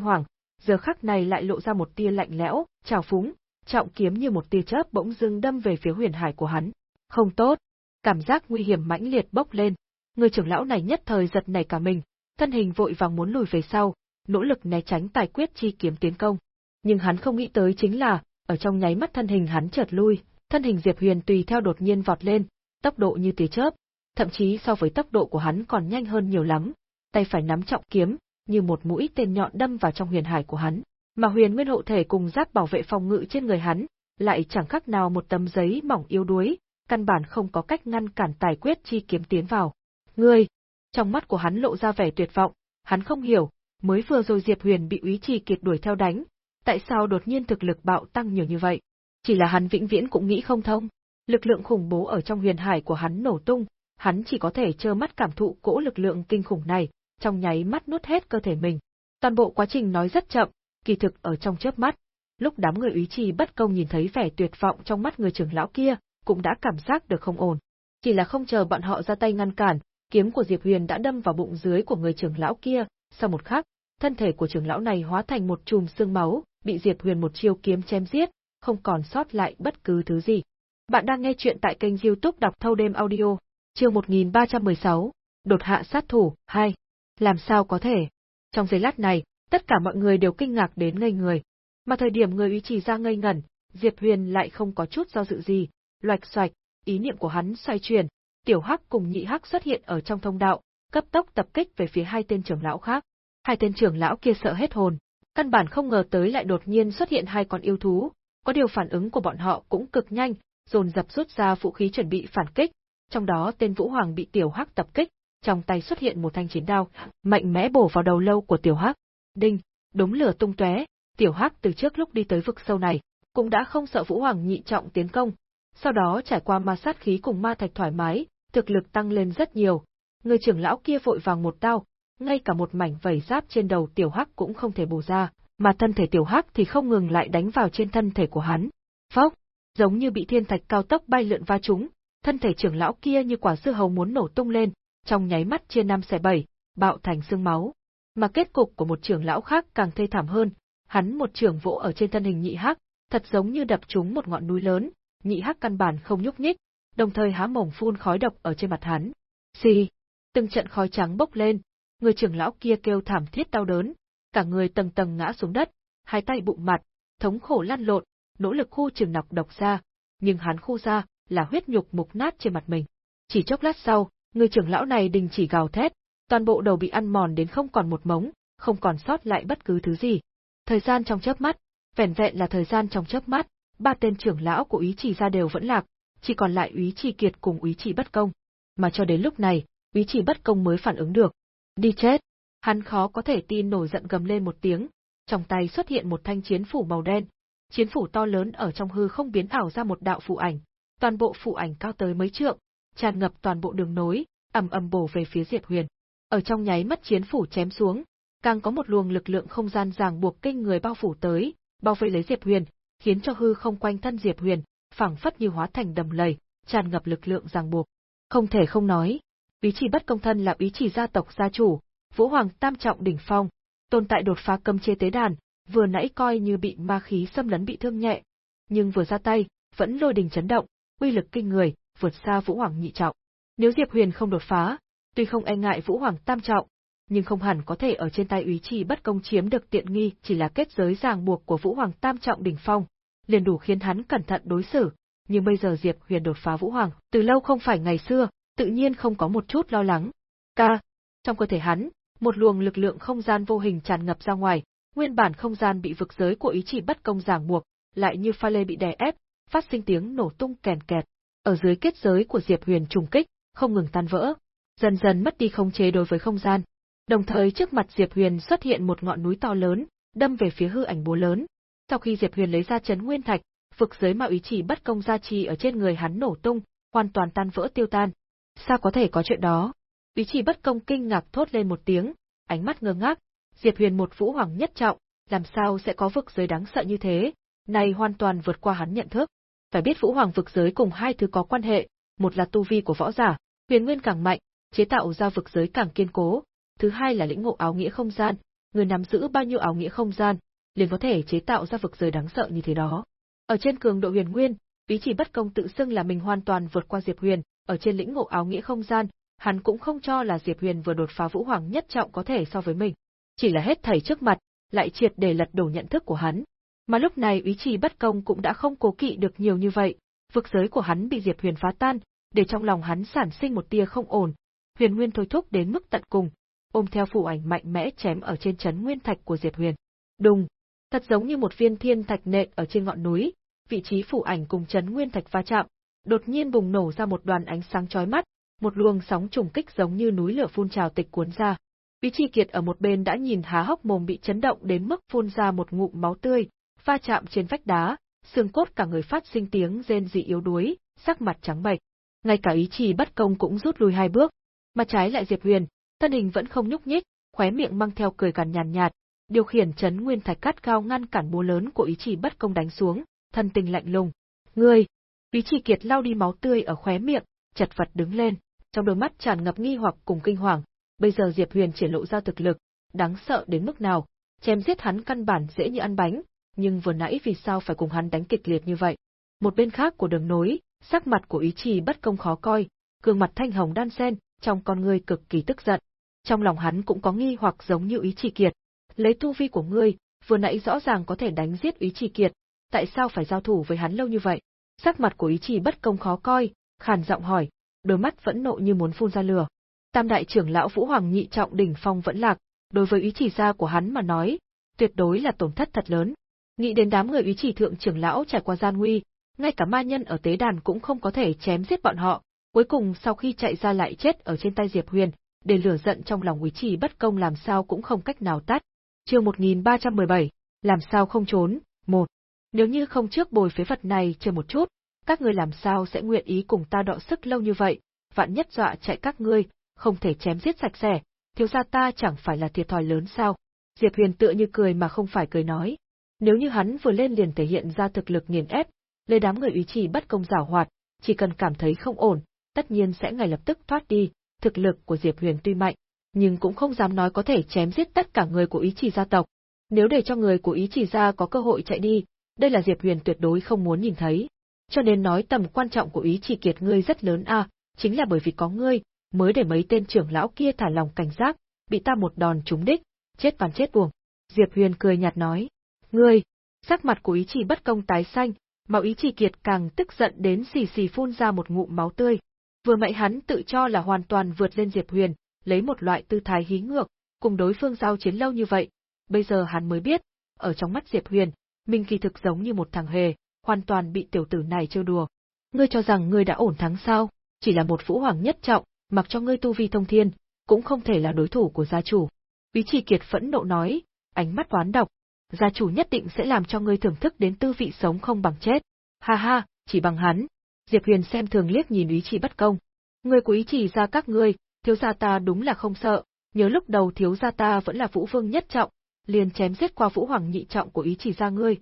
hoàng, giờ khắc này lại lộ ra một tia lạnh lẽo, trào phúng, trọng kiếm như một tia chớp bỗng dưng đâm về phía huyền hải của hắn. Không tốt, cảm giác nguy hiểm mãnh liệt bốc lên. Người trưởng lão này nhất thời giật nảy cả mình, thân hình vội vàng muốn lùi về sau, nỗ lực né tránh tài quyết chi kiếm tiến công. Nhưng hắn không nghĩ tới chính là, ở trong nháy mắt thân hình hắn chợt lui, thân hình Diệp Huyền tùy theo đột nhiên vọt lên, tốc độ như tia chớp, thậm chí so với tốc độ của hắn còn nhanh hơn nhiều lắm, tay phải nắm trọng kiếm, như một mũi tên nhọn đâm vào trong huyền hải của hắn. Mà huyền nguyên hộ thể cùng giáp bảo vệ phòng ngự trên người hắn, lại chẳng khác nào một tấm giấy mỏng yếu đuối, căn bản không có cách ngăn cản tài quyết chi kiếm tiến vào. Ngươi! Trong mắt của hắn lộ ra vẻ tuyệt vọng, hắn không hiểu, mới vừa rồi Diệp Huyền bị úy trì kiệt đuổi theo đánh, tại sao đột nhiên thực lực bạo tăng nhiều như vậy? Chỉ là hắn vĩnh viễn cũng nghĩ không thông. Lực lượng khủng bố ở trong huyền hải của hắn nổ tung, hắn chỉ có thể trơ mắt cảm thụ cỗ lực lượng kinh khủng này, trong nháy mắt nuốt hết cơ thể mình. Toàn bộ quá trình nói rất chậm, kỳ thực ở trong chớp mắt. Lúc đám người ý trì bất công nhìn thấy vẻ tuyệt vọng trong mắt người trưởng lão kia, cũng đã cảm giác được không ổn. Chỉ là không chờ bọn họ ra tay ngăn cản, kiếm của Diệp Huyền đã đâm vào bụng dưới của người trưởng lão kia, sau một khắc, thân thể của trưởng lão này hóa thành một chùm xương máu, bị Diệp Huyền một chiêu kiếm chém giết, không còn sót lại bất cứ thứ gì. Bạn đang nghe chuyện tại kênh youtube đọc thâu đêm audio, chương 1316, đột hạ sát thủ, 2. Làm sao có thể? Trong giây lát này, tất cả mọi người đều kinh ngạc đến ngây người. Mà thời điểm người ý chỉ ra ngây ngẩn, Diệp Huyền lại không có chút do dự gì, loạch xoạch, ý niệm của hắn xoay chuyển, tiểu hắc cùng nhị hắc xuất hiện ở trong thông đạo, cấp tốc tập kích về phía hai tên trưởng lão khác. Hai tên trưởng lão kia sợ hết hồn, căn bản không ngờ tới lại đột nhiên xuất hiện hai con yêu thú, có điều phản ứng của bọn họ cũng cực nhanh, dồn dập rút ra vũ khí chuẩn bị phản kích, trong đó tên Vũ Hoàng bị tiểu hắc tập kích, trong tay xuất hiện một thanh chiến đao, mạnh mẽ bổ vào đầu lâu của Tiểu Hắc. Đinh, đống lửa tung tóe, Tiểu Hắc từ trước lúc đi tới vực sâu này, cũng đã không sợ Vũ Hoàng nhị trọng tiến công. Sau đó trải qua ma sát khí cùng ma thạch thoải mái, thực lực tăng lên rất nhiều. Người trưởng lão kia vội vàng một đao, ngay cả một mảnh vảy giáp trên đầu Tiểu Hắc cũng không thể bổ ra, mà thân thể Tiểu Hắc thì không ngừng lại đánh vào trên thân thể của hắn. Phốc, giống như bị thiên thạch cao tốc bay lượn va trúng, thân thể trưởng lão kia như quả dưa hấu muốn nổ tung lên, trong nháy mắt chia năm xẻ bảy, bạo thành xương máu. Mà kết cục của một trưởng lão khác càng thê thảm hơn, hắn một trưởng vỗ ở trên thân hình nhị hắc, thật giống như đập trúng một ngọn núi lớn, nhị hắc căn bản không nhúc nhích, đồng thời há mồm phun khói độc ở trên mặt hắn. Xì, từng trận khói trắng bốc lên, người trưởng lão kia kêu thảm thiết đau đớn, cả người tầng tầng ngã xuống đất, hai tay bụng mặt, thống khổ lăn lộn, nỗ lực khu trường nọc độc ra, nhưng hắn khu ra là huyết nhục mục nát trên mặt mình. Chỉ chốc lát sau, người trưởng lão này đình chỉ gào thét, toàn bộ đầu bị ăn mòn đến không còn một mống, không còn sót lại bất cứ thứ gì. Thời gian trong chớp mắt, vẻn vẹn là thời gian trong chớp mắt, ba tên trưởng lão của ý chỉ ra đều vẫn lạc, chỉ còn lại úy trì kiệt cùng úy trì bất công. Mà cho đến lúc này, úy trì bất công mới phản ứng được. Đi chết! Hắn khó có thể tin nổi giận gầm lên một tiếng, trong tay xuất hiện một thanh chiến phủ màu đen. Chiến phủ to lớn ở trong hư không biến ảo ra một đạo phụ ảnh, toàn bộ phụ ảnh cao tới mấy trượng, tràn ngập toàn bộ đường nối, ầm ầm bổ về phía Diệp Huyền. Ở trong nháy mắt chiến phủ chém xuống, càng có một luồng lực lượng không gian ràng buộc kinh người bao phủ tới, bao vây lấy Diệp Huyền, khiến cho hư không quanh thân Diệp Huyền, phảng phất như hóa thành đầm lầy, tràn ngập lực lượng ràng buộc. Không thể không nói, ý chỉ bất công thân là ý chỉ gia tộc gia chủ, Vũ Hoàng tam trọng đỉnh phong, tồn tại đột phá cấm chế tế đàn, vừa nãy coi như bị ma khí xâm lấn bị thương nhẹ, nhưng vừa ra tay, vẫn lôi đình chấn động, uy lực kinh người, vượt xa Vũ Hoàng nhị trọng. Nếu Diệp Huyền không đột phá, tuy không e ngại Vũ Hoàng tam trọng, nhưng không hẳn có thể ở trên tay úy trì bất công chiếm được tiện nghi, chỉ là kết giới ràng buộc của Vũ Hoàng tam trọng đỉnh phong, liền đủ khiến hắn cẩn thận đối xử. Nhưng bây giờ Diệp Huyền đột phá Vũ Hoàng, từ lâu không phải ngày xưa, tự nhiên không có một chút lo lắng. Ca, trong cơ thể hắn, một luồng lực lượng không gian vô hình tràn ngập ra ngoài, nguyên bản không gian bị vực giới của ý chỉ bất công ràng buộc, lại như pha lê bị đè ép, phát sinh tiếng nổ tung kèn kẹt. Ở dưới kết giới của Diệp Huyền trùng kích, không ngừng tan vỡ, dần dần mất đi khống chế đối với không gian. Đồng thời trước mặt Diệp Huyền xuất hiện một ngọn núi to lớn, đâm về phía hư ảnh búa lớn. Sau khi Diệp Huyền lấy ra chấn nguyên thạch, vực giới ma ý chỉ bất công gia trì ở trên người hắn nổ tung, hoàn toàn tan vỡ tiêu tan. Sao có thể có chuyện đó? Ý chỉ bất công kinh ngạc thốt lên một tiếng, ánh mắt ngơ ngác, Diệp Huyền một vũ hoàng nhất trọng, làm sao sẽ có vực giới đáng sợ như thế, này hoàn toàn vượt qua hắn nhận thức. Phải biết vũ hoàng vực giới cùng hai thứ có quan hệ, một là tu vi của võ giả, huyền nguyên càng mạnh, chế tạo ra vực giới càng kiên cố, thứ hai là lĩnh ngộ áo nghĩa không gian, người nắm giữ bao nhiêu áo nghĩa không gian, liền có thể chế tạo ra vực giới đáng sợ như thế đó. Ở trên cường độ huyền nguyên, ý chỉ bất công tự xưng là mình hoàn toàn vượt qua Diệp Huyền, ở trên lĩnh ngộ áo nghĩa không gian, hắn cũng không cho là Diệp Huyền vừa đột phá vũ hoàng nhất trọng có thể so với mình. Chỉ là hết thảy trước mặt, lại triệt để lật đổ nhận thức của hắn. Mà lúc này ý chỉ bất công cũng đã không cố kỵ được nhiều như vậy, vực giới của hắn bị Diệp Huyền phá tan, để trong lòng hắn sản sinh một tia không ổn. Huyền Nguyên thôi thúc đến mức tận cùng, ôm theo phủ ảnh mạnh mẽ chém ở trên chấn nguyên thạch của Diệp Huyền. Đùng, thật giống như một viên thiên thạch nện ở trên ngọn núi, vị trí phủ ảnh cùng chấn nguyên thạch va chạm, đột nhiên bùng nổ ra một đoàn ánh sáng chói mắt, một luồng sóng trùng kích giống như núi lửa phun trào tịch cuốn ra. Vĩ Chi Kiệt ở một bên đã nhìn há hốc mồm bị chấn động đến mức phun ra một ngụm máu tươi, va chạm trên vách đá, xương cốt cả người phát sinh tiếng rên dị yếu đuối, sắc mặt trắng bệch. Ngay cả ý chỉ bất công cũng rút lui hai bước, mà trái lại Diệp Huyền, thân hình vẫn không nhúc nhích, khóe miệng mang theo cười cằn nhàn nhạt, điều khiển chấn nguyên thạch cắt cao ngăn cản búa lớn của ý chỉ bất công đánh xuống, thân tình lạnh lùng. Ngươi! Ý chỉ kiệt lau đi máu tươi ở khóe miệng, chật vật đứng lên, trong đôi mắt tràn ngập nghi hoặc cùng kinh hoàng. Bây giờ Diệp Huyền triển lộ ra thực lực, đáng sợ đến mức nào, chém giết hắn căn bản dễ như ăn bánh, nhưng vừa nãy vì sao phải cùng hắn đánh kịch liệt như vậy? Một bên khác của đường nối, sắc mặt của ý trì bất công khó coi, gương mặt thanh hồng đan sen, trong con ngươi cực kỳ tức giận. Trong lòng hắn cũng có nghi hoặc giống như ý trì kiệt. Lấy tu vi của ngươi, vừa nãy rõ ràng có thể đánh giết ý trì kiệt, tại sao phải giao thủ với hắn lâu như vậy? Sắc mặt của ý chỉ bất công khó coi, khàn giọng hỏi, đôi mắt vẫn nộ như muốn phun ra lửa. Tam đại trưởng lão Vũ Hoàng nhị trọng đỉnh phong vẫn lạc, đối với ý chỉ gia của hắn mà nói, tuyệt đối là tổn thất thật lớn. Nghĩ đến đám người ý chỉ thượng trưởng lão trải qua gian nguy, ngay cả ma nhân ở tế đàn cũng không có thể chém giết bọn họ, cuối cùng sau khi chạy ra lại chết ở trên tay Diệp Huyền, để lửa giận trong lòng ý chỉ bất công làm sao cũng không cách nào tắt. Chương 1317, làm sao không trốn? Một, nếu như không trước bồi phế vật này chờ một chút, các ngươi làm sao sẽ nguyện ý cùng ta đọ sức lâu như vậy, vạn nhất dọa chạy các ngươi, không thể chém giết sạch sẽ, thiếu gia ta chẳng phải là thiệt thòi lớn sao? Diệp Huyền tựa như cười mà không phải cười nói. Nếu như hắn vừa lên liền thể hiện ra thực lực nghiền ép, lấy đám người ý chỉ bất công giảo hoạt, chỉ cần cảm thấy không ổn, tất nhiên sẽ ngay lập tức thoát đi, thực lực của Diệp Huyền tuy mạnh, nhưng cũng không dám nói có thể chém giết tất cả người của ý chỉ gia tộc. Nếu để cho người của ý chỉ gia có cơ hội chạy đi, đây là Diệp Huyền tuyệt đối không muốn nhìn thấy. Cho nên nói tầm quan trọng của ý chỉ kiệt ngươi rất lớn a, chính là bởi vì có ngươi, mới để mấy tên trưởng lão kia thả lòng cảnh giác, bị ta một đòn trúng đích, chết toàn chết buồng. Diệp Huyền cười nhạt nói, ngươi, sắc mặt của ý chỉ bất công tái xanh, mà ý chỉ kiệt càng tức giận đến xì xì phun ra một ngụm máu tươi. Vừa mãi hắn tự cho là hoàn toàn vượt lên Diệp Huyền, lấy một loại tư thái hí ngược, cùng đối phương giao chiến lâu như vậy. Bây giờ hắn mới biết, ở trong mắt Diệp Huyền, mình kỳ thực giống như một thằng hề, hoàn toàn bị tiểu tử này trêu đùa. Ngươi cho rằng ngươi đã ổn thắng sao? Chỉ là một vũ hoàng nhất trọng, mặc cho ngươi tu vi thông thiên, cũng không thể là đối thủ của gia chủ. Ý chỉ kiệt phẫn nộ nói, ánh mắt toán độc, gia chủ nhất định sẽ làm cho ngươi thưởng thức đến tư vị sống không bằng chết. Ha ha, chỉ bằng hắn. Diệp Huyền xem thường liếc nhìn Úy chỉ bất công. Ngươi của Úy chỉ ra các ngươi, thiếu gia ta đúng là không sợ, nhớ lúc đầu thiếu gia ta vẫn là vũ vương nhất trọng, liền chém giết qua vũ hoàng nhị trọng của ý chỉ ra ngươi.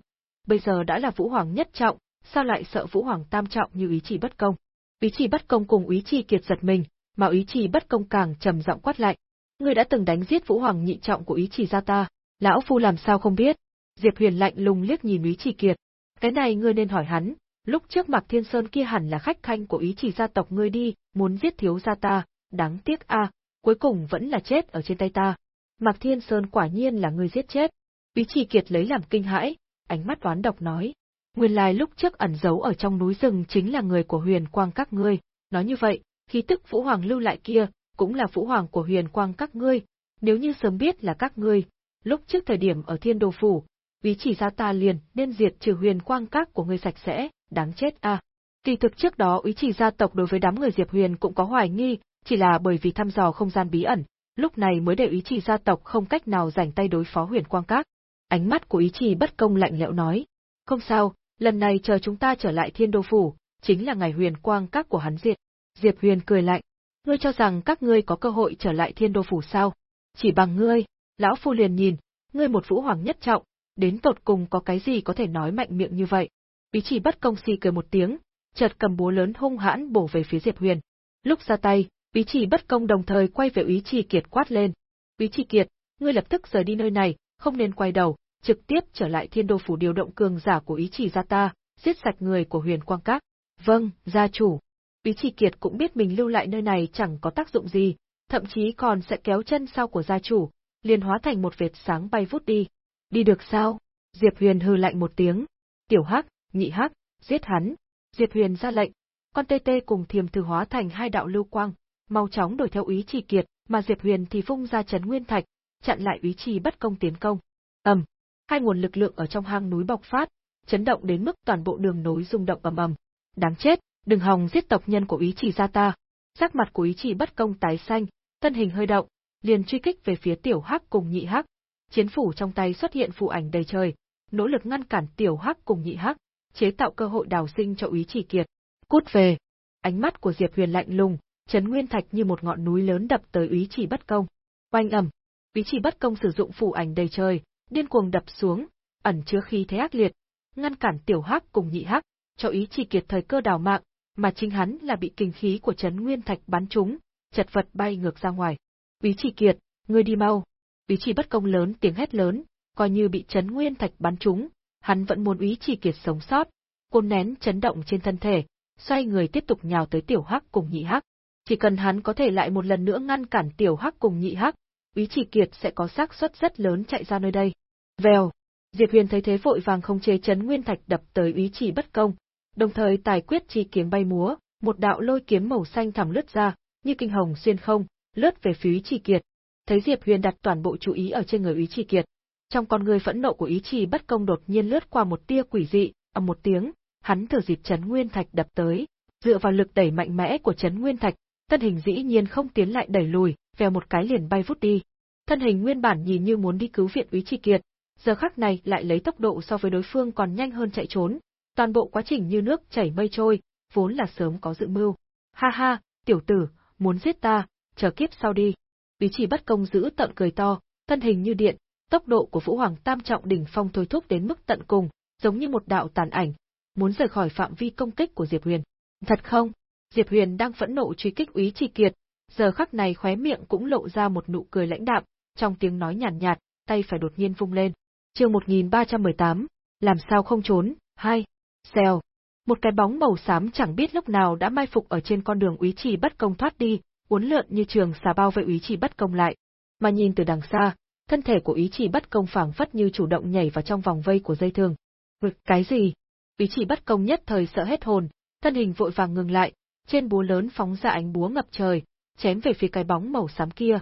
Bây giờ đã là vũ hoàng nhất trọng, sao lại sợ vũ hoàng tam trọng như ý chỉ bất công? Ý chỉ bất công cùng ý chỉ kiệt giật mình, mà ý chỉ bất công càng trầm giọng quát lại, Ngươi đã từng đánh giết vũ hoàng nhị trọng của ý chỉ ra ta, lão phu làm sao không biết? Diệp Huyền lạnh lùng liếc nhìn Ý Chỉ Kiệt. Cái này ngươi nên hỏi hắn, lúc trước Mạc Thiên Sơn kia hẳn là khách khanh của Ý Chỉ gia tộc ngươi đi, muốn giết thiếu gia ta, đáng tiếc a, cuối cùng vẫn là chết ở trên tay ta. Mạc Thiên Sơn quả nhiên là người giết chết. Úy Chỉ Kiệt lấy làm kinh hãi, ánh mắt oán độc nói. Nguyên lai lúc trước ẩn giấu ở trong núi rừng chính là người của huyền quang các ngươi, nói như vậy, khí tức Vũ Hoàng lưu lại kia, cũng là Vũ Hoàng của huyền quang các ngươi, nếu như sớm biết là các ngươi, lúc trước thời điểm ở thiên đô phủ, Úy chỉ ra ta liền nên diệt trừ huyền quang các của ngươi sạch sẽ, đáng chết a. À. Kỳ thực trước đó Úy chỉ gia tộc đối với đám người Diệp Huyền cũng có hoài nghi, chỉ là bởi vì thăm dò không gian bí ẩn, lúc này mới để ý chỉ gia tộc không cách nào rảnh tay đối phó huyền quang các. Ánh mắt của ý chỉ bất công lạnh lẽo nói, không sao, lần này chờ chúng ta trở lại thiên đô phủ, chính là ngày huyền quang các của hắn diệt. Diệp Huyền cười lạnh, ngươi cho rằng các ngươi có cơ hội trở lại thiên đô phủ sao? Chỉ bằng ngươi, lão phu liền nhìn, ngươi một vũ hoàng nhất trọng, đến tột cùng có cái gì có thể nói mạnh miệng như vậy. Ý chỉ bất công si cười một tiếng, chợt cầm búa lớn hung hãn bổ về phía Diệp Huyền. Lúc ra tay, Ý chỉ bất công đồng thời quay về Ý chỉ kiệt quát lên. Ý chỉ kiệt, ngươi lập tức rời đi nơi này, không nên quay đầu, trực tiếp trở lại thiên đô phủ điều động cường giả của Ý chỉ gia ta, giết sạch người của huyền quang các. Vâng, gia chủ. Ý chỉ kiệt cũng biết mình lưu lại nơi này chẳng có tác dụng gì, thậm chí còn sẽ kéo chân sau của gia chủ, liền hóa thành một vệt sáng bay vút đi. Đi được sao? Diệp Huyền hừ lạnh một tiếng. Tiểu Hắc, Nhị Hắc, giết hắn. Diệp Huyền ra lệnh. Con tê tê cùng thiềm thư hóa thành hai đạo lưu quang, mau chóng đổi theo ý chỉ kiệt, mà Diệp Huyền thì phung ra chấn nguyên thạch, chặn lại ý chỉ bất công tiến công. ầm, hai nguồn lực lượng ở trong hang núi bộc phát, chấn động đến mức toàn bộ đường nối rung động ầm ầm. Đáng chết, đừng hòng giết tộc nhân của ý chỉ gia ta. Sắc mặt của ý chỉ bất công tái xanh, thân hình hơi động, liền truy kích về phía tiểu hắc cùng nhị hắc, chiến phủ trong tay xuất hiện phù ảnh đầy trời, nỗ lực ngăn cản tiểu hắc cùng nhị hắc, chế tạo cơ hội đào sinh cho ý chỉ kiệt. Cút về! Ánh mắt của Diệp Huyền lạnh lùng, chấn nguyên thạch như một ngọn núi lớn đập tới ý chỉ bất công. Oanh ầm! Ý chỉ bất công sử dụng phủ ảnh đầy trời, điên cuồng đập xuống, ẩn chứa khí thế ác liệt, ngăn cản tiểu hắc cùng nhị hắc, cho ý chỉ kiệt thời cơ đào mạng, mà chính hắn là bị kinh khí của chấn nguyên thạch bắn trúng, chật vật bay ngược ra ngoài. Ý chỉ kiệt, ngươi đi mau, Ý chỉ bất công lớn tiếng hét lớn, coi như bị chấn nguyên thạch bắn trúng, hắn vẫn muốn ý chỉ kiệt sống sót, côn nén chấn động trên thân thể, xoay người tiếp tục nhào tới tiểu hắc cùng nhị hắc. Chỉ cần hắn có thể lại một lần nữa ngăn cản tiểu hắc cùng nhị hắc, úy chỉ kiệt sẽ có xác suất rất lớn chạy ra nơi đây. Vèo, Diệp Huyền thấy thế vội vàng không chế chấn nguyên thạch đập tới úy chỉ bất công, đồng thời tài quyết chi kiếm bay múa, một đạo lôi kiếm màu xanh thẳm lướt ra, như kinh hồng xuyên không, lướt về phía úy chỉ kiệt, thấy Diệp Huyền đặt toàn bộ chú ý ở trên người úy Chỉ Kiệt. Trong con người phẫn nộ của úy Chỉ bất công đột nhiên lướt qua một tia quỷ dị, ầm một tiếng, hắn thừa dịp chấn nguyên thạch đập tới, dựa vào lực đẩy mạnh mẽ của chấn nguyên thạch, thân hình dĩ nhiên không tiến lại đẩy lùi, vèo một cái liền bay vút đi. Thân hình nguyên bản nhìn như muốn đi cứu viện Úy Chi Kiệt, giờ khắc này lại lấy tốc độ so với đối phương còn nhanh hơn chạy trốn, toàn bộ quá trình như nước chảy mây trôi, vốn là sớm có dự mưu. Ha ha, tiểu tử, muốn giết ta, chờ kiếp sau đi. Úy Chỉ bất công giữ tận cười to, thân hình như điện, tốc độ của Vũ Hoàng Tam trọng đỉnh phong thôi thúc đến mức tận cùng, giống như một đạo tàn ảnh, muốn rời khỏi phạm vi công kích của Diệp Huyền. Thật không? Diệp Huyền đang phẫn nộ truy kích Úy Chỉ Kiệt, giờ khắc này khóe miệng cũng lộ ra một nụ cười lãnh đạm, trong tiếng nói nhàn nhạt, nhạt, tay phải đột nhiên vung lên. Chương 1318, làm sao không trốn? Hai. Xèo. Một cái bóng màu xám chẳng biết lúc nào đã mai phục ở trên con đường Úy Trì bất công thoát đi, uốn lượn như trường xà bao vây Úy Trì bất công lại. Mà nhìn từ đằng xa, thân thể của Úy Trì bất công phảng phất như chủ động nhảy vào trong vòng vây của dây thừng. Cái gì? Úy Trì bất công nhất thời sợ hết hồn, thân hình vội vàng ngừng lại, trên búa lớn phóng ra ánh búa ngập trời, chém về phía cái bóng màu xám kia.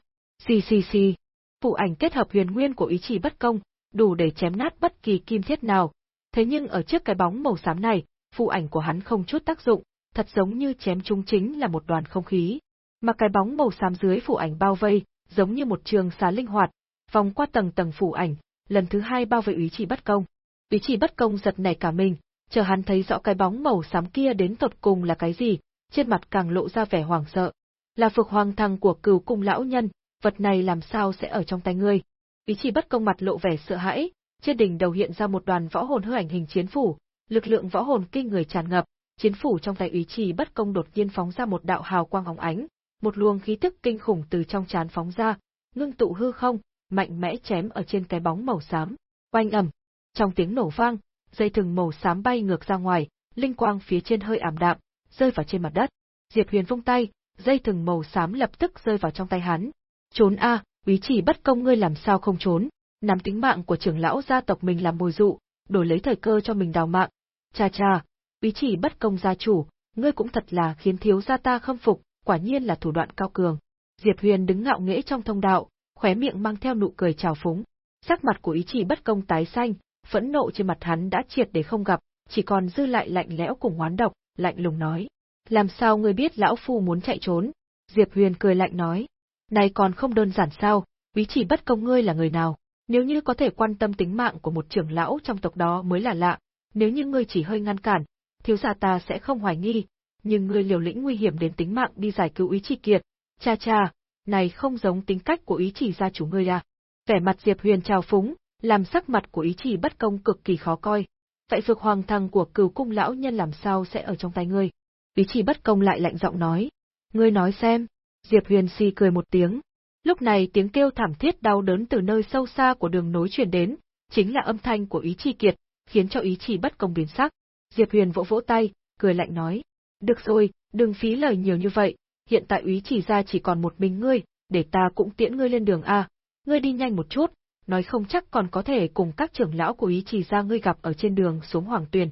Xì xì xì. Phụ ảnh kết hợp huyền nguyên của ý chỉ bất công, đủ để chém nát bất kỳ kim thiết nào. Thế nhưng ở trước cái bóng màu xám này, phụ ảnh của hắn không chút tác dụng, thật giống như chém chúng chính là một đoàn không khí. Mà cái bóng màu xám dưới phụ ảnh bao vây, giống như một trường xá linh hoạt, vòng qua tầng tầng phụ ảnh, lần thứ hai bao vây ý chỉ bất công. Ý chỉ bất công giật nảy cả mình, chờ hắn thấy rõ cái bóng màu xám kia đến tột cùng là cái gì, trên mặt càng lộ ra vẻ hoảng sợ. Là phược hoàng thăng của cửu cung lão nhân, vật này làm sao sẽ ở trong tay ngươi? Ý chỉ bất công mặt lộ vẻ sợ hãi, trên đỉnh đầu hiện ra một đoàn võ hồn hư ảnh hình chiến phủ, lực lượng võ hồn kinh người tràn ngập, chiến phủ trong tay ý chỉ bất công đột nhiên phóng ra một đạo hào quang óng ánh, một luồng khí tức kinh khủng từ trong trán phóng ra, ngưng tụ hư không, mạnh mẽ chém ở trên cái bóng màu xám. Oanh ầm, trong tiếng nổ vang, dây thừng màu xám bay ngược ra ngoài, linh quang phía trên hơi ảm đạm, rơi vào trên mặt đất. Diệp Huyền vung tay, dây thừng màu xám lập tức rơi vào trong tay hắn. Trốn a, à, úy chỉ bất công ngươi làm sao không trốn, nắm tính mạng của trưởng lão gia tộc mình làm mồi dụ, đổi lấy thời cơ cho mình đào mạng. Cha cha, úy chỉ bất công gia chủ, ngươi cũng thật là khiến thiếu gia ta khâm phục, quả nhiên là thủ đoạn cao cường. Diệp Huyền đứng ngạo nghễ trong thông đạo, khóe miệng mang theo nụ cười trào phúng. Sắc mặt của ý chỉ bất công tái xanh, phẫn nộ trên mặt hắn đã triệt để không gặp, chỉ còn dư lại lạnh lẽo cùng hoán độc, lạnh lùng nói. Làm sao ngươi biết lão phu muốn chạy trốn? Diệp Huyền cười lạnh nói. Này còn không đơn giản sao, quý chỉ bất công ngươi là người nào? Nếu như có thể quan tâm tính mạng của một trưởng lão trong tộc đó mới là lạ, nếu như ngươi chỉ hơi ngăn cản, thiếu gia ta sẽ không hoài nghi, nhưng ngươi liều lĩnh nguy hiểm đến tính mạng đi giải cứu ý chỉ kiệt. Cha cha, này không giống tính cách của ý chỉ gia chủ ngươi à. Vẻ mặt Diệp Huyền trào phúng, làm sắc mặt của ý chỉ bất công cực kỳ khó coi. Vậy vực hoàng thăng của cửu cung lão nhân làm sao sẽ ở trong tay ngươi? Lý chỉ bất công lại lạnh giọng nói. Ngươi nói xem. Diệp Huyền si cười một tiếng. Lúc này tiếng kêu thảm thiết đau đớn từ nơi sâu xa của đường nối truyền đến, chính là âm thanh của ý chi kiệt, khiến cho ý chỉ bất công biến sắc. Diệp Huyền vỗ vỗ tay, cười lạnh nói. Được rồi, đừng phí lời nhiều như vậy, hiện tại ý chỉ ra chỉ còn một mình ngươi, để ta cũng tiễn ngươi lên đường A. Ngươi đi nhanh một chút, nói không chắc còn có thể cùng các trưởng lão của ý chỉ ra ngươi gặp ở trên đường xuống Hoàng Tuyền.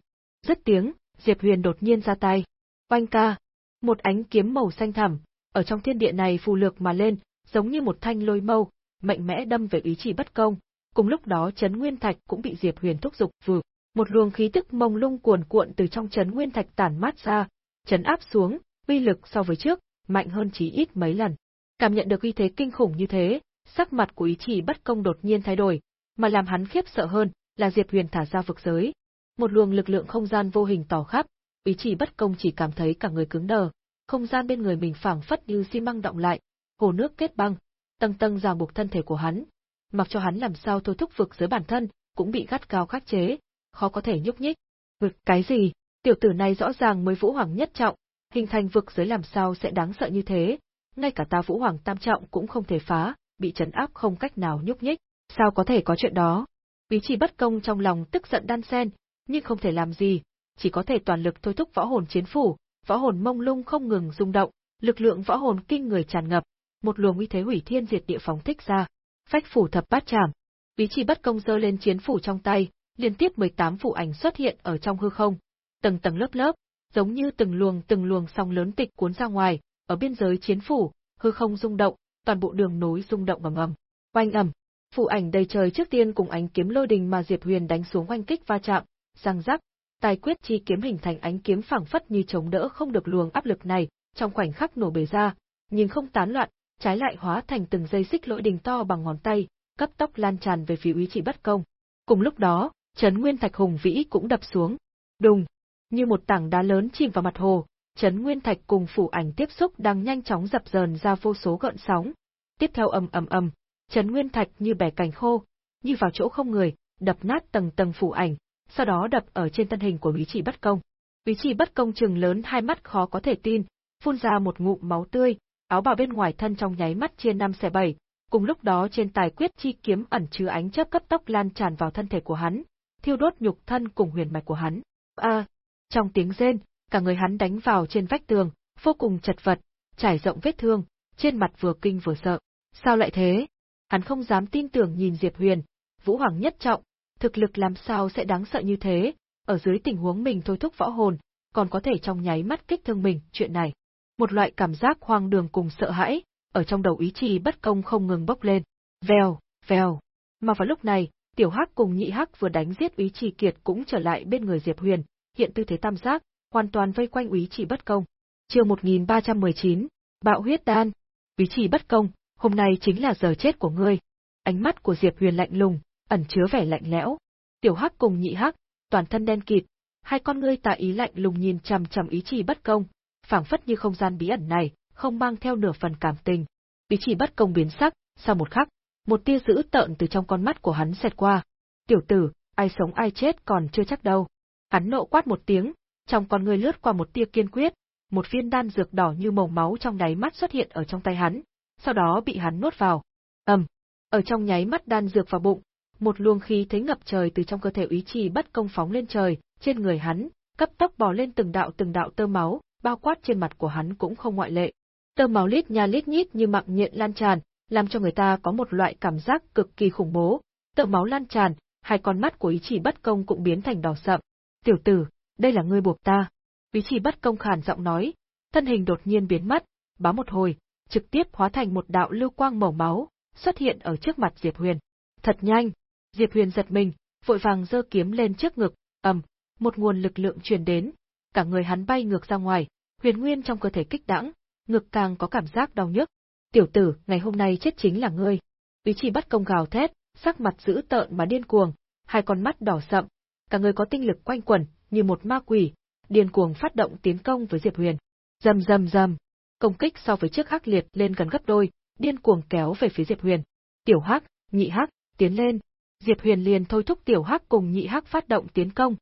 Rất tiếng, Diệp Huyền đột nhiên ra tay. Oanh ca! Một ánh kiếm màu xanh thẳm, ở trong thiên địa này phù lược mà lên, giống như một thanh lôi mâu, mạnh mẽ đâm về ý chỉ bất công. Cùng lúc đó chấn nguyên thạch cũng bị Diệp Huyền thúc giục vừa. một luồng khí tức mông lung cuồn cuộn từ trong chấn nguyên thạch tản mát ra, chấn áp xuống, uy lực so với trước, mạnh hơn chí ít mấy lần. Cảm nhận được uy thế kinh khủng như thế, sắc mặt của ý chỉ bất công đột nhiên thay đổi, mà làm hắn khiếp sợ hơn là Diệp Huyền thả ra vực giới. Một luồng lực lượng không gian vô hình tỏ khắp, ý chỉ bất công chỉ cảm thấy cả người cứng đờ, không gian bên người mình phảng phất như xi măng động lại, hồ nước kết băng, tầng tầng ràng buộc thân thể của hắn, mặc cho hắn làm sao thôi thúc vực giới bản thân, cũng bị gắt cao khắc chế, khó có thể nhúc nhích. Vực cái gì? Tiểu tử này rõ ràng mới vũ hoàng nhất trọng, hình thành vực giới làm sao sẽ đáng sợ như thế, ngay cả ta vũ hoàng tam trọng cũng không thể phá, bị trấn áp không cách nào nhúc nhích, sao có thể có chuyện đó? Ý chỉ bất công trong lòng tức giận đan sen, nhưng không thể làm gì, chỉ có thể toàn lực thôi thúc võ hồn chiến phủ, võ hồn mông lung không ngừng rung động, lực lượng võ hồn kinh người tràn ngập, một luồng uy thế hủy thiên diệt địa phóng thích ra. Phách phủ thập bát trảm. Ý chỉ bất công giơ lên chiến phủ trong tay, liên tiếp 18 phủ ảnh xuất hiện ở trong hư không, tầng tầng lớp lớp, giống như từng luồng từng luồng sóng lớn tịch cuốn ra ngoài, ở biên giới chiến phủ, hư không rung động, toàn bộ đường nối rung động ầm ầm. Oanh ầm, phụ ảnh đầy trời trước tiên cùng ánh kiếm lôi đình mà Diệp Huyền đánh xuống oanh kích va chạm, răng rắc, tài quyết chi kiếm hình thành ánh kiếm phảng phất như chống đỡ không được luồng áp lực này, trong khoảnh khắc nổ bể ra, nhưng không tán loạn, trái lại hóa thành từng dây xích lỗi đình to bằng ngón tay, cấp tốc lan tràn về phía úy chỉ bất công. Cùng lúc đó, chấn nguyên thạch hùng vĩ cũng đập xuống. Đùng, như một tảng đá lớn chìm vào mặt hồ, chấn nguyên thạch cùng phủ ảnh tiếp xúc đang nhanh chóng dập dờn ra vô số gợn sóng. Tiếp theo ầm ầm ầm, chấn nguyên thạch như bẻ cành khô, như vào chỗ không người, đập nát tầng tầng phủ ảnh, sau đó đập ở trên thân hình của Úy Chỉ Bất Công. Úy Chỉ Bất Công trừng lớn hai mắt khó có thể tin, phun ra một ngụm máu tươi, áo bào bên ngoài thân trong nháy mắt chia năm xẻ bảy, cùng lúc đó trên tài quyết chi kiếm ẩn chứa ánh chớp cấp tốc lan tràn vào thân thể của hắn, thiêu đốt nhục thân cùng huyền mạch của hắn. A, trong tiếng rên, cả người hắn đánh vào trên vách tường, vô cùng chật vật, trải rộng vết thương, trên mặt vừa kinh vừa sợ. Sao lại thế? Hắn không dám tin tưởng nhìn Diệp Huyền, Vũ Hoàng nhất trọng, thực lực làm sao sẽ đáng sợ như thế, ở dưới tình huống mình thôi thúc võ hồn, còn có thể trong nháy mắt kích thương mình, chuyện này. Một loại cảm giác hoang đường cùng sợ hãi, ở trong đầu ý chí bất công không ngừng bốc lên. Vèo, vèo. Mà vào lúc này, tiểu hắc cùng nhị hắc vừa đánh giết ý chí kiệt cũng trở lại bên người Diệp Huyền, hiện tư thế tam giác, hoàn toàn vây quanh úy chỉ bất công. Chương 1319, Bạo huyết đan. Úy chỉ bất công, hôm nay chính là giờ chết của ngươi. Ánh mắt của Diệp Huyền lạnh lùng, ẩn chứa vẻ lạnh lẽo. Tiểu Hắc cùng Nhị Hắc, toàn thân đen kịt, hai con ngươi tà ý lạnh lùng nhìn chằm chằm ý chỉ bất công, phảng phất như không gian bí ẩn này, không mang theo nửa phần cảm tình. Ý chỉ bất công biến sắc, sau một khắc, một tia dữ tợn từ trong con mắt của hắn xẹt qua. Tiểu tử, ai sống ai chết còn chưa chắc đâu. Hắn nộ quát một tiếng, trong con người lướt qua một tia kiên quyết, một viên đan dược đỏ như màu máu trong đáy mắt xuất hiện ở trong tay hắn, sau đó bị hắn nuốt vào. ầm, ở trong nháy mắt đan dược vào bụng, một luồng khí thế ngập trời từ trong cơ thể ý trì bất công phóng lên trời, trên người hắn, cấp tốc bò lên từng đạo từng đạo tơ máu, bao quát trên mặt của hắn cũng không ngoại lệ. Tơ máu lít nha lít nhít như mạng nhện lan tràn, làm cho người ta có một loại cảm giác cực kỳ khủng bố. Tơ máu lan tràn, hai con mắt của ý chỉ bất công cũng biến thành đỏ sậm. Tiểu tử, đây là ngươi buộc ta. quý chỉ bất công khàn giọng nói, thân hình đột nhiên biến mất, bá một hồi, trực tiếp hóa thành một đạo lưu quang màu máu, xuất hiện ở trước mặt Diệp Huyền. Thật nhanh, Diệp Huyền giật mình, vội vàng giơ kiếm lên trước ngực, ầm, một nguồn lực lượng truyền đến, cả người hắn bay ngược ra ngoài, huyền nguyên trong cơ thể kích đãng, ngực càng có cảm giác đau nhức. Tiểu tử, ngày hôm nay chết chính là ngươi. Ý chỉ bắt công gào thét, sắc mặt dữ tợn mà điên cuồng, hai con mắt đỏ sậm, cả người có tinh lực quanh quẩn, như một ma quỷ, điên cuồng phát động tiến công với Diệp Huyền. Rầm rầm rầm, công kích so với trước hắc liệt lên gần gấp đôi, điên cuồng kéo về phía Diệp Huyền. Tiểu Hắc, Nhị Hắc, tiến lên. Diệp Huyền liền thôi thúc Tiểu Hắc cùng Nhị Hắc phát động tiến công.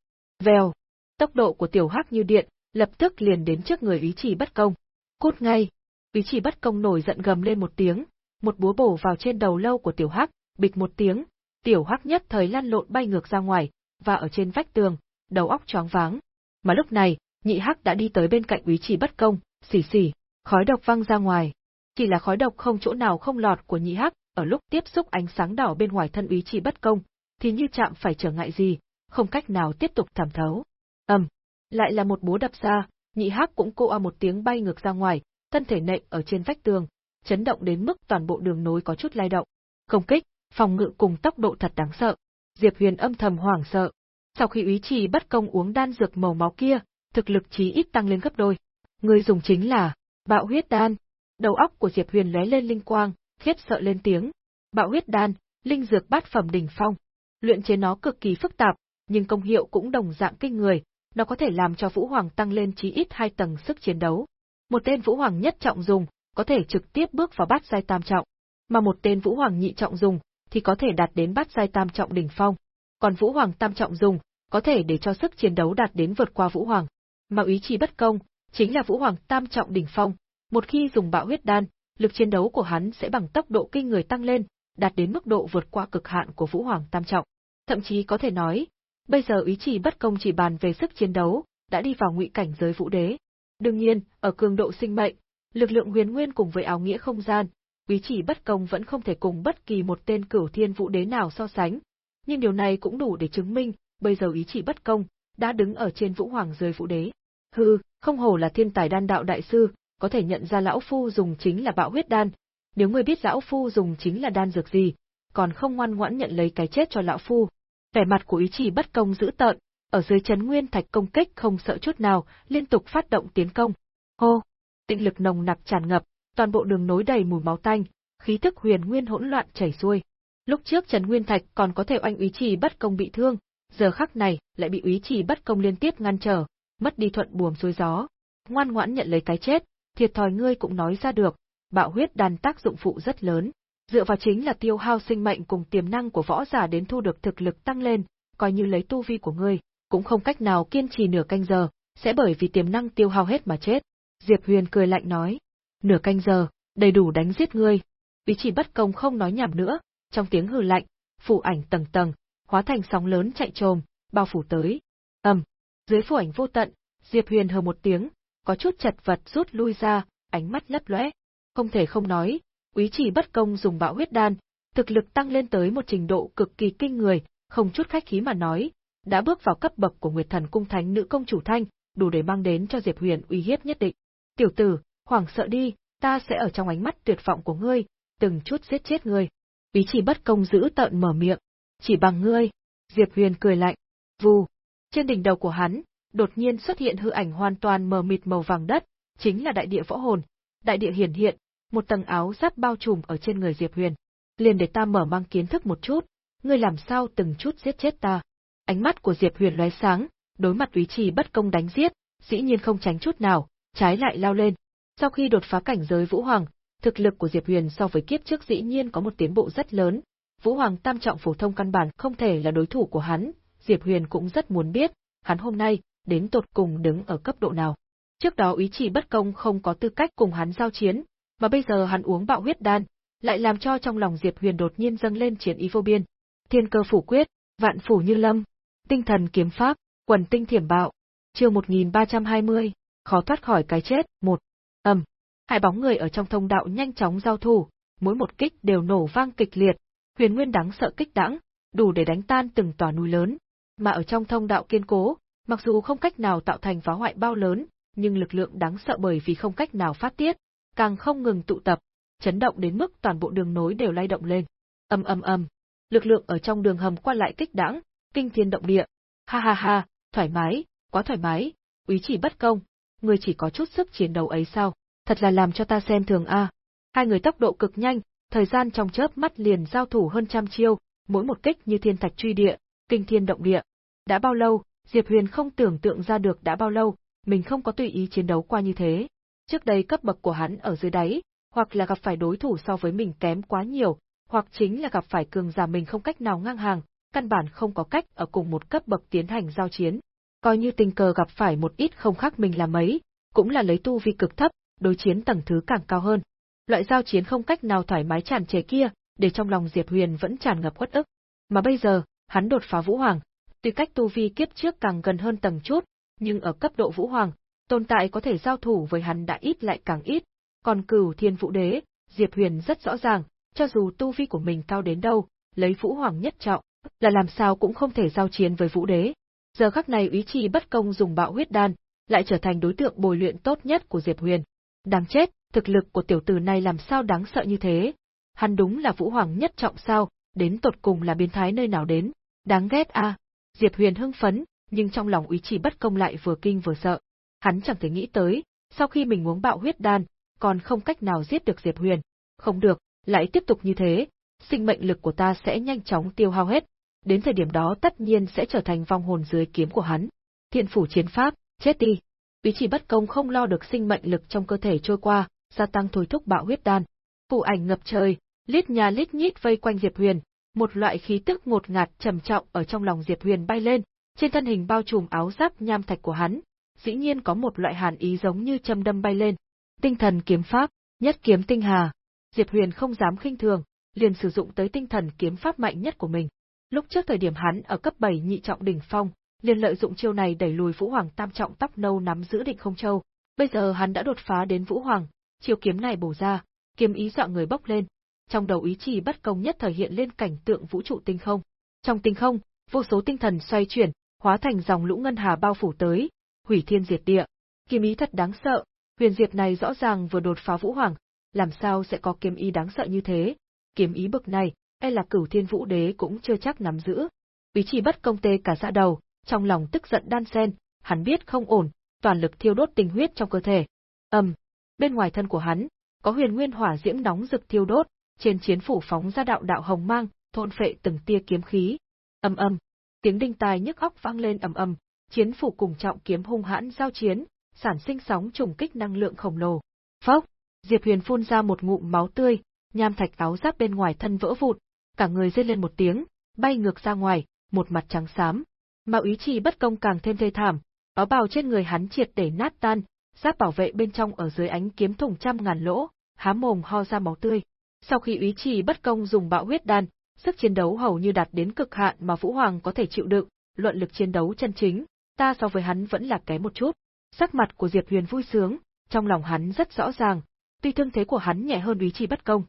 Vèo, tốc độ của Tiểu Hắc như điện, lập tức liền đến trước người ý chỉ bất công. Cút ngay. Ý chỉ bất công nổi giận gầm lên một tiếng, một búa bổ vào trên đầu lâu của Tiểu Hắc, bịch một tiếng, Tiểu Hắc nhất thời lăn lộn bay ngược ra ngoài, và ở trên vách tường, đầu óc choáng váng. Mà lúc này, Nhị Hắc đã đi tới bên cạnh úy chỉ bất công, xì xì, khói độc văng ra ngoài. Chỉ là khói độc không chỗ nào không lọt của nhị hắc, ở lúc tiếp xúc ánh sáng đỏ bên ngoài thân úy chỉ bất công, thì như chạm phải trở ngại gì, không cách nào tiếp tục thẩm thấu. ầm, lại là một búa đập ra, nhị hắc cũng cô a một tiếng bay ngược ra ngoài, thân thể nện ở trên vách tường, chấn động đến mức toàn bộ đường nối có chút lay động. Công kích, phòng ngự cùng tốc độ thật đáng sợ. Diệp Huyền âm thầm hoảng sợ. Sau khi úy trì bất công uống đan dược màu máu kia, thực lực chí ít tăng lên gấp đôi. Người dùng chính là Bạo huyết đan. Đầu óc của Diệp Huyền lóe lên linh quang, khiếp sợ lên tiếng. Bạo huyết đan, linh dược bát phẩm đỉnh phong. Luyện chế nó cực kỳ phức tạp, nhưng công hiệu cũng đồng dạng kinh người, nó có thể làm cho Vũ Hoàng tăng lên chí ít hai tầng sức chiến đấu. Một tên Vũ Hoàng nhất trọng dùng, có thể trực tiếp bước vào bát giai tam trọng, mà một tên Vũ Hoàng nhị trọng dùng, thì có thể đạt đến bát giai tam trọng đỉnh phong. Còn Vũ Hoàng tam trọng dùng, có thể để cho sức chiến đấu đạt đến vượt qua Vũ Hoàng. Mà ý chí bất công, chính là Vũ Hoàng tam trọng đỉnh phong, một khi dùng bạo huyết đan, lực chiến đấu của hắn sẽ bằng tốc độ kinh người tăng lên, đạt đến mức độ vượt qua cực hạn của Vũ Hoàng tam trọng. Thậm chí có thể nói, bây giờ ý chỉ bất công chỉ bàn về sức chiến đấu, đã đi vào ngụy cảnh giới vũ đế. Đương nhiên, ở cường độ sinh mệnh, lực lượng huyền nguyên cùng với áo nghĩa không gian, ý chỉ bất công vẫn không thể cùng bất kỳ một tên cửu thiên vũ đế nào so sánh. Nhưng điều này cũng đủ để chứng minh, bây giờ ý chỉ bất công, đã đứng ở trên vũ hoàng dưới vũ đế. Hừ, không hổ là thiên tài đan đạo đại sư, có thể nhận ra lão phu dùng chính là bạo huyết đan. Nếu ngươi biết lão phu dùng chính là đan dược gì, còn không ngoan ngoãn nhận lấy cái chết cho lão phu. Vẻ mặt của ý chỉ bất công dữ tợn, ở dưới chấn nguyên thạch công kích không sợ chút nào, liên tục phát động tiến công. Hô! Tịnh lực nồng nặc tràn ngập, toàn bộ đường nối đầy mùi máu tanh, khí tức huyền nguyên hỗn loạn chảy xuôi. Lúc trước Trần Nguyên Thạch còn có thể oanh ý chỉ bất công bị thương, giờ khắc này lại bị úy trì bất công liên tiếp ngăn trở, mất đi thuận buồm xuôi gió. Ngoan ngoãn nhận lấy cái chết, thiệt thòi ngươi cũng nói ra được, bạo huyết đàn tác dụng phụ rất lớn. Dựa vào chính là tiêu hao sinh mệnh cùng tiềm năng của võ giả đến thu được thực lực tăng lên, coi như lấy tu vi của ngươi, cũng không cách nào kiên trì nửa canh giờ, sẽ bởi vì tiềm năng tiêu hao hết mà chết. Diệp Huyền cười lạnh nói, nửa canh giờ, đầy đủ đánh giết ngươi. Ý chỉ bất công không nói nhảm nữa, trong tiếng hừ lạnh, phủ ảnh tầng tầng, hóa thành sóng lớn chạy trồm, bao phủ tới. ầm, dưới phủ ảnh vô tận, Diệp Huyền hờ một tiếng, có chút chật vật rút lui ra, ánh mắt lấp lóe. Không thể không nói, Úy Chỉ bất công dùng bạo huyết đan, thực lực tăng lên tới một trình độ cực kỳ kinh người, không chút khách khí mà nói, đã bước vào cấp bậc của Nguyệt Thần cung thánh nữ công chủ Thanh, đủ để mang đến cho Diệp Huyền uy hiếp nhất định. "Tiểu tử, hoảng sợ đi, ta sẽ ở trong ánh mắt tuyệt vọng của ngươi, từng chút giết chết ngươi." Úy Chỉ bất công giữ tợn mở miệng, "Chỉ bằng ngươi." Diệp Huyền cười lạnh. Vù, trên đỉnh đầu của hắn, đột nhiên xuất hiện hư ảnh hoàn toàn mờ mịt màu vàng đất, chính là đại địa võ hồn. Đại địa hiển hiện, một tầng áo giáp bao trùm ở trên người Diệp Huyền. Liền để ta mở mang kiến thức một chút, ngươi làm sao từng chút giết chết ta. Ánh mắt của Diệp Huyền lóe sáng, đối mặt Úy Trì bất công đánh giết, dĩ nhiên không tránh chút nào, trái lại lao lên. Sau khi đột phá cảnh giới Vũ Hoàng, thực lực của Diệp Huyền so với kiếp trước dĩ nhiên có một tiến bộ rất lớn. Vũ Hoàng tam trọng phổ thông căn bản không thể là đối thủ của hắn, Diệp Huyền cũng rất muốn biết, hắn hôm nay đến tột cùng đứng ở cấp độ nào. Trước đó ý chỉ bất công không có tư cách cùng hắn giao chiến, mà bây giờ hắn uống bạo huyết đan, lại làm cho trong lòng Diệp Huyền đột nhiên dâng lên chiến ý vô biên. Thiên cơ phủ quyết, vạn phủ như lâm, tinh thần kiếm pháp, quần tinh thiểm bạo. Chương 1320, khó thoát khỏi cái chết, một. Ầm. Hai bóng người ở trong thông đạo nhanh chóng giao thủ, mỗi một kích đều nổ vang kịch liệt, huyền nguyên đáng sợ kích đãng, đủ để đánh tan từng tòa núi lớn. Mà ở trong thông đạo kiên cố, mặc dù không cách nào tạo thành phá hoại bao lớn, nhưng lực lượng đáng sợ bởi vì không cách nào phát tiết, càng không ngừng tụ tập, chấn động đến mức toàn bộ đường nối đều lay động lên. Ầm ầm ầm, lực lượng ở trong đường hầm qua lại kích đãng, kinh thiên động địa. Ha ha ha, thoải mái, quá thoải mái, úy chỉ bất công, người chỉ có chút sức chiến đấu ấy sao? Thật là làm cho ta xem thường a. Hai người tốc độ cực nhanh, thời gian trong chớp mắt liền giao thủ hơn trăm chiêu, mỗi một kích như thiên thạch truy địa, kinh thiên động địa. Đã bao lâu, Diệp Huyền không tưởng tượng ra được đã bao lâu, mình không có tùy ý chiến đấu qua như thế. Trước đây cấp bậc của hắn ở dưới đáy, hoặc là gặp phải đối thủ so với mình kém quá nhiều, hoặc chính là gặp phải cường giả mình không cách nào ngang hàng, căn bản không có cách ở cùng một cấp bậc tiến hành giao chiến. Coi như tình cờ gặp phải một ít không khác mình là mấy, cũng là lấy tu vi cực thấp, đối chiến tầng thứ càng cao hơn. Loại giao chiến không cách nào thoải mái tràn trề kia, để trong lòng Diệp Huyền vẫn tràn ngập uất ức. Mà bây giờ, hắn đột phá Vũ Hoàng, tuy cách tu vi kiếp trước càng gần hơn tầng chút, nhưng ở cấp độ Vũ Hoàng, tồn tại có thể giao thủ với hắn đã ít lại càng ít, còn cửu thiên vũ đế, Diệp Huyền rất rõ ràng, cho dù tu vi của mình cao đến đâu, lấy Vũ Hoàng nhất trọng, là làm sao cũng không thể giao chiến với vũ đế. Giờ khắc này ý chí bất công dùng bạo huyết đan, lại trở thành đối tượng bồi luyện tốt nhất của Diệp Huyền. Đáng chết, thực lực của tiểu tử này làm sao đáng sợ như thế? Hắn đúng là Vũ Hoàng nhất trọng sao, đến tột cùng là biến thái nơi nào đến? Đáng ghét a. Diệp Huyền hưng phấn, nhưng trong lòng ý chỉ bất công lại vừa kinh vừa sợ. Hắn chẳng thể nghĩ tới, sau khi mình uống bạo huyết đan, còn không cách nào giết được Diệp Huyền. Không được, lại tiếp tục như thế, sinh mệnh lực của ta sẽ nhanh chóng tiêu hao hết, đến thời điểm đó tất nhiên sẽ trở thành vong hồn dưới kiếm của hắn. Thiện phủ chiến pháp, chết đi. Ý chỉ bất công không lo được sinh mệnh lực trong cơ thể trôi qua, gia tăng thôi thúc bạo huyết đan. Phụ ảnh ngập trời, lít nhà lít nhít vây quanh Diệp Huyền, một loại khí tức ngột ngạt trầm trọng ở trong lòng Diệp Huyền bay lên, trên thân hình bao trùm áo giáp nham thạch của hắn, dĩ nhiên có một loại hàn ý giống như châm đâm bay lên. Tinh thần kiếm pháp, nhất kiếm tinh hà. Diệp Huyền không dám khinh thường, liền sử dụng tới tinh thần kiếm pháp mạnh nhất của mình. Lúc trước thời điểm hắn ở cấp 7 nhị trọng đỉnh phong, liền lợi dụng chiêu này đẩy lùi Vũ Hoàng tam trọng tóc nâu nắm giữ định không châu. Bây giờ hắn đã đột phá đến Vũ Hoàng, chiêu kiếm này bổ ra, kiếm ý dọa người bốc lên. Trong đầu ý chỉ bất công nhất thời hiện lên cảnh tượng vũ trụ tinh không. Trong tinh không, vô số tinh thần xoay chuyển, hóa thành dòng lũ ngân hà bao phủ tới, hủy thiên diệt địa. Kiếm ý thật đáng sợ, huyền diệp này rõ ràng vừa đột phá vũ hoàng, làm sao sẽ có kiếm ý đáng sợ như thế? Kiếm ý bực này, e là cửu thiên vũ đế cũng chưa chắc nắm giữ. Ý chỉ bất công tê cả dạ đầu, trong lòng tức giận đan sen, hắn biết không ổn, toàn lực thiêu đốt tinh huyết trong cơ thể. Ầm, bên ngoài thân của hắn, có huyền nguyên hỏa diễm nóng rực thiêu đốt, trên chiến phủ phóng ra đạo đạo hồng mang, thôn phệ từng tia kiếm khí. Ầm ầm, tiếng đinh tai nhức óc vang lên ầm ầm, chiến phủ cùng trọng kiếm hung hãn giao chiến, sản sinh sóng trùng kích năng lượng khổng lồ. Phốc, Diệp Huyền phun ra một ngụm máu tươi, nham thạch áo giáp bên ngoài thân vỡ vụn, cả người rên lên một tiếng, bay ngược ra ngoài, một mặt trắng xám. Mà ý chỉ bất công càng thêm thê thảm, áo bào trên người hắn triệt để nát tan, giáp bảo vệ bên trong ở dưới ánh kiếm thủng trăm ngàn lỗ, há mồm ho ra máu tươi. Sau khi ý chỉ bất công dùng bạo huyết đan, sức chiến đấu hầu như đạt đến cực hạn mà Vũ Hoàng có thể chịu đựng, luận lực chiến đấu chân chính, ta so với hắn vẫn là kém một chút. Sắc mặt của Diệp Huyền vui sướng, trong lòng hắn rất rõ ràng, tuy thương thế của hắn nhẹ hơn ý chỉ bất công,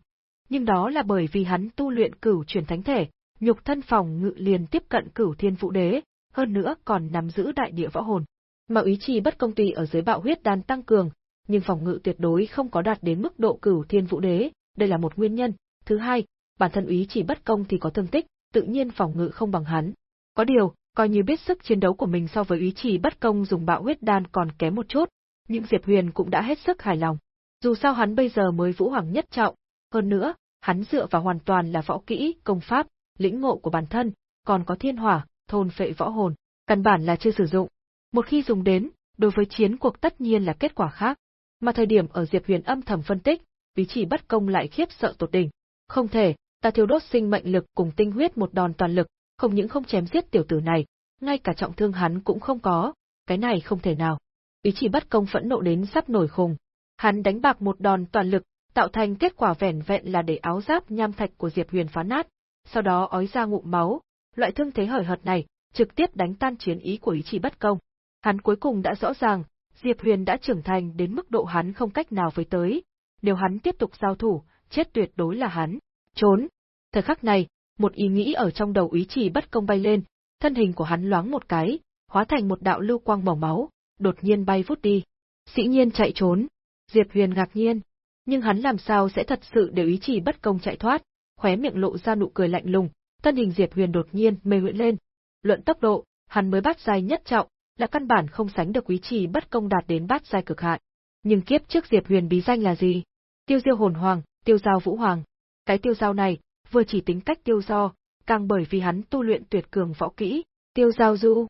nhưng đó là bởi vì hắn tu luyện cửu chuyển thánh thể, nhục thân phòng ngự liền tiếp cận cửu thiên vũ đế, hơn nữa còn nắm giữ đại địa võ hồn. Mà ý chi bất công tùy ở dưới bạo huyết đan tăng cường, nhưng phòng ngự tuyệt đối không có đạt đến mức độ cửu thiên vũ đế, đây là một nguyên nhân. Thứ hai, bản thân ý chỉ bất công thì có thương tích, tự nhiên phòng ngự không bằng hắn. Có điều, coi như biết sức chiến đấu của mình so với ý chỉ bất công dùng bạo huyết đan còn kém một chút, nhưng Diệp Huyền cũng đã hết sức hài lòng. Dù sao hắn bây giờ mới vũ hoàng nhất trọng, hơn nữa, hắn dựa vào hoàn toàn là võ kỹ, công pháp, lĩnh ngộ của bản thân, còn có thiên hỏa, thôn phệ võ hồn, căn bản là chưa sử dụng. Một khi dùng đến, đối với chiến cuộc tất nhiên là kết quả khác. Mà thời điểm ở Diệp Huyền âm thầm phân tích, ý chỉ bất công lại khiếp sợ tột đỉnh. Không thể, ta thiêu đốt sinh mệnh lực cùng tinh huyết một đòn toàn lực, không những không chém giết tiểu tử này, ngay cả trọng thương hắn cũng không có, cái này không thể nào. Ý chỉ bất công phẫn nộ đến sắp nổi khùng. Hắn đánh bạc một đòn toàn lực, tạo thành kết quả vẻn vẹn là để áo giáp nham thạch của Diệp Huyền phá nát, sau đó ói ra ngụm máu, loại thương thế hời hợt này, trực tiếp đánh tan chiến ý của ý chỉ bất công. Hắn cuối cùng đã rõ ràng, Diệp Huyền đã trưởng thành đến mức độ hắn không cách nào với tới, nếu hắn tiếp tục giao thủ, chết tuyệt đối là hắn. Trốn. Thời khắc này, một ý nghĩ ở trong đầu ý chỉ bất công bay lên, thân hình của hắn loáng một cái, hóa thành một đạo lưu quang màu máu, đột nhiên bay vút đi. Sĩ nhiên chạy trốn. Diệp Huyền ngạc nhiên, nhưng hắn làm sao sẽ thật sự để ý chỉ bất công chạy thoát, khóe miệng lộ ra nụ cười lạnh lùng, thân hình Diệp Huyền đột nhiên mê huyễn lên. Luận tốc độ, hắn mới bát giai nhất trọng, là căn bản không sánh được quý trì bất công đạt đến bát giai cực hạn. Nhưng kiếp trước Diệp Huyền bí danh là gì? Tiêu Diêu Hồn Hoàng, Tiêu Giao Vũ Hoàng. Cái Tiêu Giao này, vừa chỉ tính cách tiêu do, càng bởi vì hắn tu luyện tuyệt cường võ kỹ, Tiêu Giao Du,